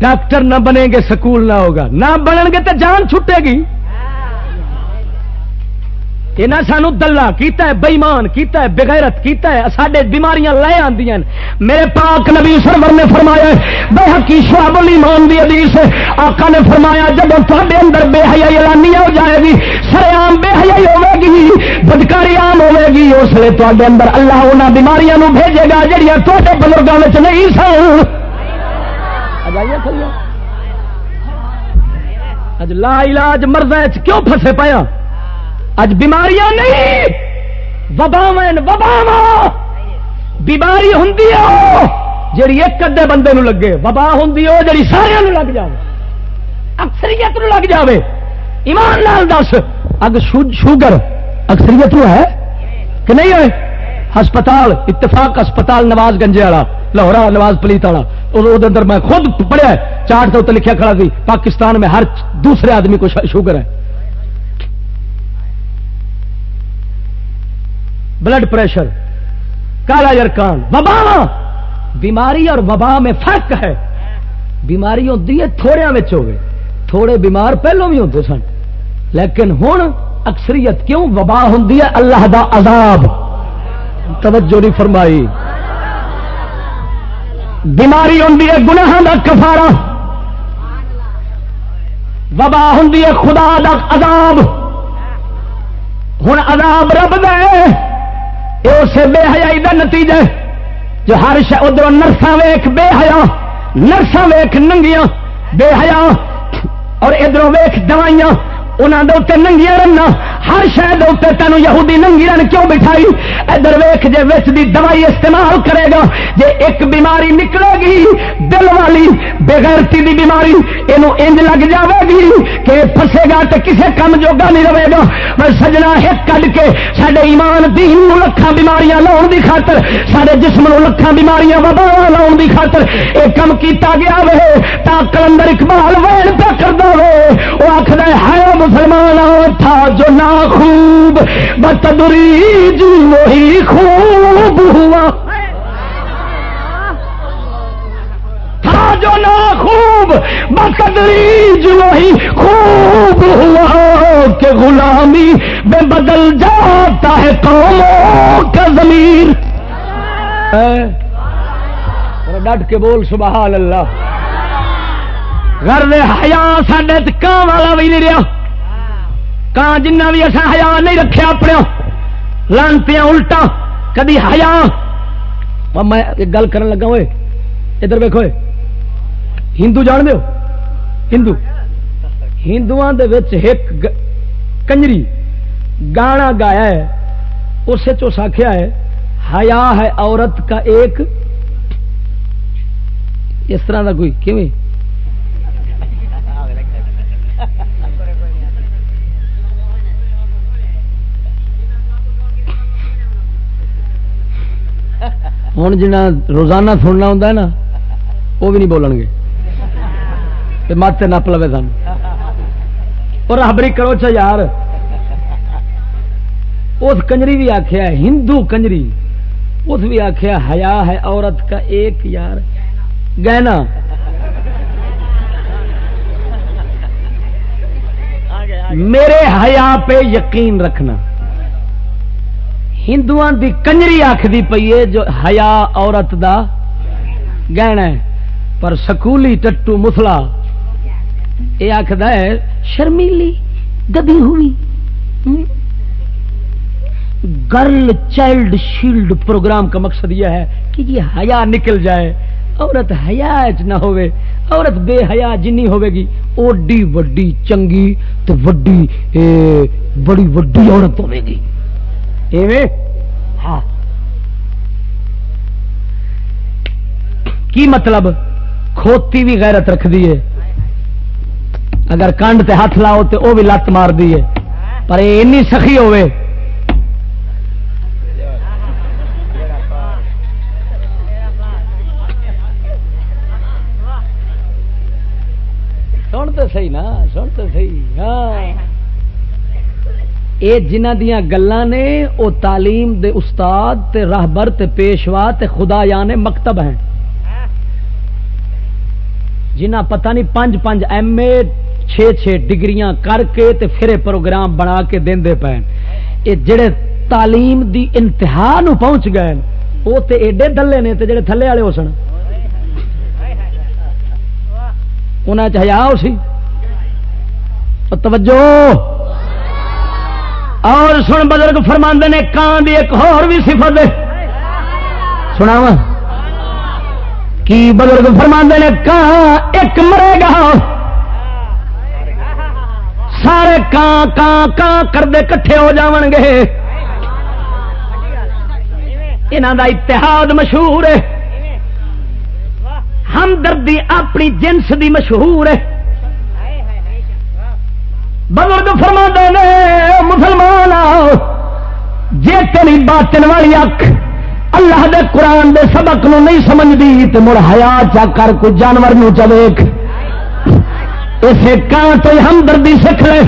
ڈاکٹر نہ بنے گے، سکول نہ ہوگا۔ نہ بنن گے تو جان چھٹے گی۔ یہاں سانو دلہ کیتا ہے بےمان کیتا ہے، بغیرت کیتا ہے سڈے بیماریاں لے آدی میرے پاک نبی سرور نے فرمایا بے حقی شعب الایمان دی حدیث آقا نے فرمایا، جب تے اندر بے حیائی اعلانی ہو جائے گی سرعام بے حیائی ہوے گی، بدکاری عام ہوے گی، اس لیے تے اندر اللہ انہاں بیماریاں نو بھیجے گا، جڑیاں تے بزرگوں میں نہیں سن۔ اج لا علاج مرد کیوں پھسے پایا اج بیماریاں نہیں۔ وبا بیماری ہوں جی ایک ادے بندے نو لگے۔ وبا ہوں جی سارے لگ جائے اکثریت نو لگ جائے ایمان لال دس، اگ شوگر اکثریت نو ہے کہ نہیں ہوئے؟ ہسپتال، اتفاق ہسپتال نواز گنجے والا لاہور نواز پلیت والا۔ اندر میں خود پڑھیا چارٹ کے اتنے لکھا کھڑا سی، پاکستان میں ہر دوسرے آدمی کو شوگر ہے۔ بلڈ پریشر، کالا یرکان وبا! بیماری اور وبا میں فرق ہے۔ بیماری ہوتی ہے تھوڑے ہو گئے تھوڑے بیمار پہلو بھی ہوتے سن۔ لیکن ہوں اکثریت کیوں وبا ہوں اللہ دا عذاب۔ توجہ نہیں فرمائی۔ بیماری ہوں گناہ کا کفارا وبا ہوں خدا دا عذاب۔ ہوں عذاب رب دے۔ اسے بے حیائی کا نتیجہ جو ہر شہ ادھر نرساں ویخ بے حیا نرساں ویخ ننگیاں، بے حیا اور ادھر ویخ دوائیاں انہوں کے ننگیا رنگ ہر شہد اتنے تینوں یہودی ننگی رن کیوں بٹھائی؟ ادھر ویخ جی وچ دی دوائی استعمال کرے گا جی ایک بیماری نکلے گی، دل والی بغیرتی دی بیماری یہ انج لگ جاوے گی کہ پھسے گا تو کسے کم جوگا نہیں رہے گا۔ میں سجنا ہٹ کھ کے سارے ایمان، دین لکھان بیماریاں لاؤن دی خاطر سارے جسم لکھان بیماریاں وبا لاؤن دی خاطر۔ یہ کم کیتا گیا وے، تا کلندر اقبال وین پہ کر دو وہ آخر ہے مسلمان تھا جو نہ خوب بتدری جی وہی خوب ہوا۔ تھا جو نہ خوب بتدری جی وہی خوب ہوا۔ کہ غلامی بے بدل جاتا ہے قوموں کا ضمیر۔ ڈٹ کے بول، سبحان اللہ۔ گھر حیا سڈے کان والا بھی نہیں رہا۔ کان جنہ بھی اصا ہیا نہیں رکھا اپنے لانتی الٹا کدی ہیا میں گل کر لگا ہوئے، ادھر ویکو ہندو جان دو ہندو۔ ہندو کنجری، گانا گایا ہے، اس آخیا ہے، حیا ہے عورت کا ایک۔ اس طرح کا کوئی، کیویں؟ ہوں جنا روزانہ سننا ہوں نا وہ بھی نہیں بولن گے مت نپ لو سن اور رابری کرو چا یار اس کنجری بھی آخیا ہندو کنجری اس بھی آخیا حیا ہے عورت کا ایک یار گہنا میرے حیا پہ یقین رکھنا ہندو دی کنجری آخری پی ہے جو ہیا عورت دا گہنا ہے۔ پر سکولی ٹٹو مسلا یہ آخد ہے، شرمیلی، گدی ہوئی۔ گرل چائلڈ شیلڈ پروگرام کا مقصد یہ ہے کہ یہ حیا نکل جائے۔ عورت حیا نہ ہوئے، عورت بے حیا جنی ہوئے گی۔ اوڈی وڈی چنگی تو وڈی بڑی وڈی عورت ہوئے گی۔ ہاں۔ کی مطلب؟ کھوتی بھی غیرت رکھ دیے اگر کنڈ تے ہاتھ لاؤ تو وہ بھی لت مار دیے پر یہ سخی ہوئے۔ سن تو سی نا سن تو سی ہاں۔ اے جنہ دیا گلا نے، او تعلیم دے استاد، تے راہبر تے پیشوا، تے خدا یعنی مکتب ہیں۔ جنہ پتہ نہیں پانچ پانچ ایم اے چھ چھ ڈگریاں کر کے تے پھرے پروگرام بنا کے دین دے پین اے جڑے تعلیم دی انتہا نو پہنچ گئے او تے ایڈے دلے نے تے جڑے تھلے والے ہو سن۔ انہیں چاہیا ہو سی۔ توجہ! اور سن بزرگ فرما نے، کان دی ایک اور بھی سفت سنا وا کی بزرگ فرما نے، کان ایک مرے گا۔ سارے کان کان کان کرتے کٹھے ہو جان گے۔ یہاں دا اتحاد مشہور ہے۔ ہمدردی اپنی جنس دی مشہور ہے۔ بزرگ فرما دے مسلمان جی تیری باطن والی اک اللہ دے قرآن دے سبق نو نہیں سمجھتی تو مڑ ہیا چا کر کوئی جانور نو چویک اسے کان تو ہمدردی سکھ لے۔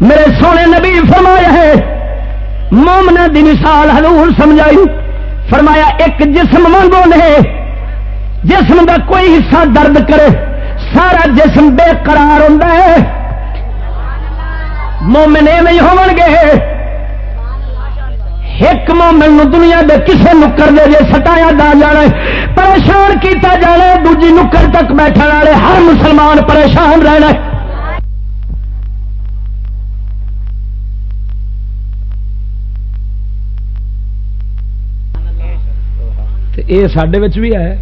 میرے سونے نبی فرمایا ہے مومنا دی مثال حضور سمجھائی۔ فرمایا، ایک جسم وانگو نے، جسم دا کوئی حصہ درد کرے، سارا جسم بے قرار ہوتا ہے۔ مومن ایویں ہو گے۔ ایک مومن نو دنیا دے کسے نکر دے جے سٹایا دا جانا پریشان کیتا جانا دوجی نکر تک بیٹھنے والے، ہر مسلمان پریشان رہنا یہ سڈے بھی ہے۔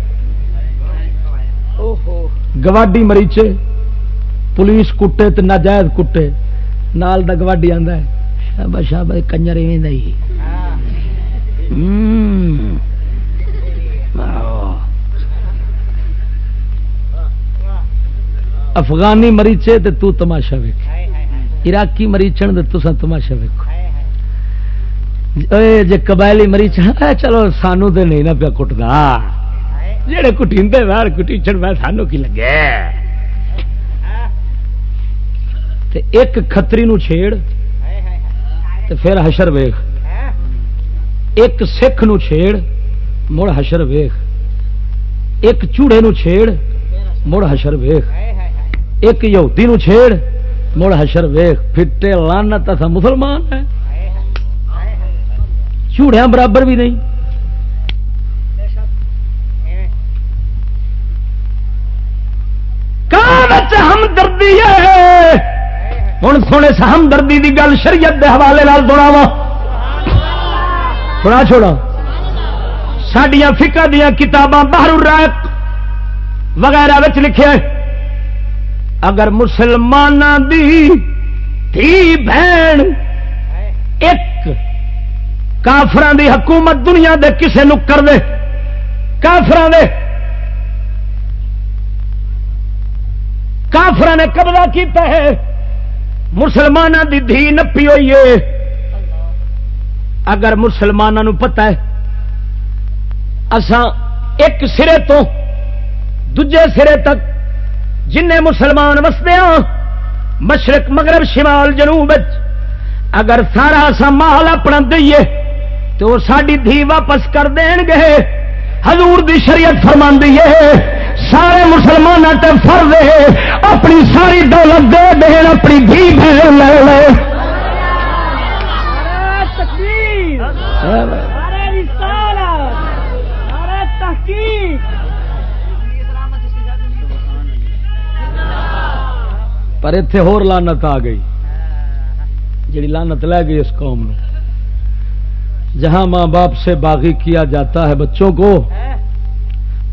گواڈی مریچے، پولیس کٹے تو ناجائز کٹے۔ نال دا گواڈی آندا ہے۔ شابا شابا کنجر ایویں دا ہی۔ افغانی مریچے تے تو تماشا ویکھ۔ عراقی مریچن تے تساں تماشا ویکھو۔ اے جے قبائلی مریچ چلو سانو تے نہیں نہ پیا کٹدا۔ جڑے کٹیندے وار کٹیچن میں سانو کی لگے؟ تے ایک کتری نو چھیڑ تے پھر حشر ویخ ایک سکھ نو چھیڑ مڑ حشر ویخ ایک چوڑے نو چھیڑ مڑ حشر ویخ ایک یہودی نو چھیڑ مڑ حشر ویخ پھٹے لانت تھا مسلمان ہے چوڑیا برابر بھی نہیں۔ ہم دردی ہے۔ ہوں سونے سمدردی کی گل شریعت کے حوالے سنا وا سنا چھوڑا سڈیا فکر دیا کتاباں باہر رائق وغیرہ لکھے اگر مسلمان دی تھی بہن ایک کافران دی حکومت دنیا دے کسے نکر دے کافران دے۔ کافر نے قبضہ کیتا ہے۔ مسلمانوں دی دھی نپی ہوئی ہے۔ اگر مسلمانوں پتہ ہے اسان ایک سرے تو دجے سرے تک جن مسلمان وستے ہاں مشرق، مغرب، شمال، جنوب اگر سارا سا مال اپنا دئیے، تو ساری دھی واپس کر دین گے۔ حضور دی شریعت فرما ہے سارے مسلمانوں تے فرض ہے اپنی ساری دولت دے دین اپنی دھی بہن لے لے۔ پر اتے ہور لانت آ گئی جڑی لانت لے گئی اس قوم میں جہاں ماں باپ سے باغی کیا جاتا ہے بچوں کو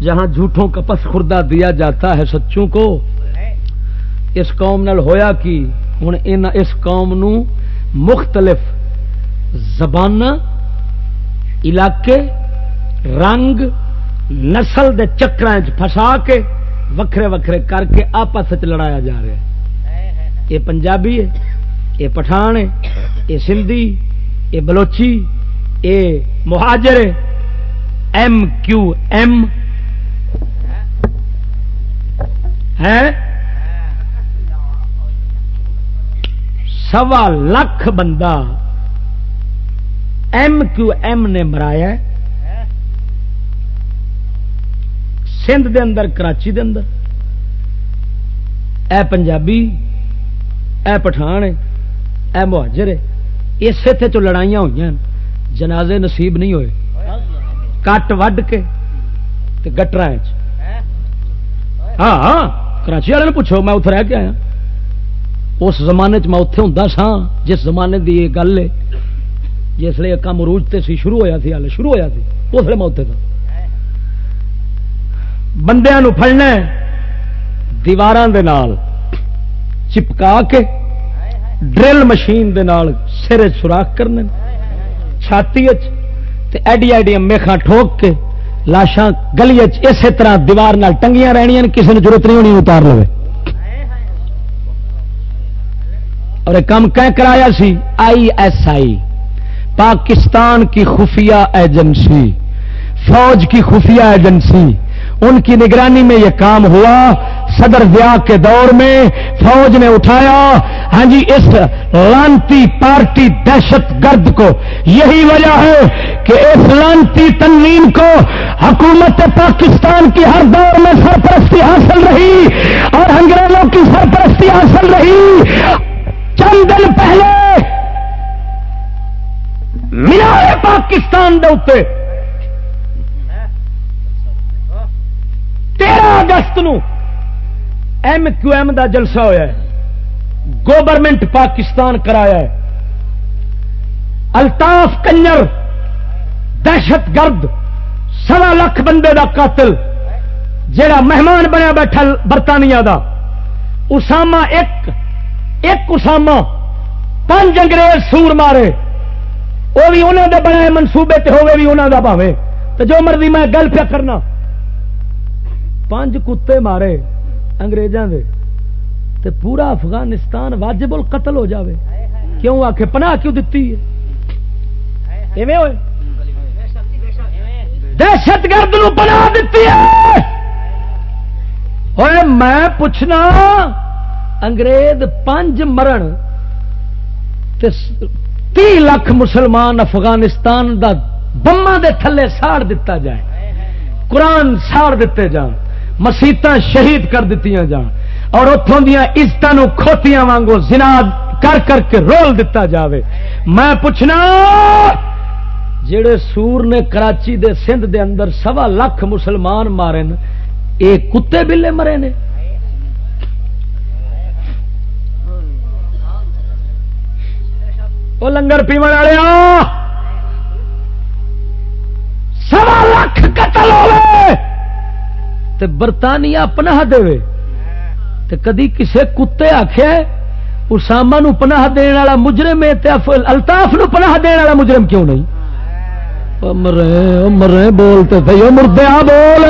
جہاں جھوٹوں کا پس خوردہ دیا جاتا ہے سچوں کو، اس قوم نال ہویا کی؟ ہوں اس قوم نو مختلف زبان، علاقے، رنگ، نسل دے چکر پھسا کے وکھرے وکھرے کر کے آپس لڑایا جا رہا ہے۔ یہ پنجابی ہے، یہ پٹھان ہے، یہ سندھی، یہ بلوچی، یہ مہاجر ایم کیو ایم ہے? سوا لاکھ بندہ ایم کیو ایم نے مرایا سندھ دے اندر کراچی دے اندر۔ اے پنجابی اے پٹھان اے مہاجر اسے تھے تو لڑائیاں ہوئی جنازے نصیب نہیں ہوئے۔ کٹ وڈ کے گٹر ہاں ہاں کراچی والے پوچھو، میں اتنے رہ کے آیا۔ اس زمانے چ میں اتے ہوں سا جس زمانے کی یہ گل ہے، جس لیے کام عروج تے سی شروع ہویا تھی ہال شروع ہویا تھی اس لیے میں اتنے تھا۔ بندیا پڑنا دیوار چپکا کے ڈرل مشین دے نال سر سوراخ کرنے، چھاتی ایڈی ایڈیا میخا ٹھوک کے لاشاں گلی اسی طرح دیوار ٹنگیاں رہنیا کسی نے ضرورت نہیں ہونی اتار لو اور کام کہ کرایا سی، آئی ایس آئی، پاکستان کی خفیہ ایجنسی، فوج کی خفیہ ایجنسی ان کی نگرانی میں یہ کام ہوا۔ صدر ضیاء کے دور میں فوج نے اٹھایا۔ ہاں جی اس لانتی پارٹی دہشت گرد کو یہی وجہ ہے کہ اس لانتی تنظیم کو حکومت پاکستان کی ہر دور میں سرپرستی حاصل رہی اور انگریزوں کی سرپرستی حاصل رہی۔ چند دن پہلے مینار پاکستان دے تیرہ اگست نو ایم کیو ایم دا جلسہ ہوا ہے۔ گورنمنٹ پاکستان کرایا ہے۔ الطاف کنجر، دہشت گرد، سوا لاکھ بندے دا قاتل جڑا مہمان بنیا بیٹھا برطانیہ دا۔ اسامہ ایک ایک اسامہ، پانچ انگریز سور مارے۔ وہ بھی انہوں دے بنائے منصوبے تے ہوئے بھی انہوں دا پاوے تو جو مرضی میں گل پیا کرنا۔ پانچ کتے مارے اگریزوں کے تے پورا افغانستان واجب القتل ہو جاوے۔ کیوں آ کے پناہ کیوں دیتی ہے؟ دہشت گرد پناہ دیتی ہے۔ میں پوچھنا، انگریز پانچ مرن تی لاکھ مسلمان افغانستان دا بما دے تھلے ساڑ دیتا جائے۔ قرآن ساڑ دیتے جان۔ مسیت شہید کر دیتی جان۔ اور اتوں دیا عزت کھوتیاں وانگو زناد کر کر کے رول دتا جاوے۔ میں پوچھنا، جڑے سور نے کراچی دے سندھ دے اندر سوا لاکھ مسلمان مارے اے کتے بلے مرے نے؟ وہ لنگر پیو والے سوا لاکھ قتل ہوئے! تے برطانیہ پناہ دے۔ تے کدی کسے کتے آخیا اسامہ نو پناہ دین والا مجرم ہے تے الطاف نو پناہ دین والا مجرم کیوں نہیں؟ مرے مرے بولتے تھے مردیا بول۔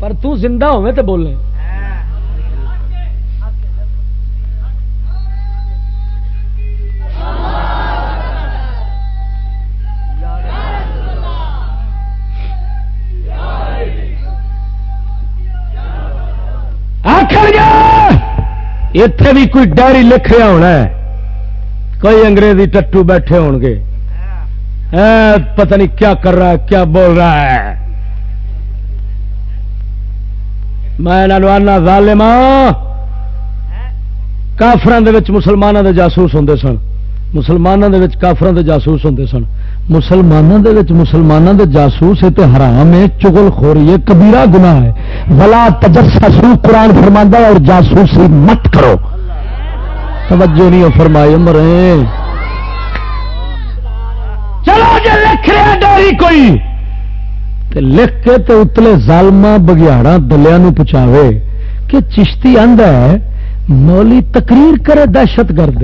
پر تو زندہ ہوئے تو بولے۔ اتے بھی کوئی ڈائری لکھ رہا ہونا ہے۔ کوئی انگریزی ٹٹو بیٹھے ہو گے۔ پتہ نہیں کیا کر رہا ہے، کیا بول رہا ہے۔ میں آنا ظالم کافران مسلمانوں کے جاسوس ہوں سن۔ مسلمانوں کے کافران کے جاسوس ہوں سن۔ مسلمانوں کے مسلمانوں کے جاسوس ہے تو حرام ہے چگل خوری ہے، کبیرہ گناہ ہے۔ بلا تجسسو قرآن فرما اور جاسوسی مت کرو۔ توجہ نہیں فرمائی مرے چلو جی لکھ رہا ڈوری کوئی۔ تے لکھ کے تے اتلے ظالما بگیاڑا دلیا پہنچاوے کہ چشتی آند ہے، مولی تقریر کرے دہشت گرد۔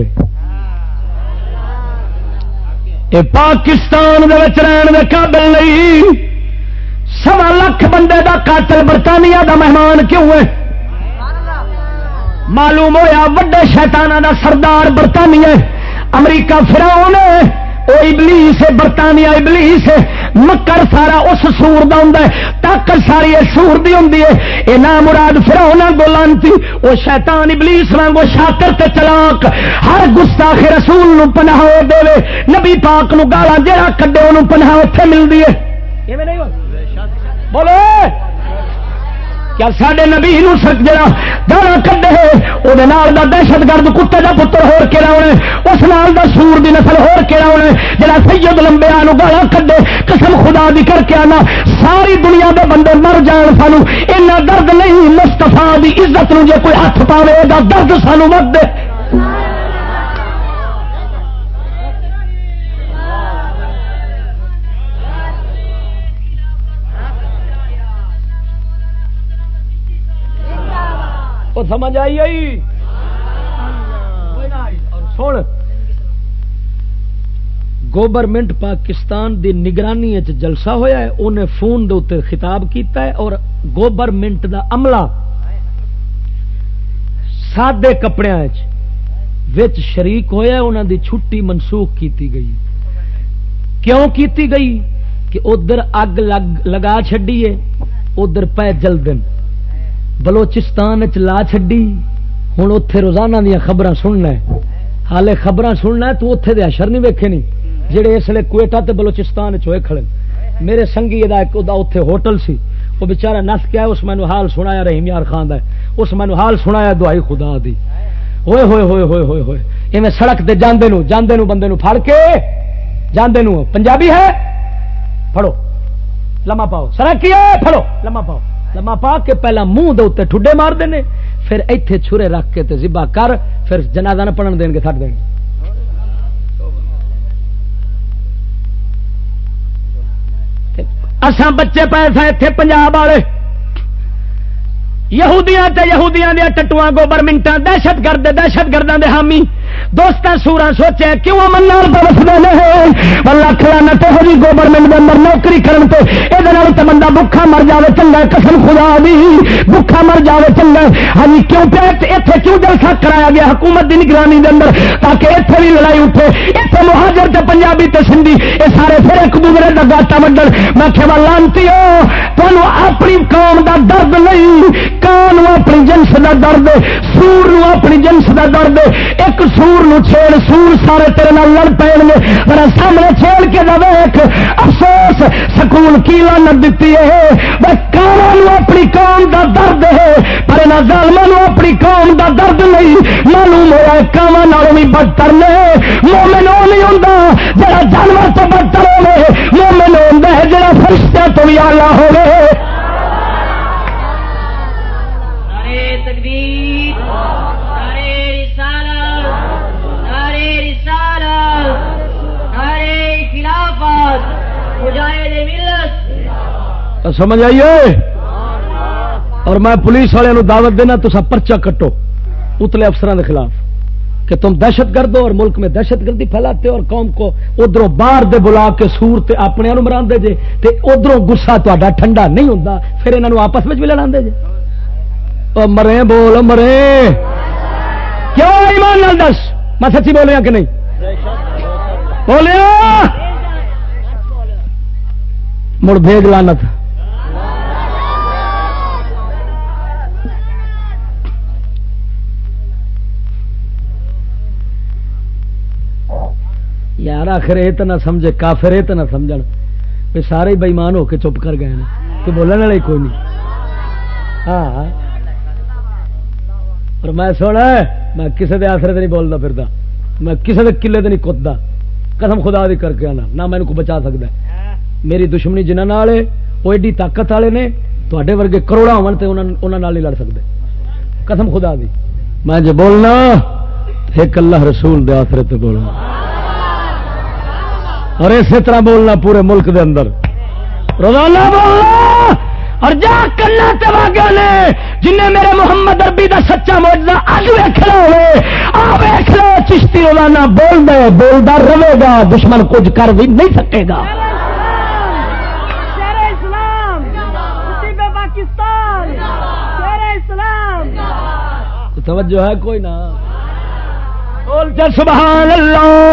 پاکستان رہن دے قابل نہیں۔ سوا لاکھ بندے دا قاتل برطانیہ دا مہمان کیوں ہے؟ معلوم ہویا وڈے شیطانہ دا سردار برطانیہ امریکہ فراؤن وہ ابلیس ہے، برطانیہ ابلیس ہے۔ مکر سارا اس سور دا ہوں طاقت ساری سور دی ہوں یہ نام مراد فراؤنا گولانتی وہ شیطان ابلیس وانگو شاطر تے چلاک۔ ہر گستاخ رسول نو پناہ دے نبی پاک نو گالا جڑا کڈے انہوں پناہ اتنے ملتی ہے۔ بولو کیا سڈے نبی سک جا گالا کھڈے وہ دہشت گرد کتے کا پتر ہو کے لاؤنا اس نال دا سور دی نسل ہو کے لاؤنا جا سید لمبیا گالا کھڈے، قسم خدا دی کر کے آنا، ساری دنیا دے بندے مر جان سانو اینا درد نہیں مستفا دی عزت نو جے کوئی ہاتھ پاوے گا، درد سانو مت دے۔ سمجھ آئی آئی؟ سن گورنمنٹ پاکستان دی نگرانی جلسہ ہویا ہے انہیں فون دے اتنے خطاب کیتا ہے اور گورنمنٹ دا عملہ سادے کپڑے وچ شریک ہویا ہے انہوں دی چھٹی منسوخ کیتی گئی۔ کیوں کیتی گئی؟ کہ ادھر اگ لگ، لگا چڈیے ادھر پہ جلدن۔ بلوچستان لا چڈی ہوں اتے روزانہ دیا خبر سننا ہالے خبر سننا تو اتنے دے اشر نہیں ویکے نہیں جہے اس لیے کوئٹا تے بلوچستان چوئے کھڑے۔ میرے سنگی اتے ہوٹل سی۔ وہ بچارا نس کیا اس مینو حال سنایا رحیم یار خان دا اس مینو حال سنایا دعائی خدا دی۔ ہوئے ہوئے ہوئے ہوئے ہوئے ہوئے۔ ایویں سڑک دے جاندے نو جاندے نو بندے نو پھڑ کے۔ جاندے نو پنجابی ہے؟ پھڑو۔ لما پاؤ۔ سڑک کی ہے؟ پھڑو۔ لما پاؤ۔ لما پا کے پہلا منہ دے ٹھڈے مار دینے، پھر ایتھے چھرے رکھ کے تے زبا کر، پھر جنازہ نہ پڑھن دین گے تھٹ دیں گے۔ اساں بچے پیسہ اتنے پنجاب والے یہودیاں تے یہودیاں دیا ٹٹواں گوبرمنٹاں دہشت گرد دہشت گرداں دے حامی۔ دوست سورا سوچے کیوں جی من پرستے نہیں لکھ لانا تو ہو گورنمنٹ کے اندر نوکری کرن کرنے یہ تو بندہ بکھا مر جائے چنگا، قسم خدا بھی بکھا مر جائے چنگا۔ ہاں جی، کیوں پہ اتنے کیوں جلسہ کرایا گیا حکومت کی نگرانی کے اندر تاکہ اتنے بھی لڑائی اٹھے؟ اتنے مہاجر تے پنجابی تے سندھی یہ سارے پھر ایک دوسرے کا گاٹا وڈن۔ میں کہ لانتی ہو تمہیں اپنی قوم کا درد نہیں۔ کان اپنی جنس کا درد سور اپنی جنس کا درد ایک سور سور نو چھیڑ، سور سارے تیرے نال لڑ پے گے۔ پر سامنے چھیڑ کے دے ویک افسوس سکول کی لانت دیتی ہے۔ کانوں اپنی قوم دا درد ہے۔ پر نہ ظالموں اپنی قوم دا درد نہیں۔ معلوم ہوا کاواں نالوں بھی بدتر نے۔ مومن وہ نہیں ہوں جڑا جانور تو بدتر ہوے مومن ہوں جڑا فرشتہ تو بھی آلہ ہوے سمجھ آئیے؟ اور میں پولیس والے دعوت دینا تو سب پرچا کٹو۔ اتلے افسران کے خلاف کہ تم دہشت گرد ہو اور ملک میں دہشت گردی پھیلاتے ہو اور قوم کو ادھر باہر دے بلا کے سور تے اپنے مرا جے تے ادھر گسا تا ٹھنڈا نہیں ہوتا پھر یہاں آپس میں بھی لڑا جے۔ او مرے، بول، مرے۔ کیوں ایمان نال دس؟ میں سچی بولیا کہ نہیں؟ بولیا مڑ بھیج لانت یار آخر یہ تو نہ سمجھے، کافر یہ تو نہ سمجھ بھی سارے بےمان ہو کے چپ کر گئے تو بولنے والے کوئی نہیں۔ ہاں۔, ہاں۔ اور میں سونا میں کسی کے آسرے نہیں بولتا پھرتا میں کسی کے کلے نہیں کتا قسم خدا دی کر کے آنا، نہ میں کو بچا سکتا میری دشمنی جنہوں ہے، وہ ایڈی طاقت والے نے تے ورگے کروڑا ہو لڑ سکتے۔ قسم خدا دی۔ میں جو بولنا، ایک اللہ رسول دے آسرے تو بولنا۔ اور اسی طرح بولنا پورے ملک دے اندر۔ روزانہ بولنا! اور جا کرنا نے جنہیں میرے محمد اربی دا سچا موجودہ اج ویخ لو آ ویخ لو چشتی روزانہ دے بولتا رہے گا دشمن کچھ کر بھی نہیں سکے گا۔ توجہ ہے کوئی نہ بول سبحان اللہ۔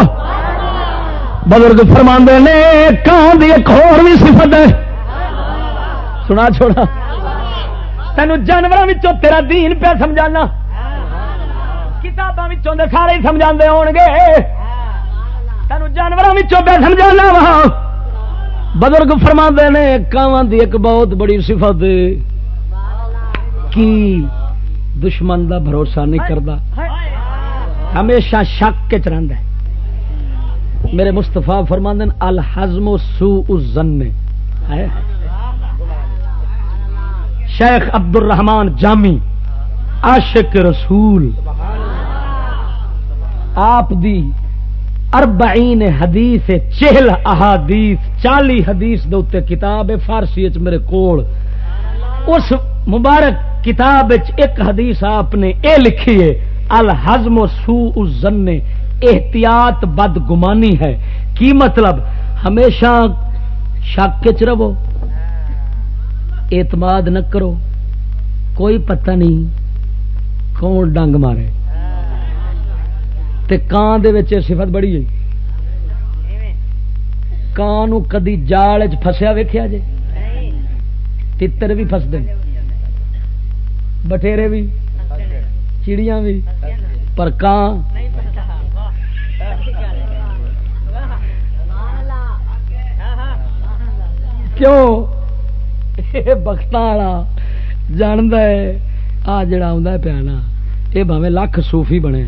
بزرگ فرما نے کان کی ایک بھی صفت ہے۔ سنا چھوڑا۔ تین جانوروں تیرا دین پہ سمجھانا۔ کتابوں سارے سمجھا ہو گے تین جانوروں پہ سمجھانا وہاں بزرگ فرما نے کان کی ایک بہت بڑی صفت۔ کی دشمن دا بھروسہ نہیں کرتا ہمیشہ شک چ رہتا ہے۔ میرے مستفا فرماندن الحزم سو اس زن الزن شیخ عبد الرحمان جامی، عاشق رسول۔ آپ دی اربعین حدیث چہل احادیث چالی حدیث دے کتاب فارسی میرے کول۔ اس مبارک کتاب ایک حدیث آپ نے اے لکھی ہے، الحزم سو الزن احتیاط بد گمانی ہے۔ کی مطلب؟ ہمیشہ شک چ رہو۔ اعتماد نہ کرو۔ کوئی پتہ نہیں کون ڈنگ مارے۔ تے کان دے صفت بڑی ہے۔ کان کدی جال فسیا ویخیا جے؟ تر بھی فستے بٹیرے بھی چڑیاں بھی پر کان۔ کیوں؟ بخت والا جاند آ جڑا آ پیا نا یہ بھاوے لکھ سوفی بنے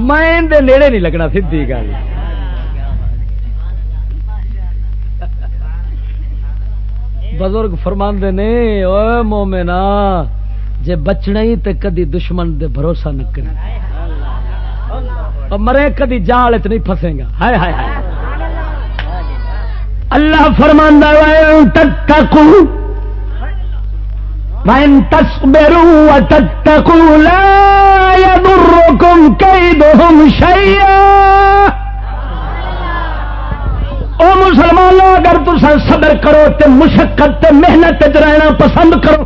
میں نیڑے نہیں لگنا سی گل بزرگ فرماندے نے او مومنا جے بچنا ہی تے کدی دشمن دے بھروسہ نہ مرے کدی جال چ نہیں پھسے گا۔ ہائے ہائے ہائے۔ اللہ فرماندہ وَإِن تَصْبِرُوا وَتَتَّقُوا لَا يَضُرُّكُمْ كَيْدُهُمْ شَيْئًا۔ او مسلمانوں، اگر تم صبر کرو تے مشقت تے محنت رہنا پسند کرو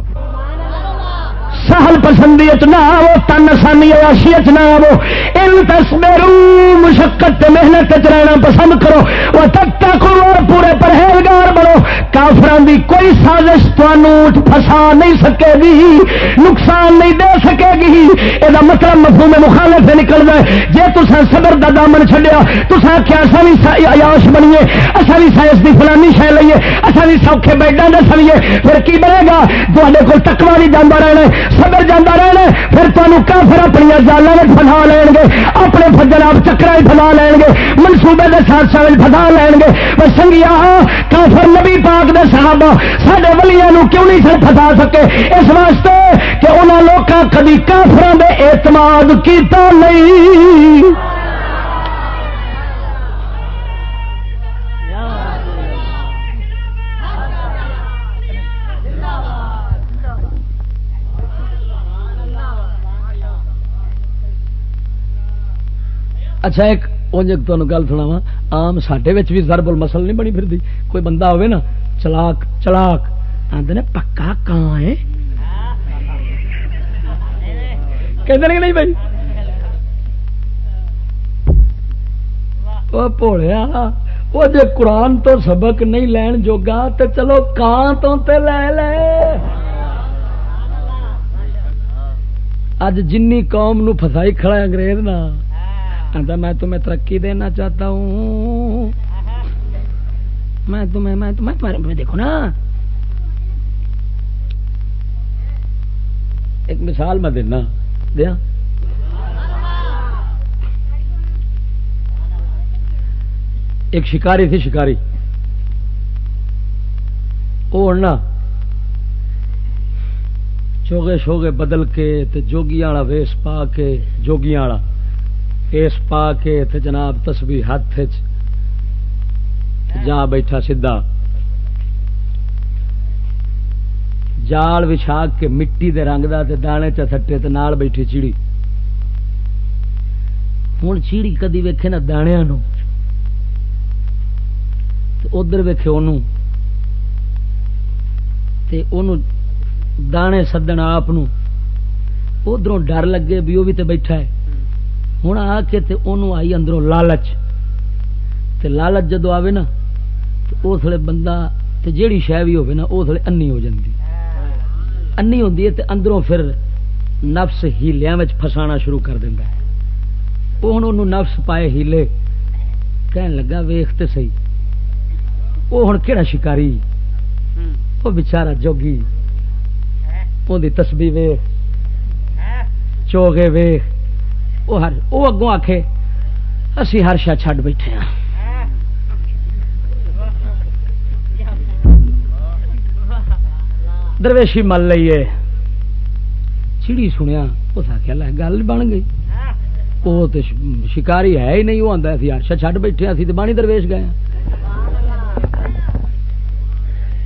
سہل پسندی نہ آو تن آسانی آشی نہ آو ان تصویروں مشقت محنت رہنا پسند کرو۔ وہ تک تک پورے پرہیزگار بنو۔ کافران دی کوئی سازش تمہیں پھسا نہیں سکے گی، نقصان نہیں دے سکے گی۔ یہ مطلب مفہوم مخالف سے نکل جائے جی تصا صبر کا دامن چڈیا تصا کیا اصا بھی عیاش بنیے۔ اصا بھی سائنس کی فلانی شہ لئیے۔ اصا بھی سوکھے بیڈا دے سلیے پھر کی بنے گا؟ تے کو تکوا بھی جانا رہنا سدر جانا رہنا پھر تمہیں کافر اپنی جالا میں فسا لین گے، اپنے فجر آپ چکر فسا لین گے، منصوبے کے ساتھ ساتھ فسا لین گے۔ پر سنگیا کافر نبی پاک دے صحابہ سارے ولیا کیوں نہیں سر فسا سکے؟ اس واسطے کہ انہوں لوگ کدی کافران دے اعتماد کیتا نہیں۔ اچھا ایک تمہیں گل سنا وا آم سڈے بھی زربل مسل نہیں بنی پھر کوئی بندہ ہوئے نا، چلاک چلاک۔ آدھے نے، پکا کان ہے؟ کہ نہیں بھائی؟ پوڑیا وہ جی قرآن تو سبق نہیں لین جوگا تو چلو کان تو تے لے لے۔ اج جن قوم نو فسائی کھڑا انگریز نا۔ آتا میں تمہیں ترقی دینا چاہتا ہوں۔ میں تمہیں میں تمہیں تمہارے دیکھو نا۔ ایک مثال میں دینا، دیا۔ ایک شکاری تھی، شکاری۔ وہ نا، چوگے شوگے بدل کے تے جوگیاں والا ویس پا کے جوگیاں والا۔ ویس پا کے تے جناب تسبیح ہاتھ جا بیٹھا سیدھا۔ جال وچھا کے مٹی دے رنگ دا تے دانے چ سٹے تے نال بیٹھی چیڑی۔ ہوں چیڑی کدی ویکھے نا دانیا نو۔ ادھر ویکھے دانے سدن آپ ادھر ڈر لگے بھی وہ بھی تے بیٹھا ہے۔ ہوں آ کے تے انہوں آئی اندروں لالچ تے لالچ جدو آوے نا تو اس لیے بندہ تے جیڑی شہ بھی ہوے نا اس لیے انی ہو جاتی انی ہوتی ہے تے اندروں پھر نفس ہیلیا فسانا شروع کر دینا ہے وہ ہوں نفس پائے ہیلے کہن لگا ویخ تے صحیح وہ ہوں کہڑا شکاری وہ بچارا جوگی وہ تسبی ویخ چوگے ویخ وہ ہر وہ اگوں آخے اسی ہر شا چھڈ بیٹھے ہاں درویشی مل لیے چڑی سنیا اس آخیا گل بن گئی وہ تو شکاری ہے ہی نہیں وہ آتا ہرشا چھڈ بیٹھے اسی تو بانی درویش گئے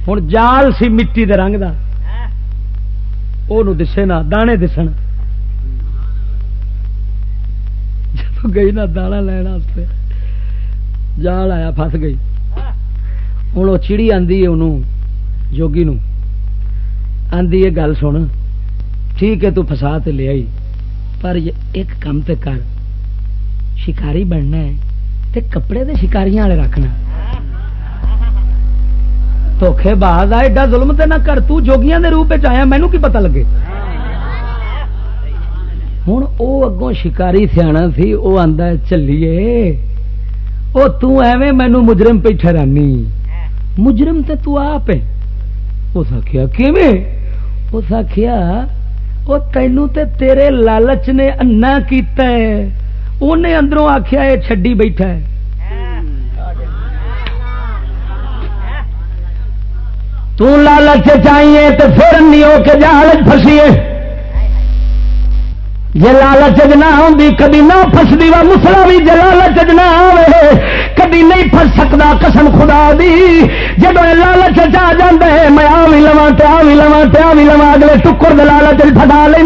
ہوں جال سی مٹی دے رنگ دا وہ دسے نا دانے دسن جب گئی نا دانا لینا جال آیا فس گئی۔ ہوں وہ چڑی آدھی ہے انہوں جوگی نو آدھی یہ گل سن۔ ٹھیک ہے، تو فسا تے لے آئی۔ پر ایک کم تے کر۔ شکاری بننا ہے تے کپڑے دے شکاریاں والے رکھنا۔ دھوکھے باز ایڈا ظلم تے نہ کر۔ تو جوگیاں دے روپ آیا مینو کی پتہ لگے؟ ہوں او اگوں شکاری سیاح سی وہ آتا چلیے وہ تیویں مینو مجرم پہ ٹھہرانی مجرم تے تو آپ ہے اس آخیا کیویں اس آخیا وہ تینوں تے تیرے لالچ نے انا کیتا ہے انہیں اندروں آخیا یہ چڈی بیٹھا ہے تو لالچ چاہیے تو پھر نہیں ہو کے جہالچ فسیے جی لالچ نہ آتی کدی نہ فسدی وا مسلا بھی جی لالچ نہ آئے کدی نہیں فس سکتا قسم خدا دی۔ جب لالچ آ جاندے، میں آ بھی لوا تو آ بھی لوا تو آ بھی لوا اگلے ٹکر دے لالچ فٹا لیں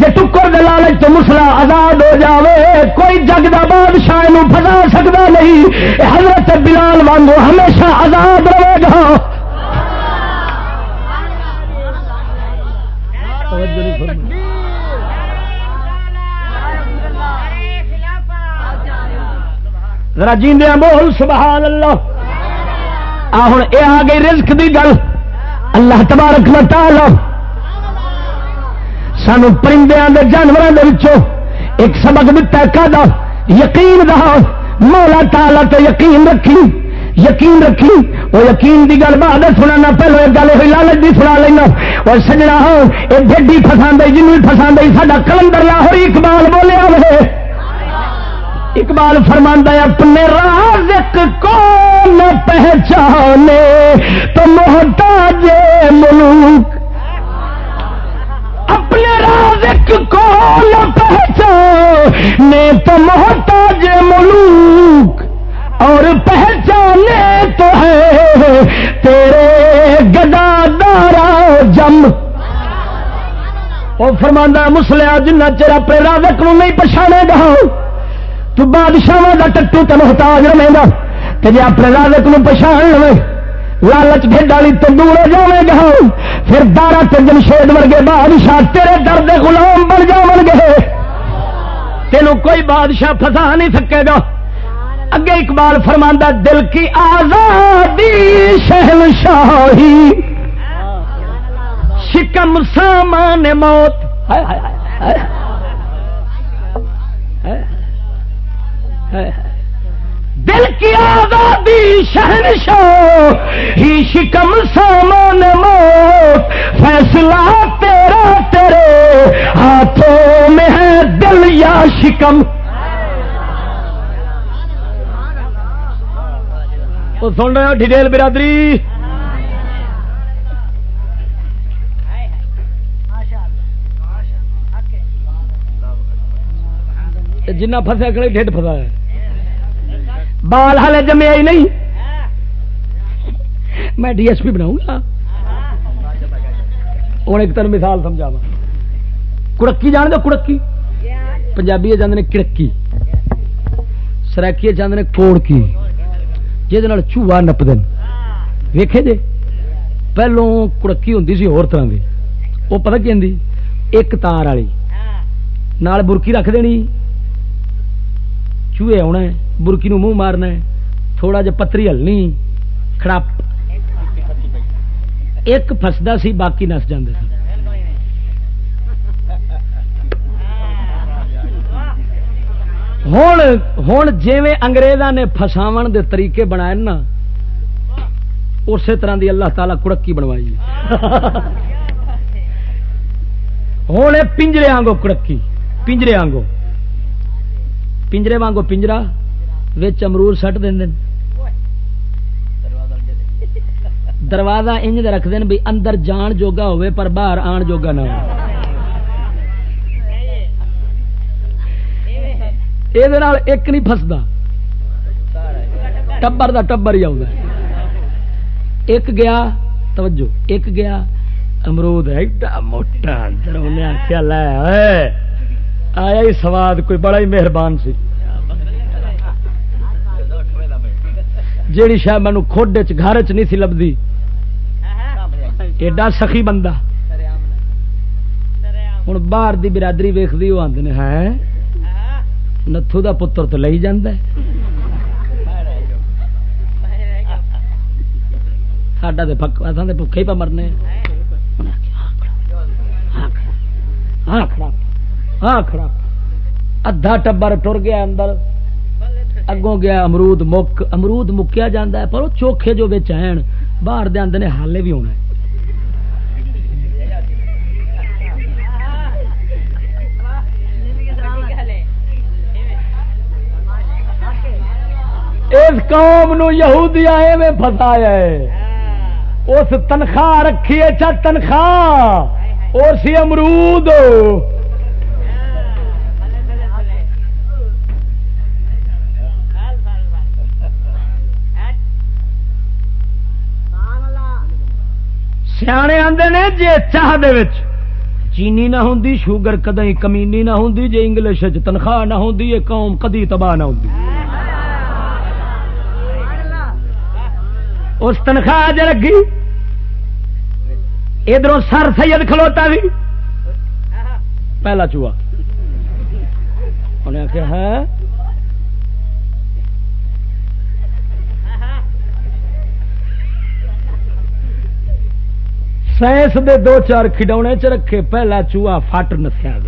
جی ٹکر دے لالچ تو مسلا آزاد ہو جاوے، کوئی جگ دا بادشاہ فسا سکتا نہیں۔ حضرت بلال وانگو ہمیشہ آزاد رہے گا۔ توجہ نہیں ذرا جیندیا بول سبحان اللہ ہوں یہ آ گئی رزق دی گل۔ اللہ تبارک و تعالی۔ سانو پرندے دے جانوروں ایک سبق دتا کا یقین دا مولا تالا تو یقین رکھی۔ یقین رکھی۔ وہ یقین کی گل بعد سنا پہلو ایک گل ہوئی، لالچ بھی سنا لینا۔ اور سجنا ہاں، ہو یہ ڈیڈی فسا جنوب فسا سا کلندر لاہور اقبال بولیا وہ اقبال فرماندہ اپنے رازق کو نہ پہچانے تو محتاج ملوک۔ اپنے رازق کو نہ پہچانے تو محتاج ملوک۔ اور پہچانے تو ہے تیرے گدا دارا جم۔ وہ فرمانا مسلیا جنہ چر اپنے رازق نہیں پچھانے گا۔ تو بادشاہ کا ٹٹو تو محتاج رہے گا کہ جی اپنے لالک نو پچھان لو لالچ گھڈ والی تو دور ہو جائے گا۔ پھر بارہ تجن شید ورگے بادشاہ تیرے درد غلام بن جاؤ گے۔ تینوں کوئی بادشاہ پھسا نہیں سکے گا۔ اگے اقبال فرماندہ دل کی آزادی شہن شاہی شکم سامان موت۔ دل کی آزادی شہن ہی شکم سامان موت فیصلہ تیرا تیرے ہاتھوں میں ہے دل یا شکم۔ سن رہے ہو ڈیٹیل برادری؟ جنہ فسیا کھڑے ڈیڈ فسا ہے۔ بال ہالے جمے ہی نہیں۔ میں ڈی ایس پی بناؤں گا۔ ہوں ایک تر مثال سمجھا کڑکی جان دو کڑکی۔ پنجابی جانے کڑکی۔ سرکی جانے کوڑ کی جہد چوہا نپ دین ویکھے جے؟ پہلو کڑکی ہوں سی ہو طرح کی وہ پتا کی ہوں ایک تار والی۔ نال برکی رکھ دینی۔ چوہے آنا ہے۔ برکی نو منہ مارنا تھوڑا جا پتری ہلنی کڑپ ایک فسدا سی، باقی نس جاندے ہوں ہوں جی اگریزاں نے فساو دے طریقے بنائے نا، اسی طرح دی اللہ تعالی کڑکی بنوائی ہوں پنجرے آنگو کڑکی، پنجرے آنگو پنجرے وانگو پنجرا امرور سٹ دین دروازہ انج رکھ دین بھی اندر جان جوگا ہوئے پر باہر آن جوگا نہ ہو یہ ایک نہیں فستا ٹبر دا ٹبر ہی ایک گیا توجہ ایک گیا امرود ایڈا موٹا اندر انہیں آخیا لے آیا ہی سواد کوئی بڑا ہی مہربان سی۔ جیڑی شاید مینو کھوڈ گھر چ نہیں سی لبھی، ایڈا سخی بندہ۔ ہوں باہر دی برادری ویختی وہ آدھے ہے؟ نتھو دا پتر تو لئی جاندہ ساڈا تو پک اصل بھوکے ہی پہ مرنے۔ ہاں, ہاں, ہاں کھڑا۔ ہاں کھڑا۔ ادھا ٹبر ٹر گیا اندر۔ اگوں گیا، امرود مک امرود مکیا جاندہ ہے، پر وہ چوکھے جو بچ ہیں، باہر دے اندر نے حالے بھی ہونا ہے اس قوم نو یہودی آئے میں فسایا ہے۔ اس تنخواہ رکھی ہے چا تنخواہ۔ اور سی امرود سیانے آتے نے جی چاہ دے وچ چینی نہ ہوں شوگر کدی کمینی نہ ہوں جی انگلش تنخواہ نہ ہوں یہ قوم کدی تباہ نہ ہوں اس تنخواہ ج لگی ادھر سر سید کھلوتا بھی پہلا چوہا انہیں آخیا ہے سائنس دے دو چار کھڈونے چ رکھے پہلا چوہا فٹ نسیا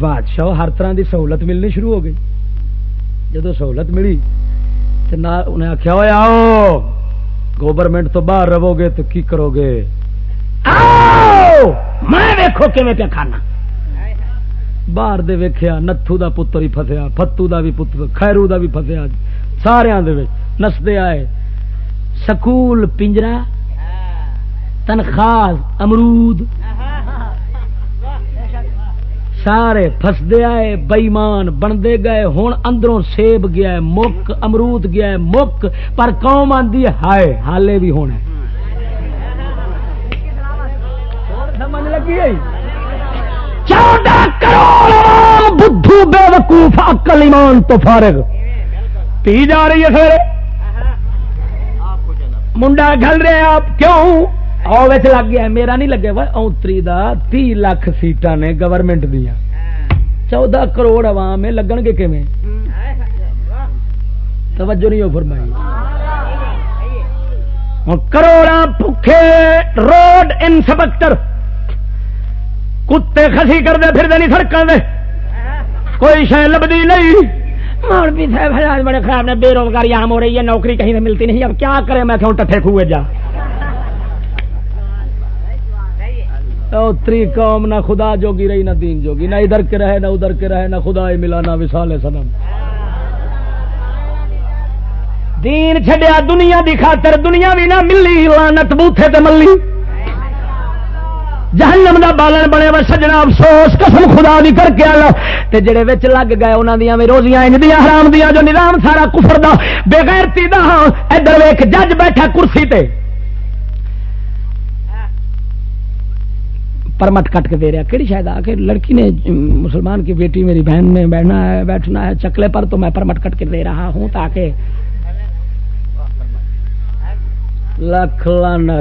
بادشاہ ہر طرح دی سہولت ملنی شروع ہو گئی جدو سہولت ملی تو انہیں آخیا ہوا آؤ گورنمنٹ تو باہر رہو گے تو کی کرو گے میں ویکو پیا کھانا باہر دے ویکھیا نتھو دا پتر ہی فسیا فتو دا بھی پتر خیرو دا بھی فسیا سارا نستے آئے سکول پنجرا تنخواہ امرود. سارے فسدے آئے بئیمان بنتے گئے ہوں اندروں سیب گیا ہے مک امرود گیا ہے مک پر قوم آدھی ہائے حالے بھی ہونا چودہ کروڑ بدھو بے وقوف عقل ایمان تو فارغ۔ پی جا رہی ہے سر منڈا گل رہے آپ کیوں؟ آؤ لگ گیا میرا نہیں لگے اونتری دا تی لاکھ سیٹاں نے گورنمنٹ دیا۔ چودہ کروڑ عوام لگن گے کیویں؟ توجہ نہیں ہو فرمائی۔ کروڑا بھوکے روڈ انسپیکٹر کتے خسی کرتے پھر نہیں سڑکوں دے۔ کوئی شہ لبھی نہیں۔ مولوی صاحب بڑے خراب نے، بے روزگاری عام ہو رہی ہے، نوکری کہیں سے ملتی نہیں۔ اب کیا کرے میں کیوں ٹھے کھوئے جا؟ اتری قوم، نہ خدا جوگی رہی، نہ دین جوگی، نہ ادھر کے رہے، نہ ادھر کے رہے، نہ خدا ملا نہ وسال سنم دین چھڈیا دنیا دی خاطر، دنیا بھی نہ ملی لانت بوتھے تے ملی۔ جہنم دا بالن بنے وا سجنا افسوس، قسم خدا دی کر کے آلو۔ تے جڑے وچ لگ گئے، انہاں دیاں وی روزیاں انج دیاں حرام دیاں، جو نظام سارا کفر دا، بے غیرتی دا ہاں، ادھر ویکھ، جج بیٹھا کرسی تے۔ پرمٹ کٹ کے دے رہا کہڑی شاید آ کے لڑکی نے مسلمان کی بیٹی میری بہن نے بیٹھنا ہے بیٹھنا ہے، چکلے پر تو میں پرمٹ کٹ کے دے رہا ہوں تاکہ لکھ لانا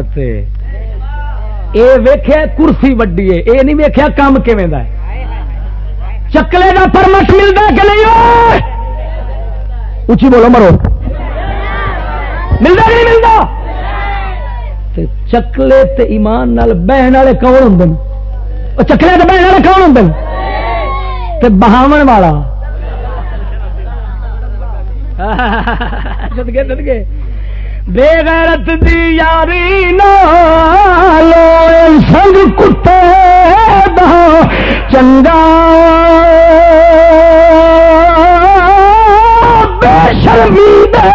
اے ویخیا کرسی وڈی ہے، اے نہیں ویخیا کام کیون چکلے کا پرمٹ ملتا کہ نہیں اچھی بولو مرو۔ ملتا کہ نہیں ملتا چکلے تے ایمان نال بہن والے کون ہوں چکلے تے بہن والے کون ہوں تے بہاون والا سدگے سدگے بے غیرت دی یاری نالو سنگ کتے دا چنگا بے شرمی دے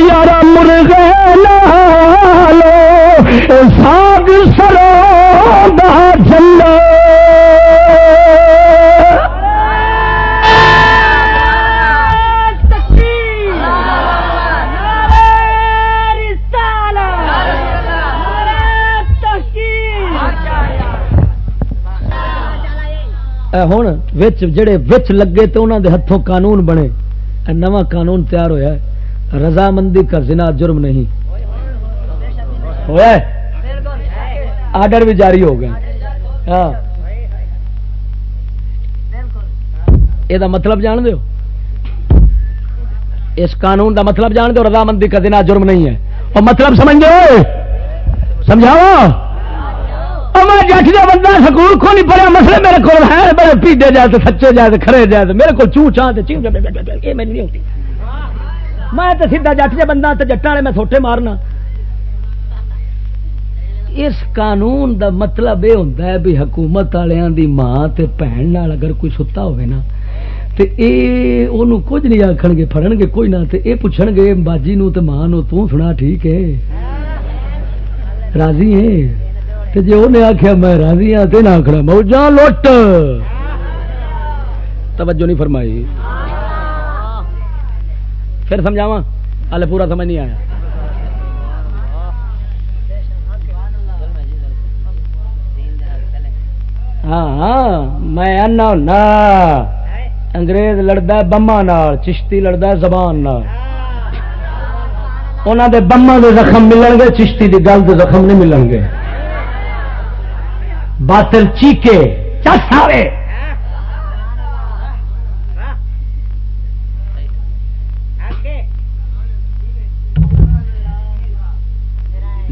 یار مرغے نالو ساگ سرو دا ہوں جڑے وچ لگے تو انہوں دے ہاتھوں قانون بنے نواں قانون تیار ہویا ہے۔ رضامندی کا زنا جرم نہیں۔ ہوا آرڈر بھی جاری ہو گیا ہاں۔ یہ مطلب جان دو اس قانون دا مطلب جان دو رضامندی کا زنا جرم نہیں ہے۔ اور مطلب سمجھ دو سمجھاؤ؟ میں جٹ جا بندہ سکول کو نہیں پڑھا مسئلے میرے کو ہے، بڑے پیڈے جائے تو سچے جائے تو کھڑے جائے تو، میرے کو چو چاہ یہ میری نہیں ہوتی۔ میں تو سیدھا جٹ جا بندہ تو جٹا والے میں سوٹے مارنا۔ اس قانون دا مطلب یہ ہوتا ہے بھی حکومت والوں دی ماں تے بھن اگر کوئی ستا ہوئے نا، تے اے انہوں کچھ نہیں آخن گے فرن گے کوئی نہ، تے اے پوچھن گے، باجی نو تے ماں نو تو سنا ٹھیک ہے۔ راضی ہے جی انہیں آخیا میں راضی ہاں تو نہ آخنا موجا لٹ توجہ نہیں فرمائی پھر سمجھاوا ہال پورا سمجھ نہیں آیا ہاں ہاں میں آنا ہونا انگریز لڑتا بما چشتی لڑتا زبان انہوں دے بما دے زخم ملن گے چشتی دی گل دے زخم نہیں ملن گے باطل چیکے چس آئے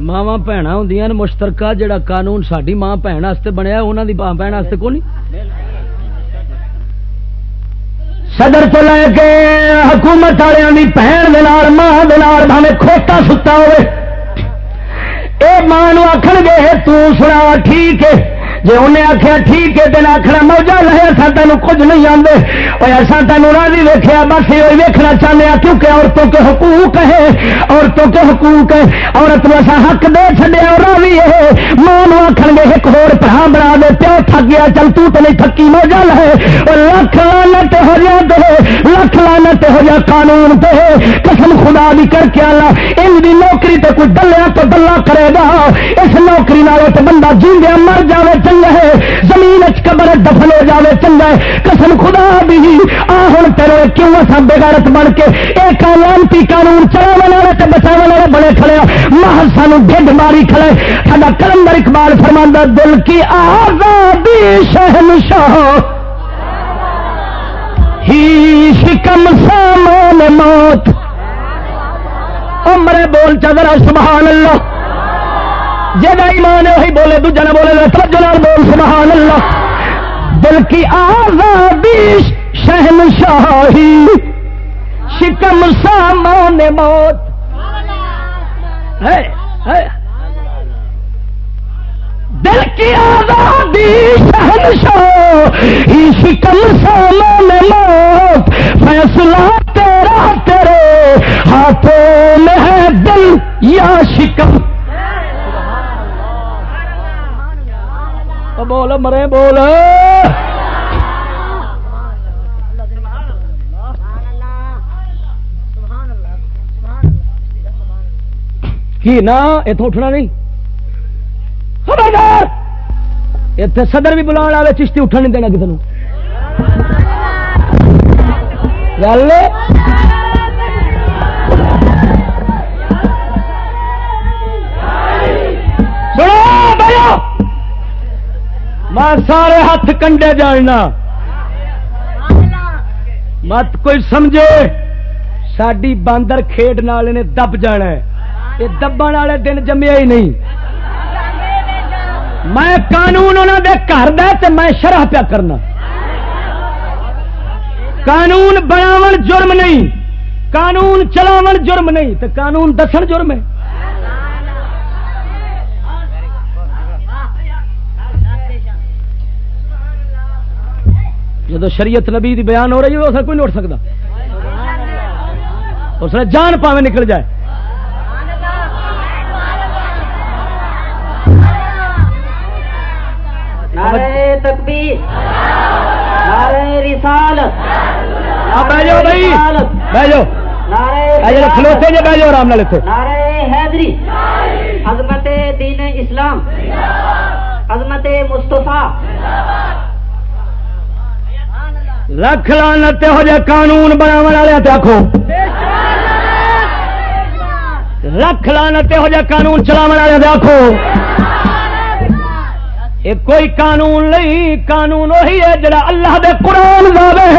ماوا بھن ہوں مشترکہ جڑا قانون ساری ماں بھن بنیا انہوں کی ماں بہن کو نہیں صدر تو لے کے حکومت والوں کی بھن بہن ماں دے کھوتا ستا ہوئے اے ماں آخر گے تنا ٹھیک ہے۔ جی انہیں آخیا ٹھیک ہے، دن آخر موجہ لے اصا تینوں کچھ نہیں آتے اور اصا تینوں راضی ویکیا بس یہ ویکنا چاہتے ہیں کیونکہ عورتوں کے حقوق ہے عورتوں کے حقوق ہے عورت ویسا حق دے چڑیا راضی ہے۔ ایک ہور پڑھا بنا دے، پیو تھک گیا، چل تو تو نہیں تھکی موجہ لے اور لکھ لانت ہو جا دے، لکھ لانت ہو جا قانون دے۔ قسم خدا بھی کر کے آنا ان کی نوکری تے کوئی ڈلیا تو ڈلا کرے گا۔ اس نوکری نال بندہ جیندیا مر جائے چنگا ہے۔ زمین قبر دفن ہو جائے چنگا ہے۔ قسم خدا بھی آ ہوں تیرے کیوں اصا بےغیرت بن کے ایک لانتی قانون چلا والے تے بچا والے بڑے کھڑے ہاں۔ محل سانو ڈھڈ ماری کھڑے۔ ساڈا کلندر اقبال فرماندہ دل کی آزادی شہنشاہ۔ ہی شکم سامان موت۔ عمرے بول چادر سبحان اللہ۔ جا ایمان ہے وہی بولے دوجا نہ بولے توجہ بول، سبحان اللہ۔ دل کی آزادی شہن شاہی شکم سامان موت۔ ہے ہے۔ دل کی آزادی شہن شاہی شکم سامان موت، فیصلہ تیرا تیرے ہاتھوں میں ہے دل یا شکم بول، مرے، بول۔ کی نا؟ اتوں اٹھنا نہیں۔ خبردار! اتنے صدر بھی بلا والے چشتی اٹھن نہیں دینا کسی گل؟ میں سارے ہاتھ کنڈے جاننا۔ مت کوئی سمجھے۔ ساری باندر کھیڈ نے دب جانا یہ دبن والے دن جمیا ہی نہیں۔ میں قانون انہوں دے گھر دے میں شرح پیا کرنا۔ قانون بناو جرم نہیں۔ قانون چلاو جرم نہیں۔ تو قانون دسن جرم ہے۔ جب شریعت نبی دی بیان ہو رہی ہے، اسے کوئی نہیں اٹھ سکتا۔ اس جان پاوے نکل جائے۔ تکبیر رسالت بھائی کھلوتے آرام نال نعرہ حیدری عظمت دین اسلام عظمت مصطفیٰ۔ لکھ لانا ہو جائے قانون بناو والے آخو لکھ لانا ہو جائے قانون چلاو والے آخو یہ کوئی قانون نہیں، قانون وہی ہے جڑا اللہ دے قرآن دے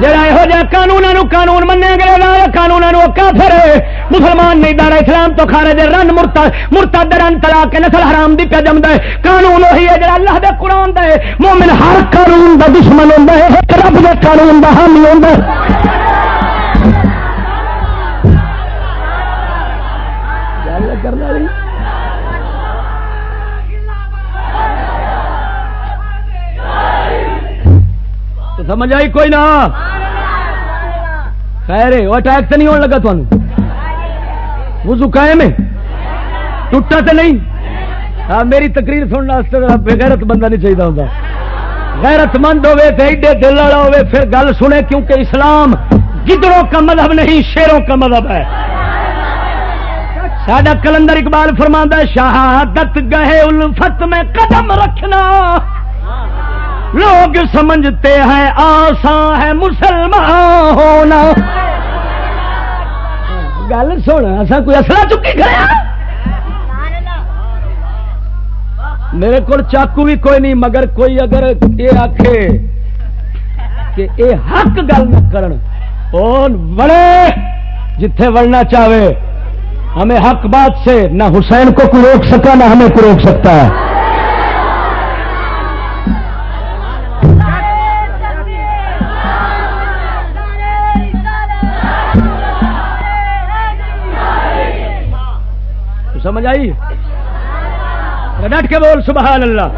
جڑا یہو جہ قانون قانون منیا گیا قانون کافر مسلمان نہیں، دار اسلام تو کھا رہے رن مرتا مرتا درن تلا کے نسل حرام دی پہ جمد ہے قانون وہی ہے جڑا اللہ دے قرآن دے مومن ہر قانون دا دشمن ہوتا ہے رب دے قانون دا حامی ہوتا ہے۔ سمجھ آئی کوئی نہ خیر وہ اٹیک تو نہیں ہونے لگا تمہیں وضو قائم ہے۔ ٹوٹا تو نہیں۔ ہاں میری تقریر سننے بغیرت بندہ نہیں چاہیے ہوتا غیرت مند ہوے تو ایڈے دل والا ہوے پھر گل سنے، کیونکہ اسلام گدڑوں کا مذہب نہیں، شیروں کا مذہب ہے۔ سڈا کلندر اقبال فرما شہادت گہے الفت میں قدم رکھنا۔ لوگ سمجھتے ہیں آسان ہے مسلمان ہونا۔ گل سن ایسا کوئی اصلا چکی کھڑا میرے کو چاقو بھی کوئی نہیں، مگر کوئی اگر یہ آخ کہ اے حق گل نہ کرن بڑے جتھے وڑنا چاہے، ہمیں حق بات سے نہ حسین کو کوئی روک سکا، نہ ہمیں کو روک سکتا ہے۔ سمجھ آئی؟ ڈٹ کے بول، سبحان اللہ۔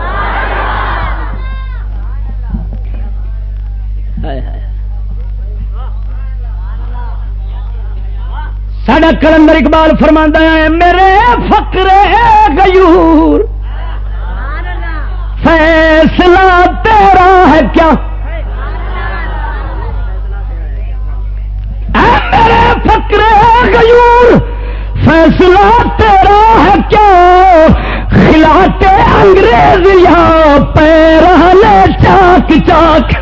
سڈا کلندر اقبال فرما ہے، میرے فکر گیو۔ کیا خلاف کے انگریز یہاں پیرہنے چاک چاک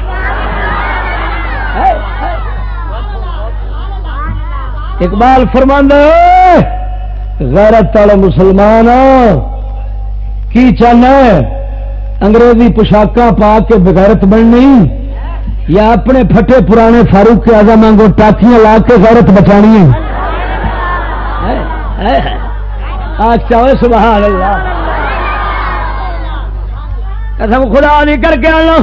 اقبال فرماند غیرت والے مسلمان، کی چاہنا انگریزی پوشاکاں پا کے بغیرت بننی؟ یا اپنے پھٹے پرانے فاروق کے آزا مانگو ٹاکیاں لا کے غیرت بچانی چاہے سبحان اللہ۔ قسم خدا نہیں کر کے آنا۔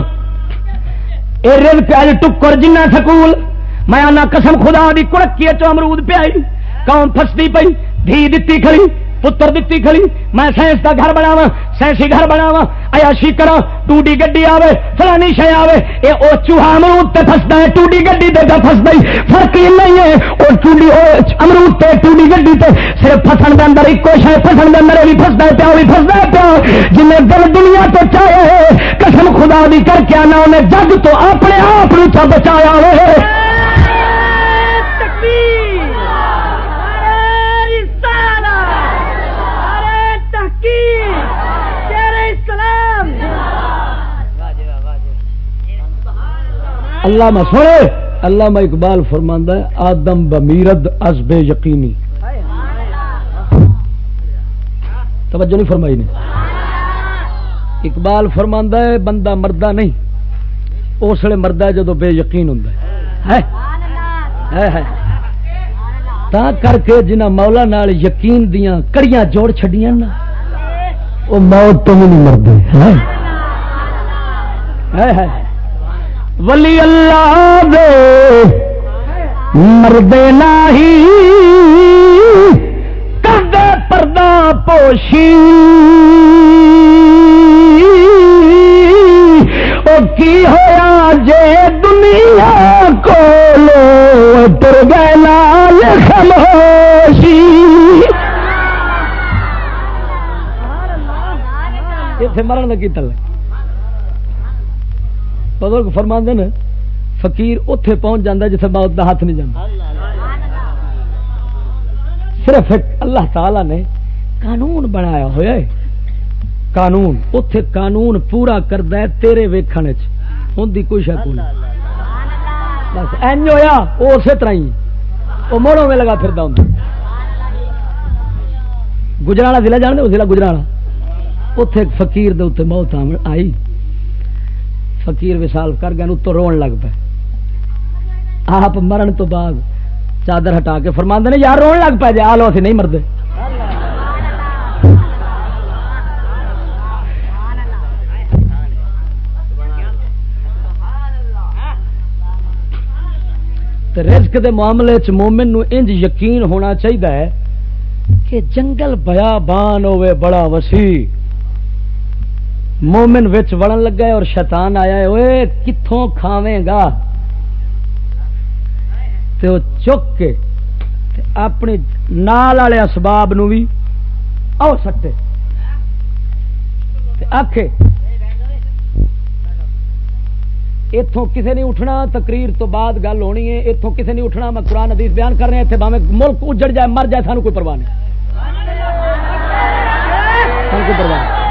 یہ رل پیاج ٹکر جنہ سکول، میں آنا قسم خدا دی کڑکی چمرود پیائی، قوم فستی پئی، دھی دتی کھڑی۔ پتر دتی کھڑی میں سائنس کا گھر بناوا سائنسی گھر بناوا عیاشی کرا ٹوڈی گڈی آوے، فلانی شے آوے، اے او چوہا امرود تے پھسدا ہے ٹوڈی گڈی تے پھسدا ہی فرق ہی نہیں ہے، او ٹوڈی او امرود تے ٹوڈی گڈی تے، صرف پھسن دے اندر ایک شے پھسن دے اندر بھی پھسدا ہے پیا بھی پھسدا ہے پیا جنے دل دنیا تو چاہے، قسم خدا دی کر کے انا نے جگ تو اپنے آپ نو بچایا ہوئے۔ اللہ میں سوڑے اللہ میں اقبال فرماندہ ہے، آدم بمیرد از بے یقینی۔ توجہ نہیں فرمائی نے؟ اقبال فرماندہ ہے، بندہ مردہ نہیں۔ اس لیے مردہ ہے جدو بے یقین ہوں تا کر کے جنہ مولا نال یقین دیاں کڑیاں جوڑ چھڑیاں نا، وہ موت تو نہیں مردے۔ ہے ہے۔ ولی اللہ دے مردے نہیں کردے پردہ پوشی۔ او کی ہوا جے دنیا کو لو تر گئے لال خموشی مرن لگی تلے بزرگ فرما نا فقیر اتے پہنچ جاتا جیسے موت کا ہاتھ نہیں جانا صرف اللہ تعالی نے قانون بنایا ہوا ہے۔ قانون اتے قانون پورا کرتا ہے تیرے ویکھنے ہوں کوئی شک نہیں۔ بس این ہوا وہ اسی طرح ہی۔ وہ موڑوں میں لگا پھر ہوں گجرالا ضلع جانتے ضلع گجرالا اتے فقیر دے اتنے موت آئی۔ فقیر وسال کر گئے اتو رو لگ پے۔ آپ مرن تو بعد چادر ہٹا کے فرما نے، یار رو لگ پے جی آ لو اسی نہیں مرد رزق دے معاملے چ مومن نو انج یقین ہونا چاہیے کہ جنگل بیا بان ہوئے بڑا وسیع۔ مومن وچ وڑن لگا ہے اور شیطان آیا ہے اوے کتوں کھاویں گا؟ تے وہ چک کے تے اپنے نال والے اسباب نو بھی او سٹے۔ آخے اتوں کسے نہیں اٹھنا تقریر تو بعد گل ہونی ہے اتوں کسے نہیں اٹھنا میں قرآن حدیث بیان کر رہے اتنے باویں ملک اجڑ جائے، مر جائے، سانو کوئی پرواہ نہیں۔ سانو کوئی پرواہ نہیں۔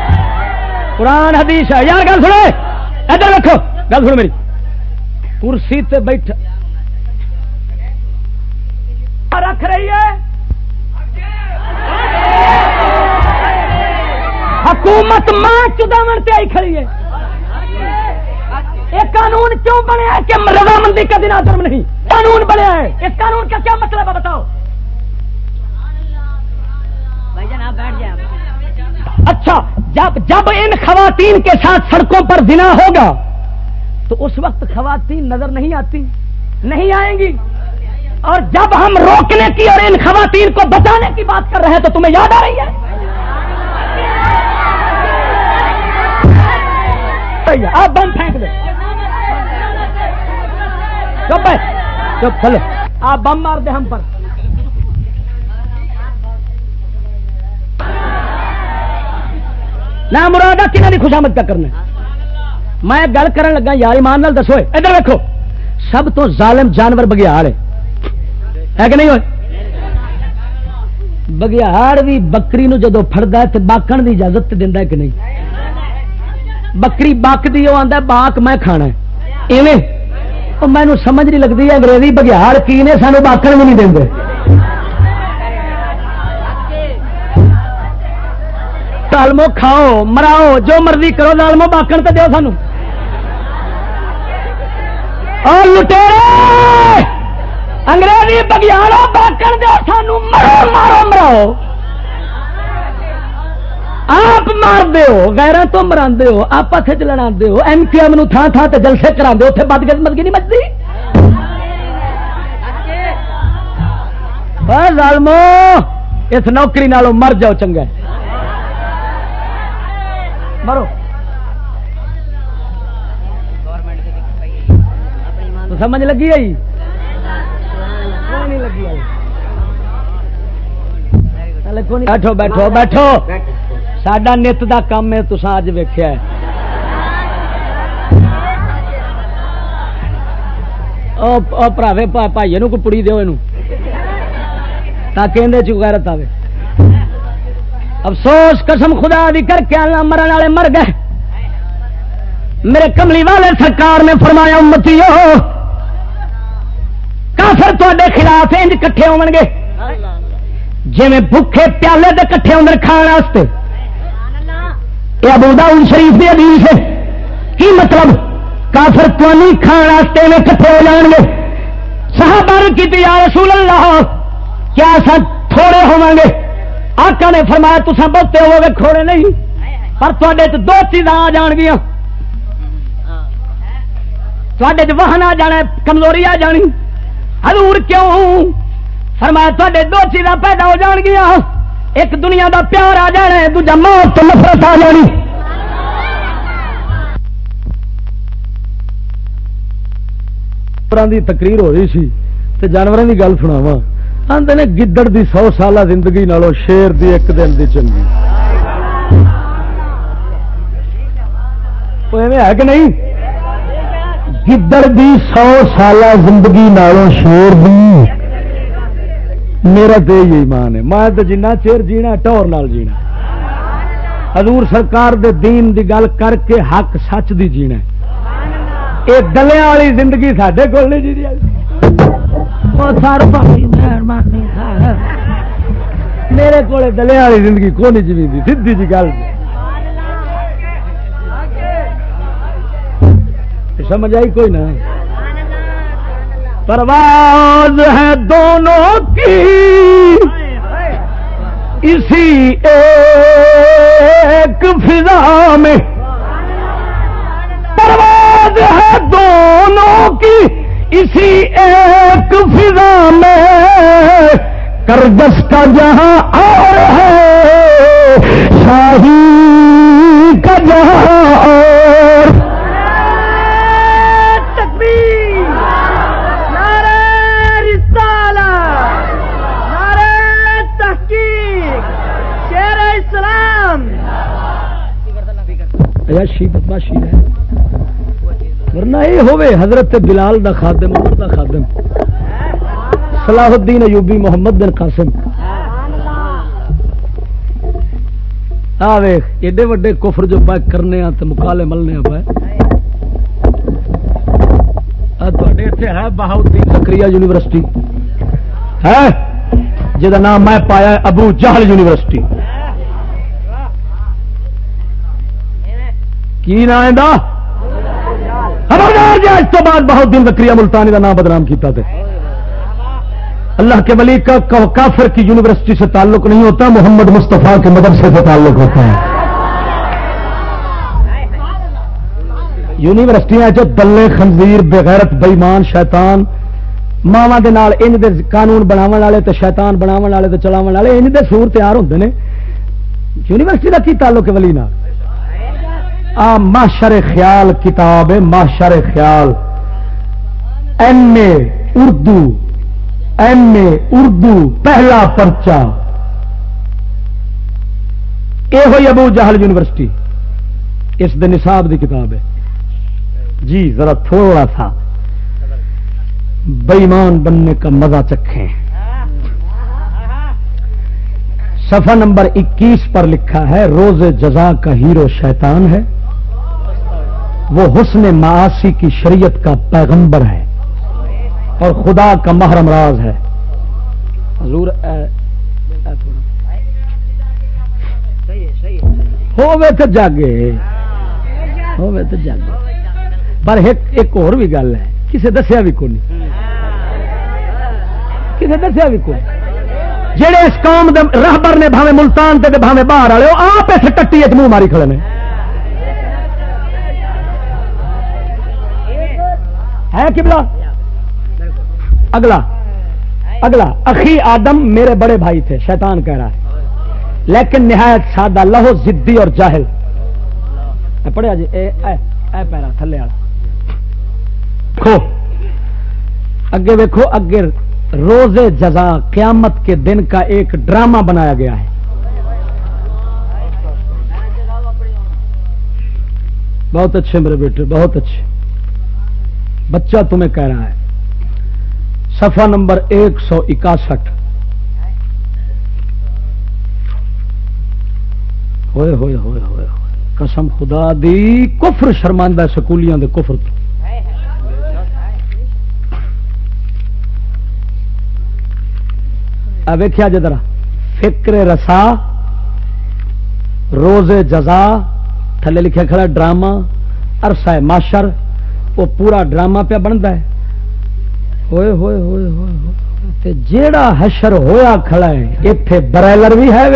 قرآن، حدیث ہے۔ یار، گل سنو۔ ادھر رکھو۔ گل سنو میری۔ کرسی تے بیٹھ رکھ رہی ہے۔ حکومت ماں چداون پہ آئی کھڑی ہے۔ یہ قانون کیوں بنے ہے کہ رضامندی کا دن آدم نہیں؟ قانون بنے ہے۔ اس قانون کا کیا مطلب ہے بتاؤ؟ بھائی جان آپ بیٹھ جائیں اچھا جب جب ان خواتین کے ساتھ سڑکوں پر بنا ہوگا، تو اس وقت خواتین نظر نہیں آتی، نہیں آئیں گی اور جب ہم روکنے کی اور ان خواتین کو بچانے کی بات کر رہے ہیں، تو تمہیں یاد آ رہی ہے؟ آپ بم پھینک دو چپ ہے۔ چپ، چلو۔ آپ بم مار دیں ہم پر۔ نہ مراد کنہ کی خوشامد کا کرنا؟ میں گل کرن لگا، یار ایمان نال دسو، ادھر دیکھو سب تو ظالم جانور بگیار ہے۔ کہ نہیں ہوئے؟ بگیاڑ بھی بکری نو جدو فڑدا ہے تے باکن دی اجازت دینا کہ نہیں؟ بکری بک دی وہ آندا باک میں کھانا ہے۔ ایویں؟ مینو سمجھ نہیں لگتی انگریزی بگیاڑ کی نے، سانو باکن بھی نہیں دیں دالمو کھاؤ، مراؤ، جو مرضی کرو دالمو باکن تو دو سانو۔ اور لٹیرے! انگریزی بگیاڑا باکن دو سانو، مرو، مارو، مراؤ۔ آپ مار دو غیرہ تو مرا ہو آپ لڑا ہو ایم کیو ایم تھان تھان تے جلسے کرا دو اتنے بد قسمت کی نہیں مچتی۔ ظالمو، اس نوکری نالوں مر جاؤ چنگا۔ مرو۔ تو سمجھ لگی آئی؟ بیٹھو بیٹھو بیٹھو۔ سڈا نت کا کام ہے تو اج بھائی کو پڑی دو تاکہ چغیرت آئے افسوس قسم خدا بھی کر کے اللہ مرن والے مر گئے۔ میرے کملی والے سرکار نے فرمایا امتی ہو کافر تے خلاف انج کٹھے ہو گے۔ جی بھوکے پیالے دے کٹھے ہو کھانے یہ ابو داؤد شریف کی حدیث ہے۔ کی مطلب؟ کافر تھی کھان واسطے میں کٹھے ہو جان گے۔ صحابہ کی یا رسول اللہ، کیا سب تھوڑے ہو گے؟ آقا نے فرمایا تصا بہتے ہو گے کھوڑے نہیں، پر تے دو چیزاں آ جان گیا تے واہن آ جانا کمزوری آ جانی۔ حضور کیوں؟ فرمایا تے دو چیزاں پیدا ہو جان گیا ایک دنیا دا پیار آ جانا ہے، دوجا موت نفرت آ جانی۔ دی تقریر ہو رہی سی، تے جانوروں دی گل سناوا آدھے نے گدڑ دی سو سالہ زندگی نالو شیر دی ایک دن دی چنگی۔ ہے کہ نہیں؟ گدڑ دی سو سالہ زندگی نالو شیر دی۔ میرا تو یہی ایمان ہے۔ میں تو جنہ چیر جینا، ٹور نال جینا۔ حضور سرکار دے دین دی گل کر کے حق سچ دی جینا یہ دلیا والی زندگی سڈے کول نہیں جی میرے کو دلیا والی زندگی کو جی نہیں جی سی جی گل۔ سمجھ آئی کوئی نہ؟ پرواز ہے دونوں کی۔ اسی ایک فضا میں۔ پرواز ہے دونوں کی۔ اسی ایک فضا میں کرگس کا جہاں اور ہے شاہی کا جہاں اور۔ عیاشی بدماشی ہے؟ ورنہ یہ ہوئے حضرت بلال دا خادم، عمر دا خادم۔ صلاح الدین ایوبی محمد بن قاسم۔ آوے ایڈے وڈے کفر جو پیک کرنے ہیں تو مکالے ملنے پائے اتنے ہے بہاؤدین زکری یونیورسٹی۔ ہے؟ جہاں نام میں پایا ابو جہل یونیورسٹی۔ کی نام خبردار جی تو بعد بہت دن بکری ملتانی کا نام بدنام کیتا تھے اللہ کے ولی کا کافر کی یونیورسٹی سے تعلق نہیں ہوتا، محمد مصطفیٰ کے مدرسے سے تعلق ہوتا ہے۔ یونیورسٹیاں جو دلے خنزیر، بغیرت، بےمان، شیطان ماوا دے نال دے قانون بناون والے تے شیطان بناون والے تے چلاون والے، انج دے سور تیار ہوندے نے۔ یونیورسٹی کا کی تعلق ہے ولی نال؟ ماشر خیال کتاب ہے ماشر خیال۔ M A Urdu, M A Urdu پہلا پرچا یہ ہوئی ابو جہل یونیورسٹی۔ اس دن نصاب دی کتاب ہے۔ جی ذرا تھوڑا سا۔ بےمان بننے کا مزہ چکھیں۔ صفحہ نمبر اکیس پر لکھا ہے روز جزا کا ہیرو شیطان ہے۔ وہ حسن معاشی کی شریعت کا پیغمبر ہے اور خدا کا محرم راز ہے۔ حضور ہوے تو جاگے۔ ہوے تو جاگے۔ پر ایک اور بھی گل ہے۔ کسے دسیا بھی کون کسے دسیا بھی کون جڑے اس قوم دے نے بھاوے ملتان تے بھاوے باہر والے آپ اس ٹٹی ایک منہ ماری کھڑے نے۔ ہے کبلا اگلا۔ اگلا۔ اخی آدم میرے بڑے بھائی تھے، شیطان کہہ رہا ہے۔ لیکن نہایت سادہ، لہو، زدی اور جاہل۔ پڑھیا جی اے اے اے پیرا تھلے والا۔ کھو۔ اگے ویکھو، اگے روز جزا قیامت کے دن کا ایک ڈرامہ بنایا گیا ہے۔ بہت اچھے میرے بیٹے، بہت اچھے۔ بچہ تمہیں کہہ رہا ہے۔ صفحہ نمبر ایک سو اکاسٹھ۔ ہوئے ہوئے ہوئے ہوئے قسم خدا دی، کفر شرماندہ سکولیاں دے کفر تو۔ ویخیا جی ذرا۔ فکر رسا روز جزا، تھلے لکھا کھڑا ڈرامہ، عرصہ ہے ماشر وہ پورا ڈرامہ پہ بنتا ہے۔ ہوئے ہوئے ہوئے ہوئے جیڑا حشر ہویا کھڑا ہے اتے برائلر بھی ہے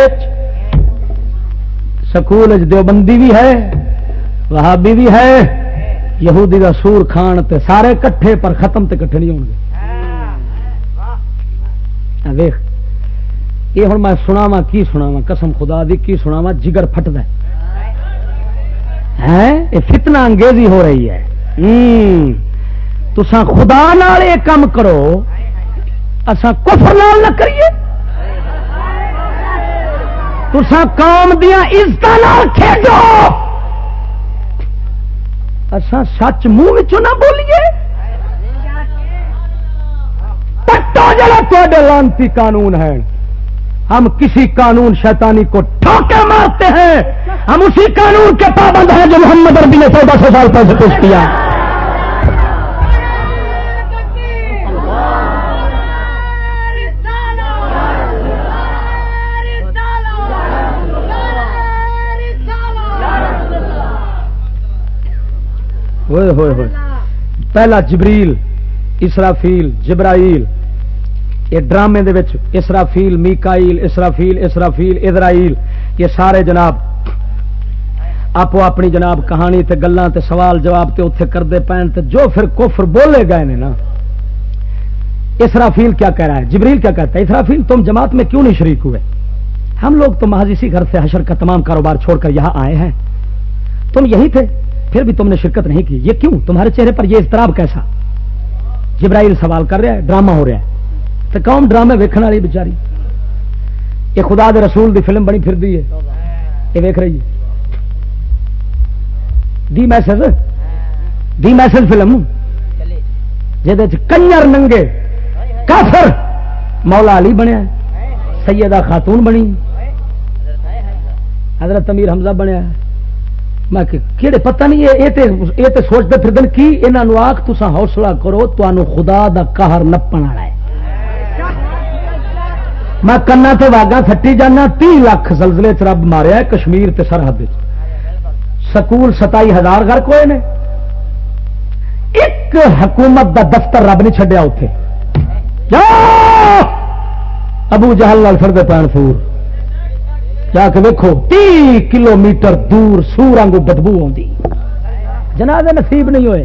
سکول دیوبندی بھی ہے، وہابی بھی ہے، یہودی کا سور کھان تے سارے کٹھے پر ختم تے کٹھے نہیں ہو گے۔ یہ ہوں میں سنا وا کی سنا وا قسم خدا دی، کی سنا وا جگر فٹد ہے۔ ہاں، فتنا انگیزی ہو رہی ہے۔ تسا خدا نال یہ کام کرو اصا کفر نال نہ کریے۔ تسا قوم دیا عزت نال کھیڈو۔ اصا سچ منہ نہ بولیے۔ پٹو جڑا تے لانتی قانون ہے ہم کسی قانون شیطانی کو ٹھوکے مارتے ہیں۔ ہم اسی قانون کے پابند ہیں جو محمد عربی نے چودہ سو سال پہلے پیش کیا۔ ہوئے ہوئے ہوئے۔ پہلا جبریل، اسرافیل، جبرائیل۔ یہ ڈرامے دے وچ اسرافیل، میکائیل، اسرافیل اسرافیل ادرائیل یہ سارے جناب آپ اپنی جناب کہانی تے گلاں تے سوال جواب تے اتنے کرتے پین تے جو پھر کفر بولے گئے نے نا، اسرافیل کیا کہہ رہا ہے؟ جبریل کیا کہتا ہے؟ اسرافیل، تم جماعت میں کیوں نہیں شریک ہوئے؟ ہم لوگ تو محض اسی گھر سے حشر کا تمام کاروبار چھوڑ کر یہاں آئے ہیں۔ تم یہی تھے، پھر بھی تم نے شرکت نہیں کی۔ یہ کیوں؟ تمہارے چہرے پر یہ اضطراب کیسا؟ جبرائیل سوال کر رہا ہے، ڈرامہ ہو رہا ہے۔ تو قوم ڈرامے ویکن والی بچاری یہ خدا دے رسول دی فلم بنی پھر دی ہے۔ یہ ویک رہی ہے۔ The Message? The Message film. جہد کنجر ننگے۔ کافر۔ مولا علی بنیا سیدہ خاتون بنی۔ حضرت امیر حمزہ بنیا میں کہڑے پتہ نہیں یہ سوچتے پھر کی یہاں آخ تسا حوصلہ کرو تو خدا دا قہر نپن والا ہے۔ میں کنا تے واگا تھٹی جانا تی لاکھ زلزلے چ رب ماریا کشمیر تے سرحد سکول ستائی ہزار گھر کوئے نے؟ ایک حکومت دا دفتر رب نہیں چڈیا اتے ابو جہل لال فرد پین سور۔ جا کے دیکھو تی کلو میٹر دور سور آنگو بدبو آتی جناب نصیب نہیں ہوئے۔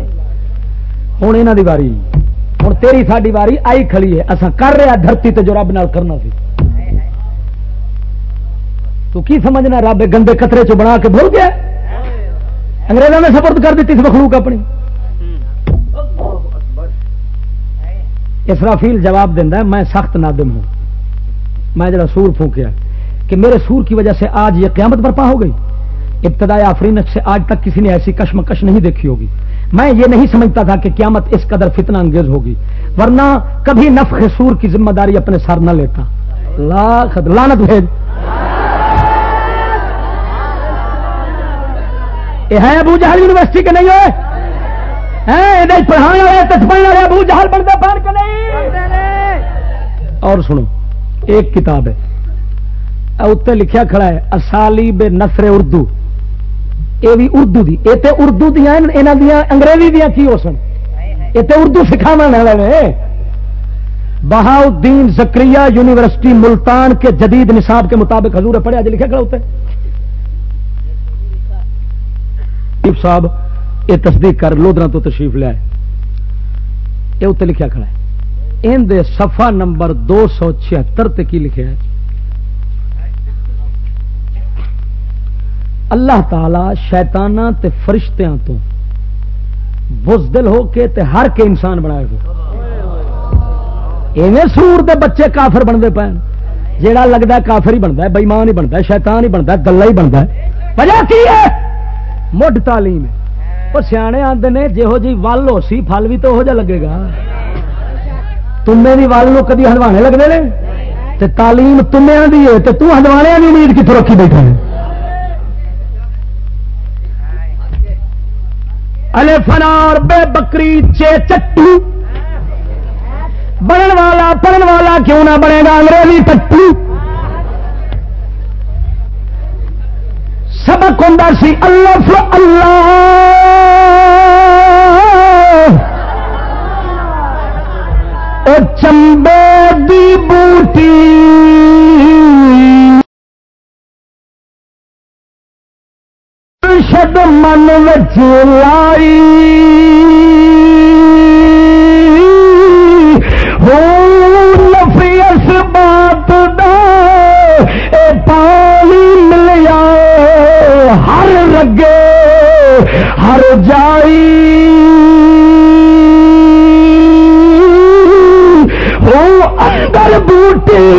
ہوں یہاں دی واری۔ ہوں تیری ساری واری آئی کھڑی ہے۔ اصا کر رہا دھرتی تے جو رب نال کرنا سی۔ تو کی سمجھنا رب گندے قطرے چ بنا کے بھول گیا انگریزوں نے سپرد کر دیتی مخلوق اپنی۔ اسرافیل جواب دینا میں سخت نادم ہوں۔ میں جڑا سور پھونکیا کہ میرے سور کی وجہ سے آج یہ قیامت برپا ہو گئی۔ ابتدائی آفرین سے آج تک کسی نے ایسی کشمکش نہیں دیکھی ہوگی۔ میں یہ نہیں سمجھتا تھا کہ قیامت اس قدر فتنہ انگیز ہوگی، ورنہ کبھی نفخ سور کی ذمہ داری اپنے سر نہ لیتا۔ لاکھ لانت بھیج۔ یہ ہے ابو جہل یونیورسٹی کے نہیں ہوئے؟ پڑھانے والے تچپڑنے والے ابو جہل بنتے پڑھ کے نہیں؟ اور سنو، ایک کتاب ہے اتنے لکھیا کھڑا ہے اسالی بے نسر اردو۔ یہ بھی اردو دی، یہ تو اردو دیا یہاں دیا انگریزی دیا کی ہو سن؟ یہ تو اردو سکھاو والے بہاؤدین زکری یونیورسٹی ملتان کے جدید نصاب کے مطابق حضور پڑھا جی لکھا کھڑا ہوتے صاحب، یہ تصدیق کر لودرا تو تشریف لیا یہ اتنے لکھا کھڑا ہے۔ ان دے صفحہ نمبر دو سو چھتر کی لکھا ہے؟ اللہ تعالی شیتانہ تے فرشتیاں تو بزدل ہو کے تے ہر کے انسان بنائے ہو ایویں سور دے بچے کافر بنتے پے جیڑا لگتا کافر ہی بنتا ہے بےمان ہی بنتا ہے، شیطان ہی بنتا ہے، گلا ہی بنتا ہے۔ وجہ کی ہے؟ مڈ تعلیم وہ سیانے آتے جہو جی ول ہو سی پل بھی تو ہو جا لگے گا تمے بھی ول کدی ہلوانے لگتے ہیں تعلیم تمیا دی ہے تو ہلوانے کی امید کتوں رکھی بیٹھا ہے الے فنار بے بکری چے چٹو بنن والا پڑھن والا کیوں نہ بنے گا انگریزی ٹٹو سبق ہوں سی اللہ اللہ۔ او چمبے دی بوٹی۔ شد من لائی۔ ہر رگے ہر جائی۔ ہو اندر بوٹی،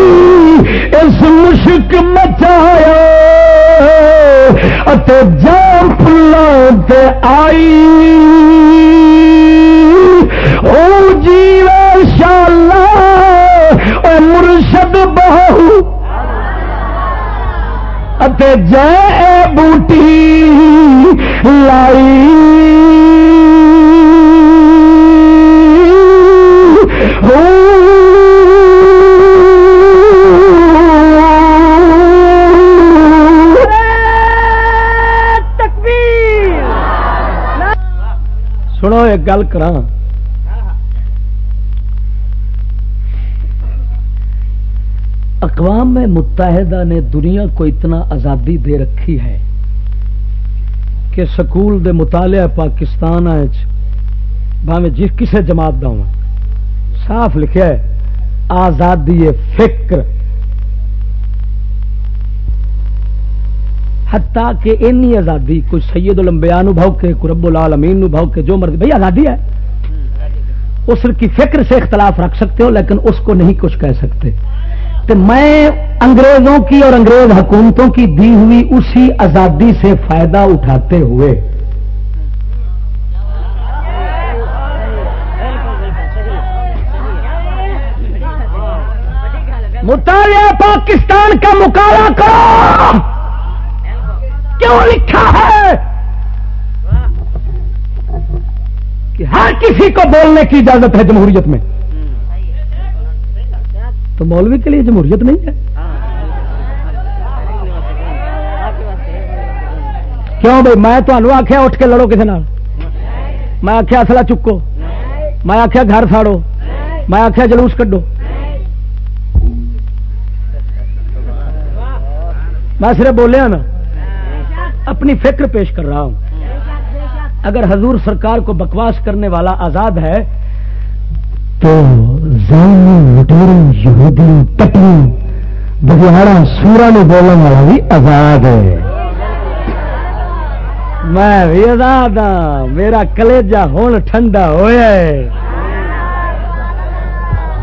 اس مشک مچایا جام فلان آئی۔ او جیو شالا او مرشد بہت بہو جے بوٹی لائی۔ سنو ایک گل کر اقوام متحدہ نے دنیا کو اتنا آزادی دے رکھی ہے کہ سکول دے مطالعہ پاکستان بھاوے جس کسی جماعت کا ہوں صاف لکھا ہے آزادی فکر۔ ہتا کہ اینی آزادی کوئی سید الانبیاء نو بھاؤ کے کوئی رب العالمین نو بھاؤ کے جو مرضی بھائی آزادی ہے۔ اس کی فکر سے اختلاف رکھ سکتے ہو لیکن اس کو نہیں کچھ کہہ سکتے۔ تو میں انگریزوں کی اور انگریز حکومتوں کی دی ہوئی اسی آزادی سے فائدہ اٹھاتے ہوئے۔ مطالعہ پاکستان کا مقابلہ کرو۔ کیوں لکھا ہے؟ کہ ہر کسی کو بولنے کی اجازت ہے جمہوریت میں۔ تو مولوی کے لیے جمہوریت نہیں ہے کیوں بھائی میں تمہوں آخیا اٹھ کے لڑو کسی میں آخیا اصلا چکو میں آخیا گھر ساڑو میں آخیا جلوس کڈو میں صرف بولیا نا اپنی فکر پیش کر رہا ہوں اگر حضور سرکار کو بکواس کرنے والا آزاد ہے تو بگہاڑا سورا نے بولنے والا بھی آزاد ہے۔ میں بھی آزاد ہوں میرا کلیجا ہوں ٹھنڈا ہوا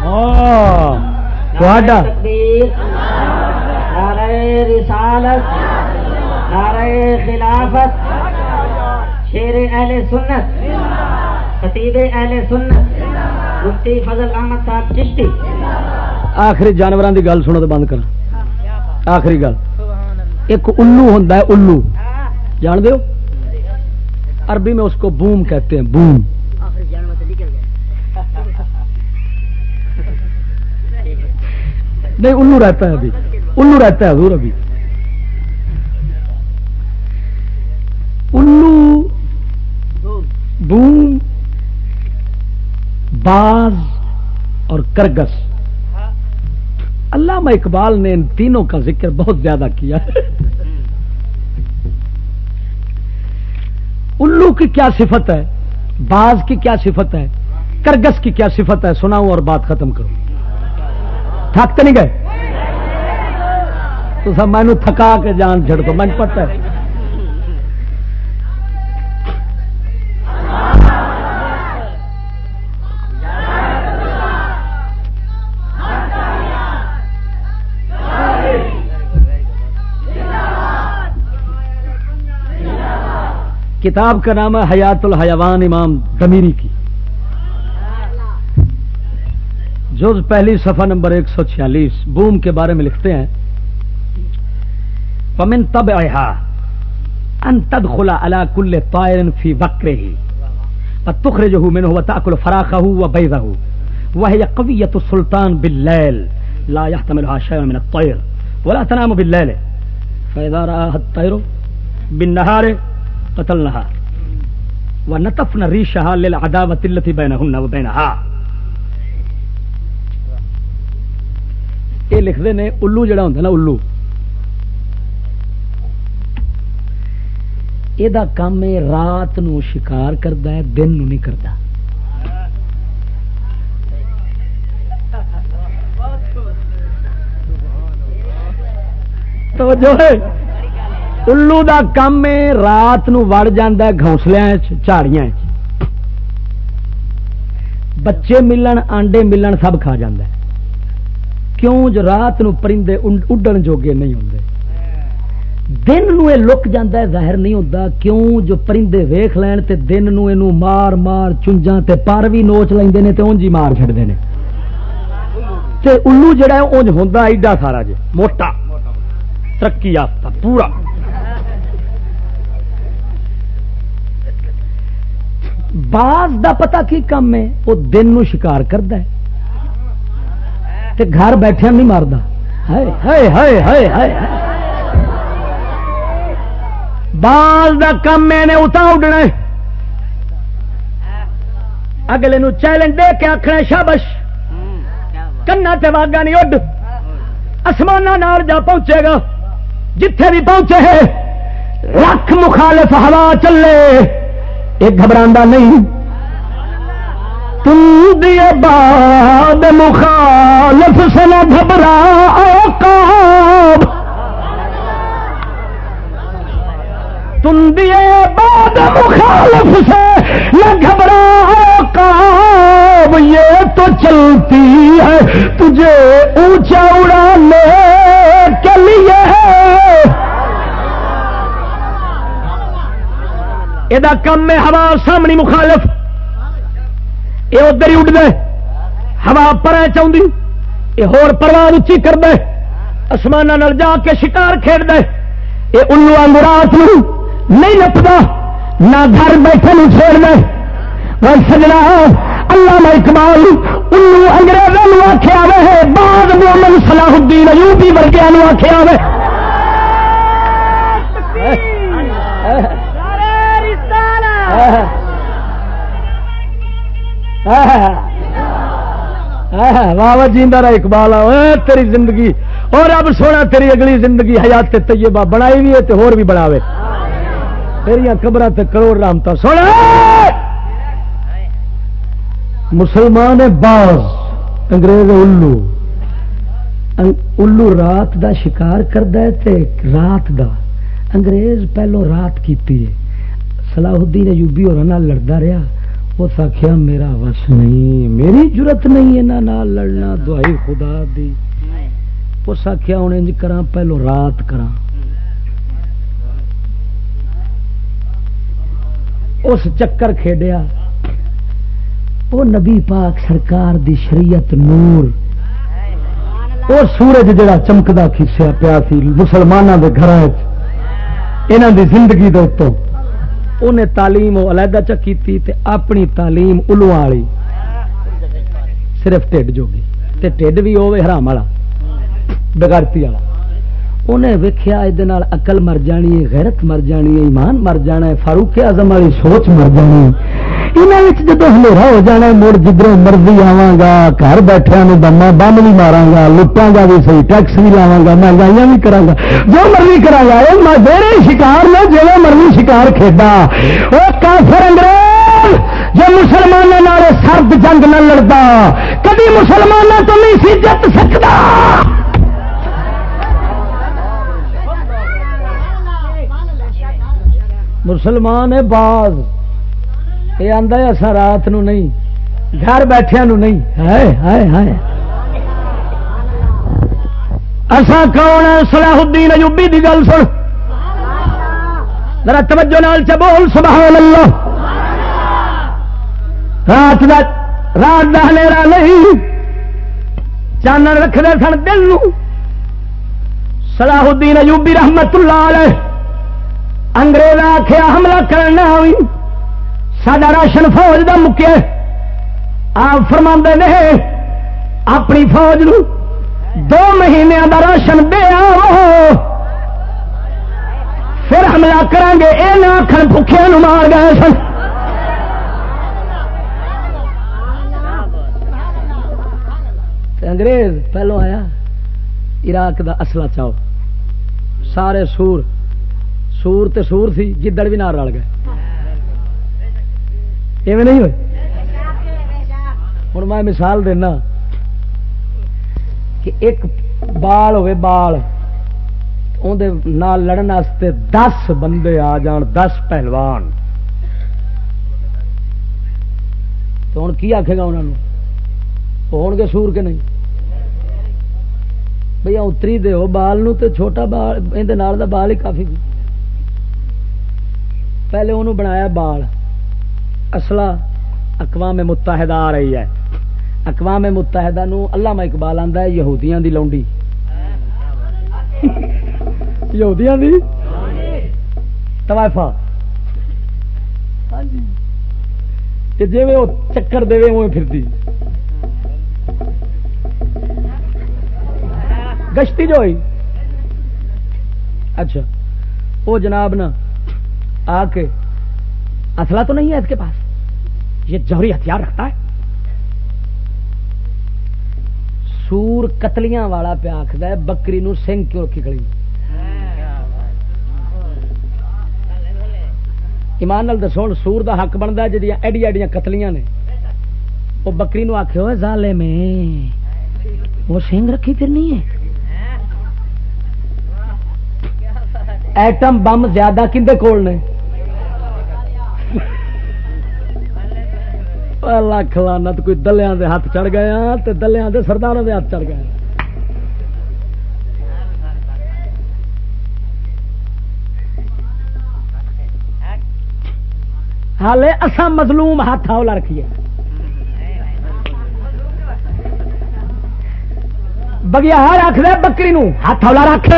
ہاں، رسالت خلافت، شیر اہل سنت، خطیب اہل سنت۔ مفتی فضل احمد صاحب چشتی۔ آخری جانوروں کی گل سنو تو بند کر آخری گل۔ ایک الو ہوں الو۔ جان دو عربی میں اس کو بوم کہتے ہیں بوم۔ نہیں الو رہتا ہے ابھی۔ الو رہتا ہے حضور ابھی۔ اور کرگس۔ علامہ اقبال نے ان تینوں کا ذکر بہت زیادہ کیا۔ الو کی کیا صفت ہے؟ باز کی کیا صفت ہے؟ کرگس کی کیا صفت ہے؟ سناؤں اور بات ختم کروں۔ تھک تو نہیں گئے؟ تو سب مینو تھکا کے جان جڑ دو میں پتا ہے۔ کتاب کا نام ہے حیات الحیوان امام دمیری کی۔ جوز پہلی صفحہ نمبر ایک سو چھیالیس، بوم کے بارے میں لکھتے ہیں۔ پمن تب احا ان تد خلا اللہ کل طائر فی وکرے ہی تخر جو میں نے تاکل فراخ ہوں وہ بے رہو وہ قویت سلطان باللیل لا يحتمل شيء من الطير ولا تنام بالليل فاذا راى الطير بالنهار قتلنها ونتفنا ريشها للعداوه التي بينهن وبينها یہ لکھتے ہیں الو جڑا ہوں نا، الو۔ یہ کام ہے رات نو شکار کرتا ہے، دن نو نہیں کرتا تو جو ہے۔ الو دا کام ہے رات نو وڑ جاندا جانا گھونسلیا چاڑیاں بچے ملن آنڈے ملن سب کھا جاندہ ہے کیوں جو رات نو پرندے اڈن جوگے نہیں ہوں دن نو یہ لک جاتا ہے ظاہر نہیں ہوتا کیوں جو پرندے ویخ لین تے دن نو اینو مار مار چنجا تے پر بھی نوچ لیندے نے تے اونج ہی مار چھڑتے ہیں تے الو جڑا ہے اونج ہوندا ایڈا سارا جی موٹا ترقی یافتہ پورا باز دا پتہ کی کم ہے؟ وہ دن نو شکار کرتا ہے۔ تے گھر بیٹھے نہیں مارتا بال کا کم میں اتا اڈنا اگلے نو چیلنج دے کے آخنا شابش۔ کنا تے واگا نہیں اڈ۔ آسمان جا پہنچے گا۔ جتھے بھی پہنچے لکھ مخالف ہوا چلے۔ یہ گھبرا نہیں۔ تم دیے بعد مخالف سے نہ گھبرا تم دیے بعد مخالف سے نہ گھبرا یہ تو چلتی ہے تجھے اونچا اڑانے کے لیے۔ یہ کم میں ہوا سامنی مخالف یہ ادھر ہی اڈ دے ہوا پر چاہتی یہ ہور پرواز اچھی کر دے آسمان جا کے شکار کھیڈ دے یہ الو آنگ رات نہیں نپتا نہ گھر بیٹھے نہیں چھوڑ دے وہ سجنا اللہ میں اقبال الو انگریزوں آخیا وے بعد مومن صلاح الدین ایوبی ورگیا آخیا وے واہ، جیندہ رہا اقبال تیری زندگی اور اب سونا، تیری اگلی زندگی، حیات طیبہ بنائی بھی ہے تو اور بھی بناوے۔ تیریا قبر تے کروڑ رامتا سونا! مسلمان باز، انگریز الو۔ الو رات دا شکار کرد رات دا۔ انگریز پہلو رات کیتی ہے۔ صلاح الدین ایوبی اور لڑتا رہا۔ اس آخیا میرا وس نہیں، میری ضرورت نہیں یہاں لڑنا دوائی خدا دی۔ اس آخیا ہوں انج کرا پہلو رات کرا اس چکر کھیڈیا۔ وہ نبی پاک سرکار دی شریعت نور۔ وہ سورج جڑا چمکدا کھسیا پیا سی مسلمانوں کے گھر دی زندگی دے اتوں انہیں تعلیم علیحدہ چکی تے اپنی تعلیم الو والی۔ صرف ٹھڈ جوگی۔ تے ٹھڈ بھی ہوے حرام والا۔ بگڑتی والا۔ انہیں ویکیا یہ اقل مر جانی ہے، غیرت مر جانی ہے، ایمان مر جانا ہے، فاروق اعظم والی سوچ مر جانی ہے۔ جب ہنیرا ہو جانا مڑ جدھر مرضی آوا گا گھر بیٹھے دما بم بھی مارا گا لٹا گا بھی صحیح ٹیکس بھی لاوا گا مہنگائی بھی کرا گا جو مرضی کرا گا میرے شکار نے جی مرضی شکار کھیڈا وہ کافر انگریز جو مسلمانوں سرد جنگ نہ لڑتا کبھی مسلمانوں تو نہیں سی جت سکتا مسلمان ہے باز یہ آدھا اصا رات نو نہیں، گھر بیٹھیا نو نہیں۔ ہائے ہائے ہائے۔ اصا کون صلاح الدین ایوبی دی گل سن۔ ذرا توجہ نال چ بول سبحان اللہ رات دا رات دا ہنیرا نہیں۔ چانن رکھتے سن دل نو۔ صلاح الدین ایوبی رحمت اللہ علیہ، انگریز آخیا حملہ کرنا ہوئی۔ سڈا راشن فوج کا مکیا آپ فرما نے اپنی فوج نو دو مہینے کا راشن دے آو۔ پھر حملہ کریں گے یہ نہ آخر بکیا مار گئے سن۔ انگریز پہلو آیا، عراق دا اصلہ چاہو سارے سور سور تے سور سی گدڑ بھی نال رل گئے۔ ایویں نہیں ہوئے؟ ہوں میں مثال دینا کہ ایک بال ہوئے بال اندر لڑن واسطے دس بندے آ جان، دس پہلوان۔ تو ہوں کی آخے گا انہوں ہو گے سور کے نہیں؟ بھیا اتری دے بال نو تے چھوٹا بال یہ بال ہی کافی۔ پہلے انہوں بنایا بال۔ اصلا اقوام متحدہ آ رہی ہے۔ اقوام متحدہ نو اللہ اقبال آتا ہے، یہودیاں دی لونڈی۔ یہودیاں دی؟ توائفا ہاں جی جی وہ چکر دے وہ پھر گشتی جو ہوئی۔ اچھا وہ جناب نا آ کے اصلا تو نہیں ہے اس کے پاس؟ یہ جوہری ہتھیار رکھتا ہے؟ سور قتلیاں والا پہ آخد بکری نو سنگ کیوں رکھی کھڑی؟ ایمان نال دسو، سور دا حق بنتا جی ایڈی ایڈیاں قتلیاں نے۔ وہ بکری نو آخ زالے میں وہ سنگ رکھی پھرنی ہے۔ ایٹم بم زیادہ کھے کول نے؟ لکھ لانت کوئی دلیا دے ہاتھ چڑھ گیا تو دلیا دے سرداروں دے ہاتھ چڑھ گیا۔ ہالے اصا مظلوم ہاتھ ہولا رکھیے بگیا رکھ دے بکری نو ہاتھ ہولا رکھ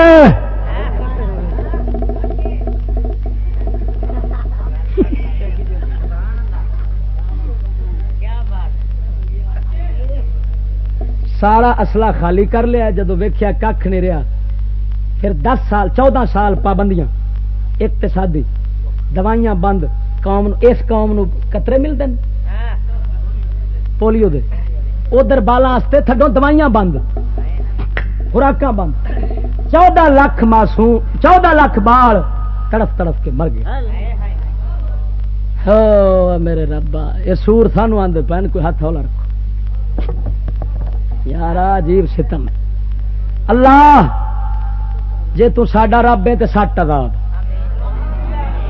سارا اصلا خالی کر لیا، جدو ویخیا کھ نہیں رہا پھر دس سال، چودہ سال پابندیاں اقتصادی دوائیاں بند، قوم اس قوم نو قطرے ملتے ہیں پولیو دے۔ ادھر بالا تھڈو دوائیاں بند خوراک بند۔ چودہ لاکھ معصوم، چودہ لاکھ بال تڑف تڑف کے مر گئے۔ میرے ربا یہ سور سانو آدھے پہن، کوئی ہاتھ ہولا رکھو۔ یار عجیب ستم ہے۔ اللہ، جے تو ساڈا رب ہے تو سٹ عذاب۔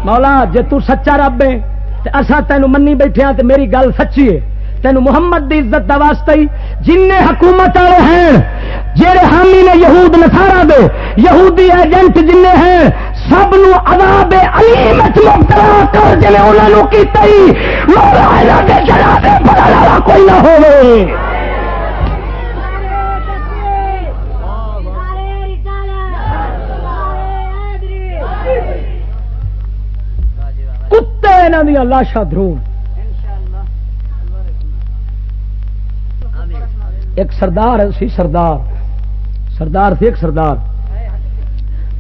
مولا، جے تو سچا رب ہے تے اسا تینو منی بیٹھے ہاں تے میری گل سچی ہے۔ تینو محمد دی عزت دا واسطہ ہی جن حکومت والے ہیں جڑے حامی نے یہود نصارا دے یہودی ایجنٹ جن ہیں سب نو عذاب علیم وچ مبتلا کر جے انہاں نو کیتا ہی۔ مولا انہاں دے جنازے پڑھن کوئی نہ ہوے دیا لاشا درو ایک سردار سی سردار سردار سی ایک سردار۔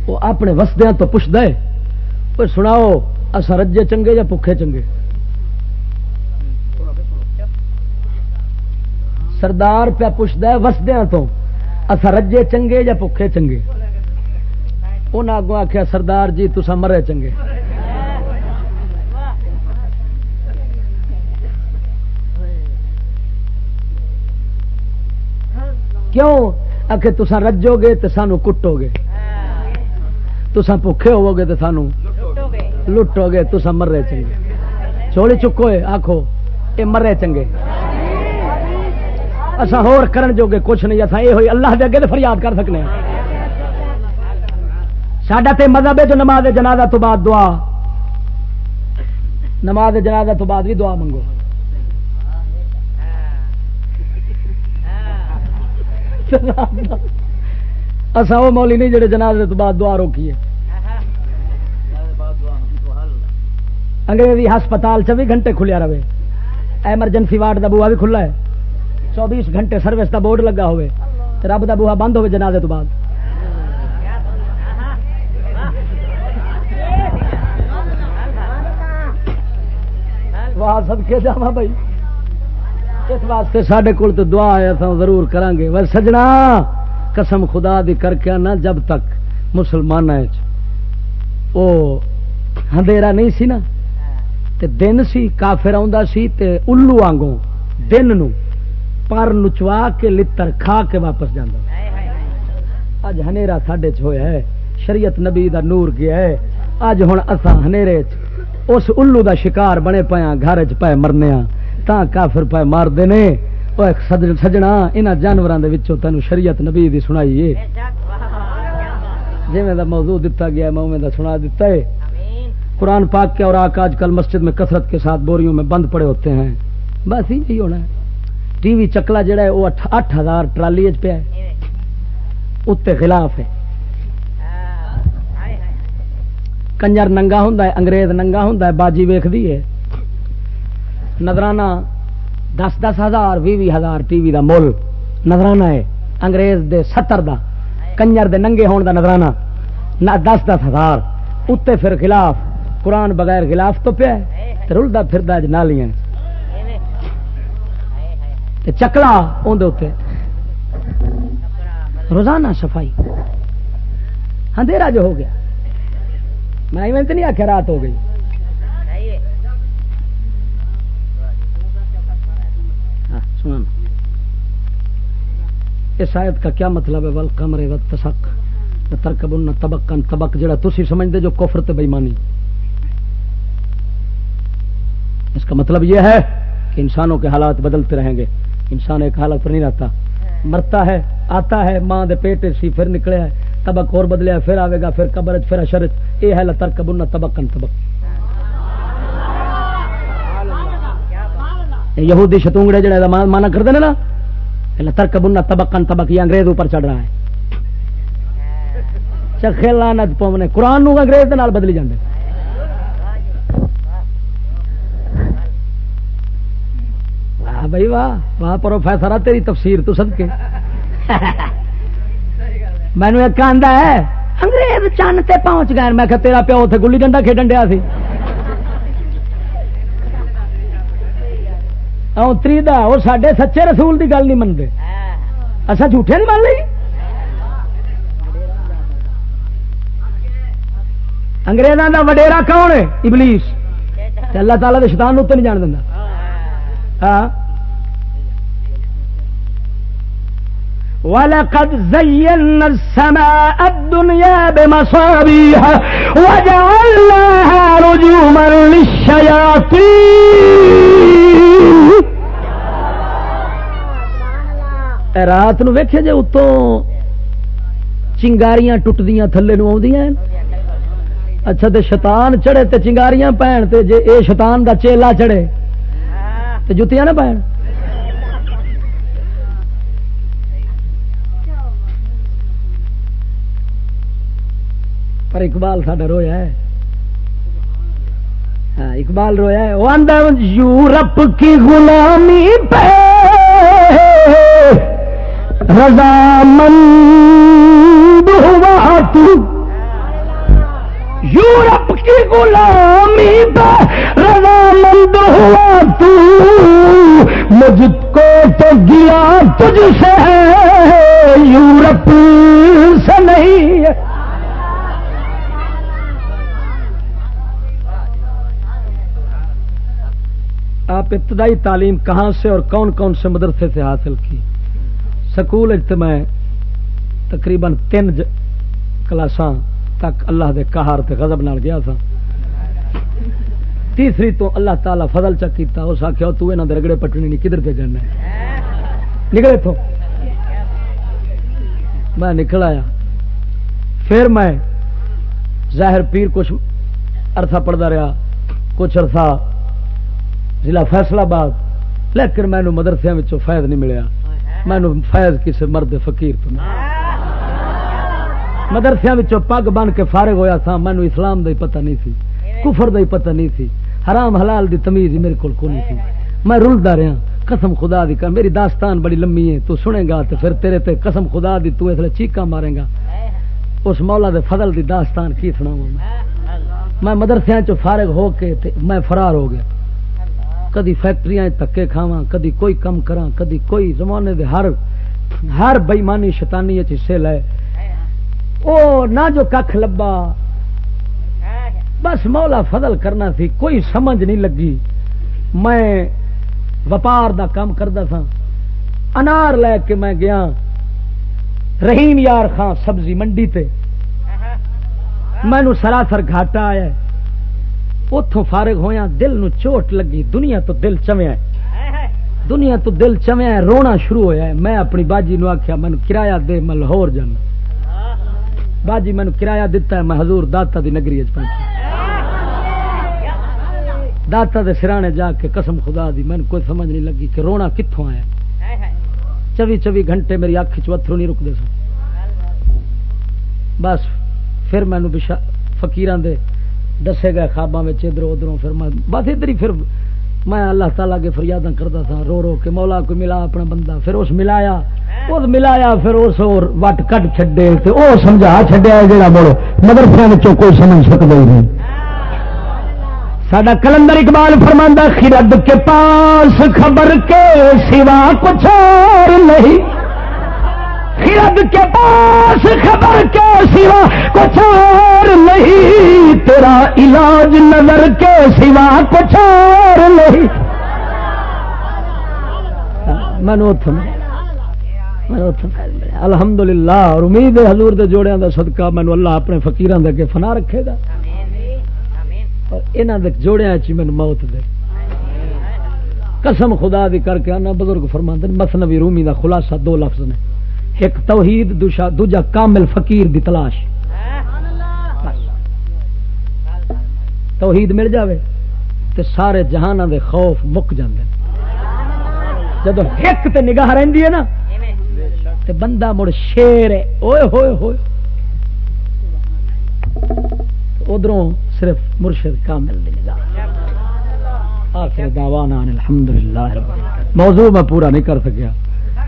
وہ اپنے وسدیا تو پوچھتا ہے پر سناؤ اصا رجے چنگے یا پکھے چنگے؟ سردار پیا پوچھتا ہے وسدیا تو اصا رجے چنگے یا پکھے چنگے؟ انہیں اگوں آخیا سردار جی تسا مرے چنگے۔ کیوں؟ آ کے تسا رجو گے تو سانو کٹو گے تسا بکھے ہوو گے تو سانو لٹو گے تسا مرے چنگے۔ چولی چکو آخو یہ مرے چنگے۔ اصا ہور کرن جو گے کچھ نہیں اصا یہ ہوئی اللہ دے اگے فریاد کر سکنے ہاں۔ ساڈا تے مذہب ہے جو نماز جنازہ تو بعد دعا۔ نماز جنازہ تو بعد بھی دعا منگو۔ اصا وہ مولی نہیں جڑے جنازے تو بعد دعا روکیے۔ انگریزی ہسپتال چوبی گھنٹے کھلیا رہے۔ ایمرجنسی وارڈ کا بوا بھی کھلا ہے۔ چوبیس گھنٹے سروس کا بورڈ لگا ہوئے۔ رب کا بوہا بند ہوئے جنازے تو بعد۔ واہ سب کے جا بھائی۔ اس واسطے سڈے کول تو دعا آیا تھا ضرور کریں گے بس سجنا، قسم خدا دی کر کے نا جب تک مسلمان اندھیرا نہیں سی نا؟ تے دن سی، کافر آ سی تے الو آنگوں، دن نو پر نچوا کے لتر کھا کے واپس جانا اج ہنیرا ساڈے چ ہوا ہے، شریعت نبی دا نور گیا ہے۔ اج ہوں اصا ہنیرے اس الو دا شکار بنے پایا ہاں، گھر چ پائے مرنے ہاں۔ تا کافر پائے مار دینے سجنا یہاں کے تینوں شریعت نبی دی سنائی ہے جی میں موضوع دتا گیا میں میں سنا دیتا ہے قرآن پاک کے اور آج کل مسجد میں کثرت کے ساتھ بوریوں میں بند پڑے ہوتے ہیں۔ بس یہی ہونا ہے۔ ٹی وی چکلا جڑا ہے وہ اٹھ ہزار ٹرالی پہ ہے۔ اتنے خلاف ہے۔ کنجر ننگا ہوں انگریز ننگا ہوں باجی ویخ ہے۔ نظرانہ دس دس ہزار بھی بھی ہزار ٹی وی دا مل نظرانہ ہے، انگریز دے ستر دا، کنجر دے ننگے ہون دا نظرانہ۔ نہ دس دس ہزار اتنے پھر خلاف، قرآن بغیر خلاف تو پیا رلدا پھر نالیاں چکلا اندر روزانہ صفائی۔ اندھیرا جو ہو گیا۔ میں نہیں آخیا رات ہو گئی۔ اس آیت کا کیا مطلب ہے؟ ول کمرے و تسک ترکب ان تبک تبک جڑا تھی سمجھتے جو کفر تے بےمانی اس کا مطلب یہ ہے کہ انسانوں کے حالات بدلتے رہیں گے۔ انسان ایک حالت پر نہیں رہتا۔ مرتا ہے، آتا ہے، ماں دے پیٹ سی پھر نکلے ہے تبک اور بدلیا پھر آئے گا، پھر قبر پھر اشرت یہ ہے لتر کبن تبک تبک یہودی شتونگڑے جڑے مانا کرتے ہیں نا لتر کبن تبکن تبک یہ انگریز اوپر چڑھ رہا ہے۔ چکھے لانت پونے قرآن نو انگریز دے نال بدلی جاندے۔ بھائی واہ واہ پروفیسر آ، تیری تفسیر تو سد کے مینو ایک آدھا ہے، انگریز چند تے پہنچ گئے، میں کہ تیرا پیو اتنے گلی ڈنڈا کھیڈن ڈیا سی۔ ہاں، اتری دا، اور سڈے سچے رسول دی گل نہیں منتے اصا جھوٹے نہیں مان لی انگریزوں کا وڈیرا کون ہے؟ ابلیس۔ اللہ تعالیٰ کے شیطان اتنے نہیں جان دینا۔ ہاں۔ وَلَقَدْ زَيَّنَّا السَّمَاءَ الدُّنْيَا بِمَصَابِيحَ وَجَعَلْنَاهَا رُجُومًا لِلشَّيَاطِينِ. رات نو ویکھے جے اتوں چنگاریاں ٹوٹدیاں تھلے نو آدیاں اچھا تے شیطان چڑھے تے چنگاریاں پہن تے جے اے شیطان دا چیلا چڑھے تے جتیاں نہ پہن۔ پر اقبال ساڈا رویا ہے۔ ہاں اقبال رویا ہے۔ وہ اندر یورپ کی غلامی پہ رضامند ہوا تو۔ یورپ کی غلامی پہ رضامند ہوا تو۔ مجھ کو تو گیا تجھ سے ہے، یورپ سے نہیں۔ ہے آپ ابتدائی تعلیم کہاں سے اور کون کون سے مدرسے سے حاصل کی؟ سکول اجتماع تقریباً تین کلاساں تک اللہ دے کہار تے غضب نال گیا تھا۔ تیسری تو اللہ تعالی فضل چک کیتا، اس آخیا تو یہاں رگڑے پٹنی نہیں، کدھر پہ جانا نکلے تو۔ میں نکل آیا۔ پھر میں ظاہر پیر کچھ عرصہ پڑھتا رہا، کچھ عرصہ ضلع فیصلہ آباد. لیکن مینو مدرسے فائد نہیں ملیا. مینو فیض کسی مرد فقیر تو مدرسے پگ بن کے فارغ ہویا تھا مینو اسلام دا ہی پتہ نہیں سی، کفر دا ہی پتہ نہیں سی، حرام حلال دی تمیز میرے کو نہیں تھی میں رلدا رہا قسم خدا دی کا میری داستان بڑی لمبی ہے، تو سنے گا تو پھر تیرے تے قسم خدا دی تو اس لیے چیکا مارے گا۔ اس مولا دے فضل دی داستان کی سنا میں۔ مدرسے چ فارغ ہو کے میں فرار ہو گیا۔ کدی فیکٹری تکے کھاوا کدی کوئی کم کرا کدی کوئی زمانے دے ہر ہر بئیمانی شیطانی حصے لے۔ او نہ جو کھ لبا، بس مولا فضل کرنا تھی کوئی سمجھ نہیں لگی۔ میں وپار دا کام کرتا تھا انار لے کے میں گیا۔ رحیم یار خان سبزی منڈی تے۔ مینو سراسر گھاٹا آیا۔ اتوں فارغ ہویا دل نو چوٹ لگی، دنیا تو دل چویا دنیا تو دل چویا رونا شروع ہویا ہے۔ میں اپنی باجی نو آخیا مینو کرایہ دے، میں لاہور جانا۔ باجی مینو کرایہ دتا ہے، میں حضور داتا دی نگری پہنچا۔ داتا دے سرانے جا کے قسم خدا دی، مینو کوئی سمجھ نہیں لگی کہ رونا کتوں آیا۔ چوبی چوبی گھنٹے میری اکھ چترو نہیں رکتے سن۔ بس، پھر مینو فکیران دے دسے گئے خوابوں میں ادھر ادھر پھر میں بس ادھر ہی پھر میں اللہ تعالیٰ کے فریاداں کرتا تھا رو رو کے مولا کو ملا اپنا بندہ؟ پھر اس ملایا اس ملایا، پھر اس اور وٹ کٹ چڈے تو وہ سمجھا چڈیا جا مڑ مدرسے کوئی سمجھ سکتا ہی نہیں۔ سڈا کلندر اقبال فرماندہ خرد کے پاس خبر کے سوا کچھ اور نہیں۔ خرد کے پاس خبر کے سوا کچھ اور نہیں، تیرا علاج نظر کے سوا کچھ اور نہیں۔ الحمد للہ اور امید حضور دے جوڑیاں دا صدقہ مینو اللہ اپنے فقیران دے کے فنا رکھے گا۔ اور یہاں دے جوڑیاں چی مینو موت دے۔ قسم خدا دی کر کے آنا، بزرگ فرما فرماند مسنوی رومی دا خلاصہ دو لفظ نے۔ ایک توحید دوجا کامل فقیر دی تلاش۔ توحید مل جاوے تے سارے جہان دے خوف مک جاندے جدو ایک تے نگاہ رہندی ہے نا، تے بندہ مڑ شیر ہے، اوئے ہوئے ہوئے۔ ادھروں صرف مرشد کامل دی نگاہ۔ آخر دعوانا الحمدللہ موضوع میں پورا نہیں کر سکیا۔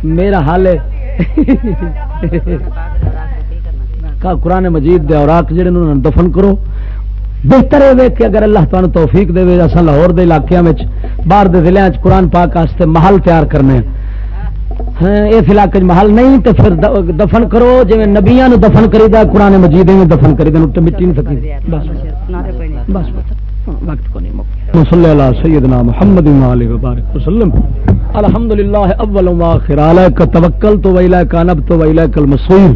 میرا حال ہے قرآن مجید دے اوراق جڑے دفن کرو۔ بہتر ہے کہ اگر اللہ تعالیٰ توفیق دے اصل لاہور دے علاقے میں باہر دے ضلع قرآن پاک واسطے محل تیار کرنے۔ ہاں، اس علاقے محل نہیں تو پھر دفن کرو جی نبیا دفن کری دا قرآن مجید دفن کری دا مٹی نہیں سکی۔ بس بس۔ وقت کو نہیں صلی اللہ سیدنا محمد علیہ وبارک وسلم۔ الحمد للہ اول واخر علیک توکل تو ویلیک انب تو ویلیک المصیر۔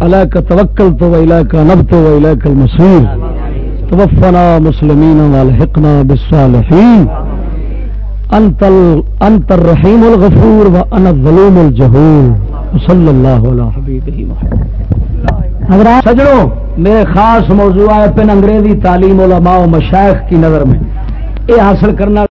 علیک توکل تو ویلیک انب تو ویلیک المصیر۔ توفنا مسلمین والحقنا بالصالحین۔ انت انت الرحیم الغفور و وانا الظلوم الجهول صلی اللہ علیہ حبیبہ میرے خاص موضوع ہے پن انگریزی تعلیم علماء و مشائخ کی نظر میں۔ یہ حاصل کرنا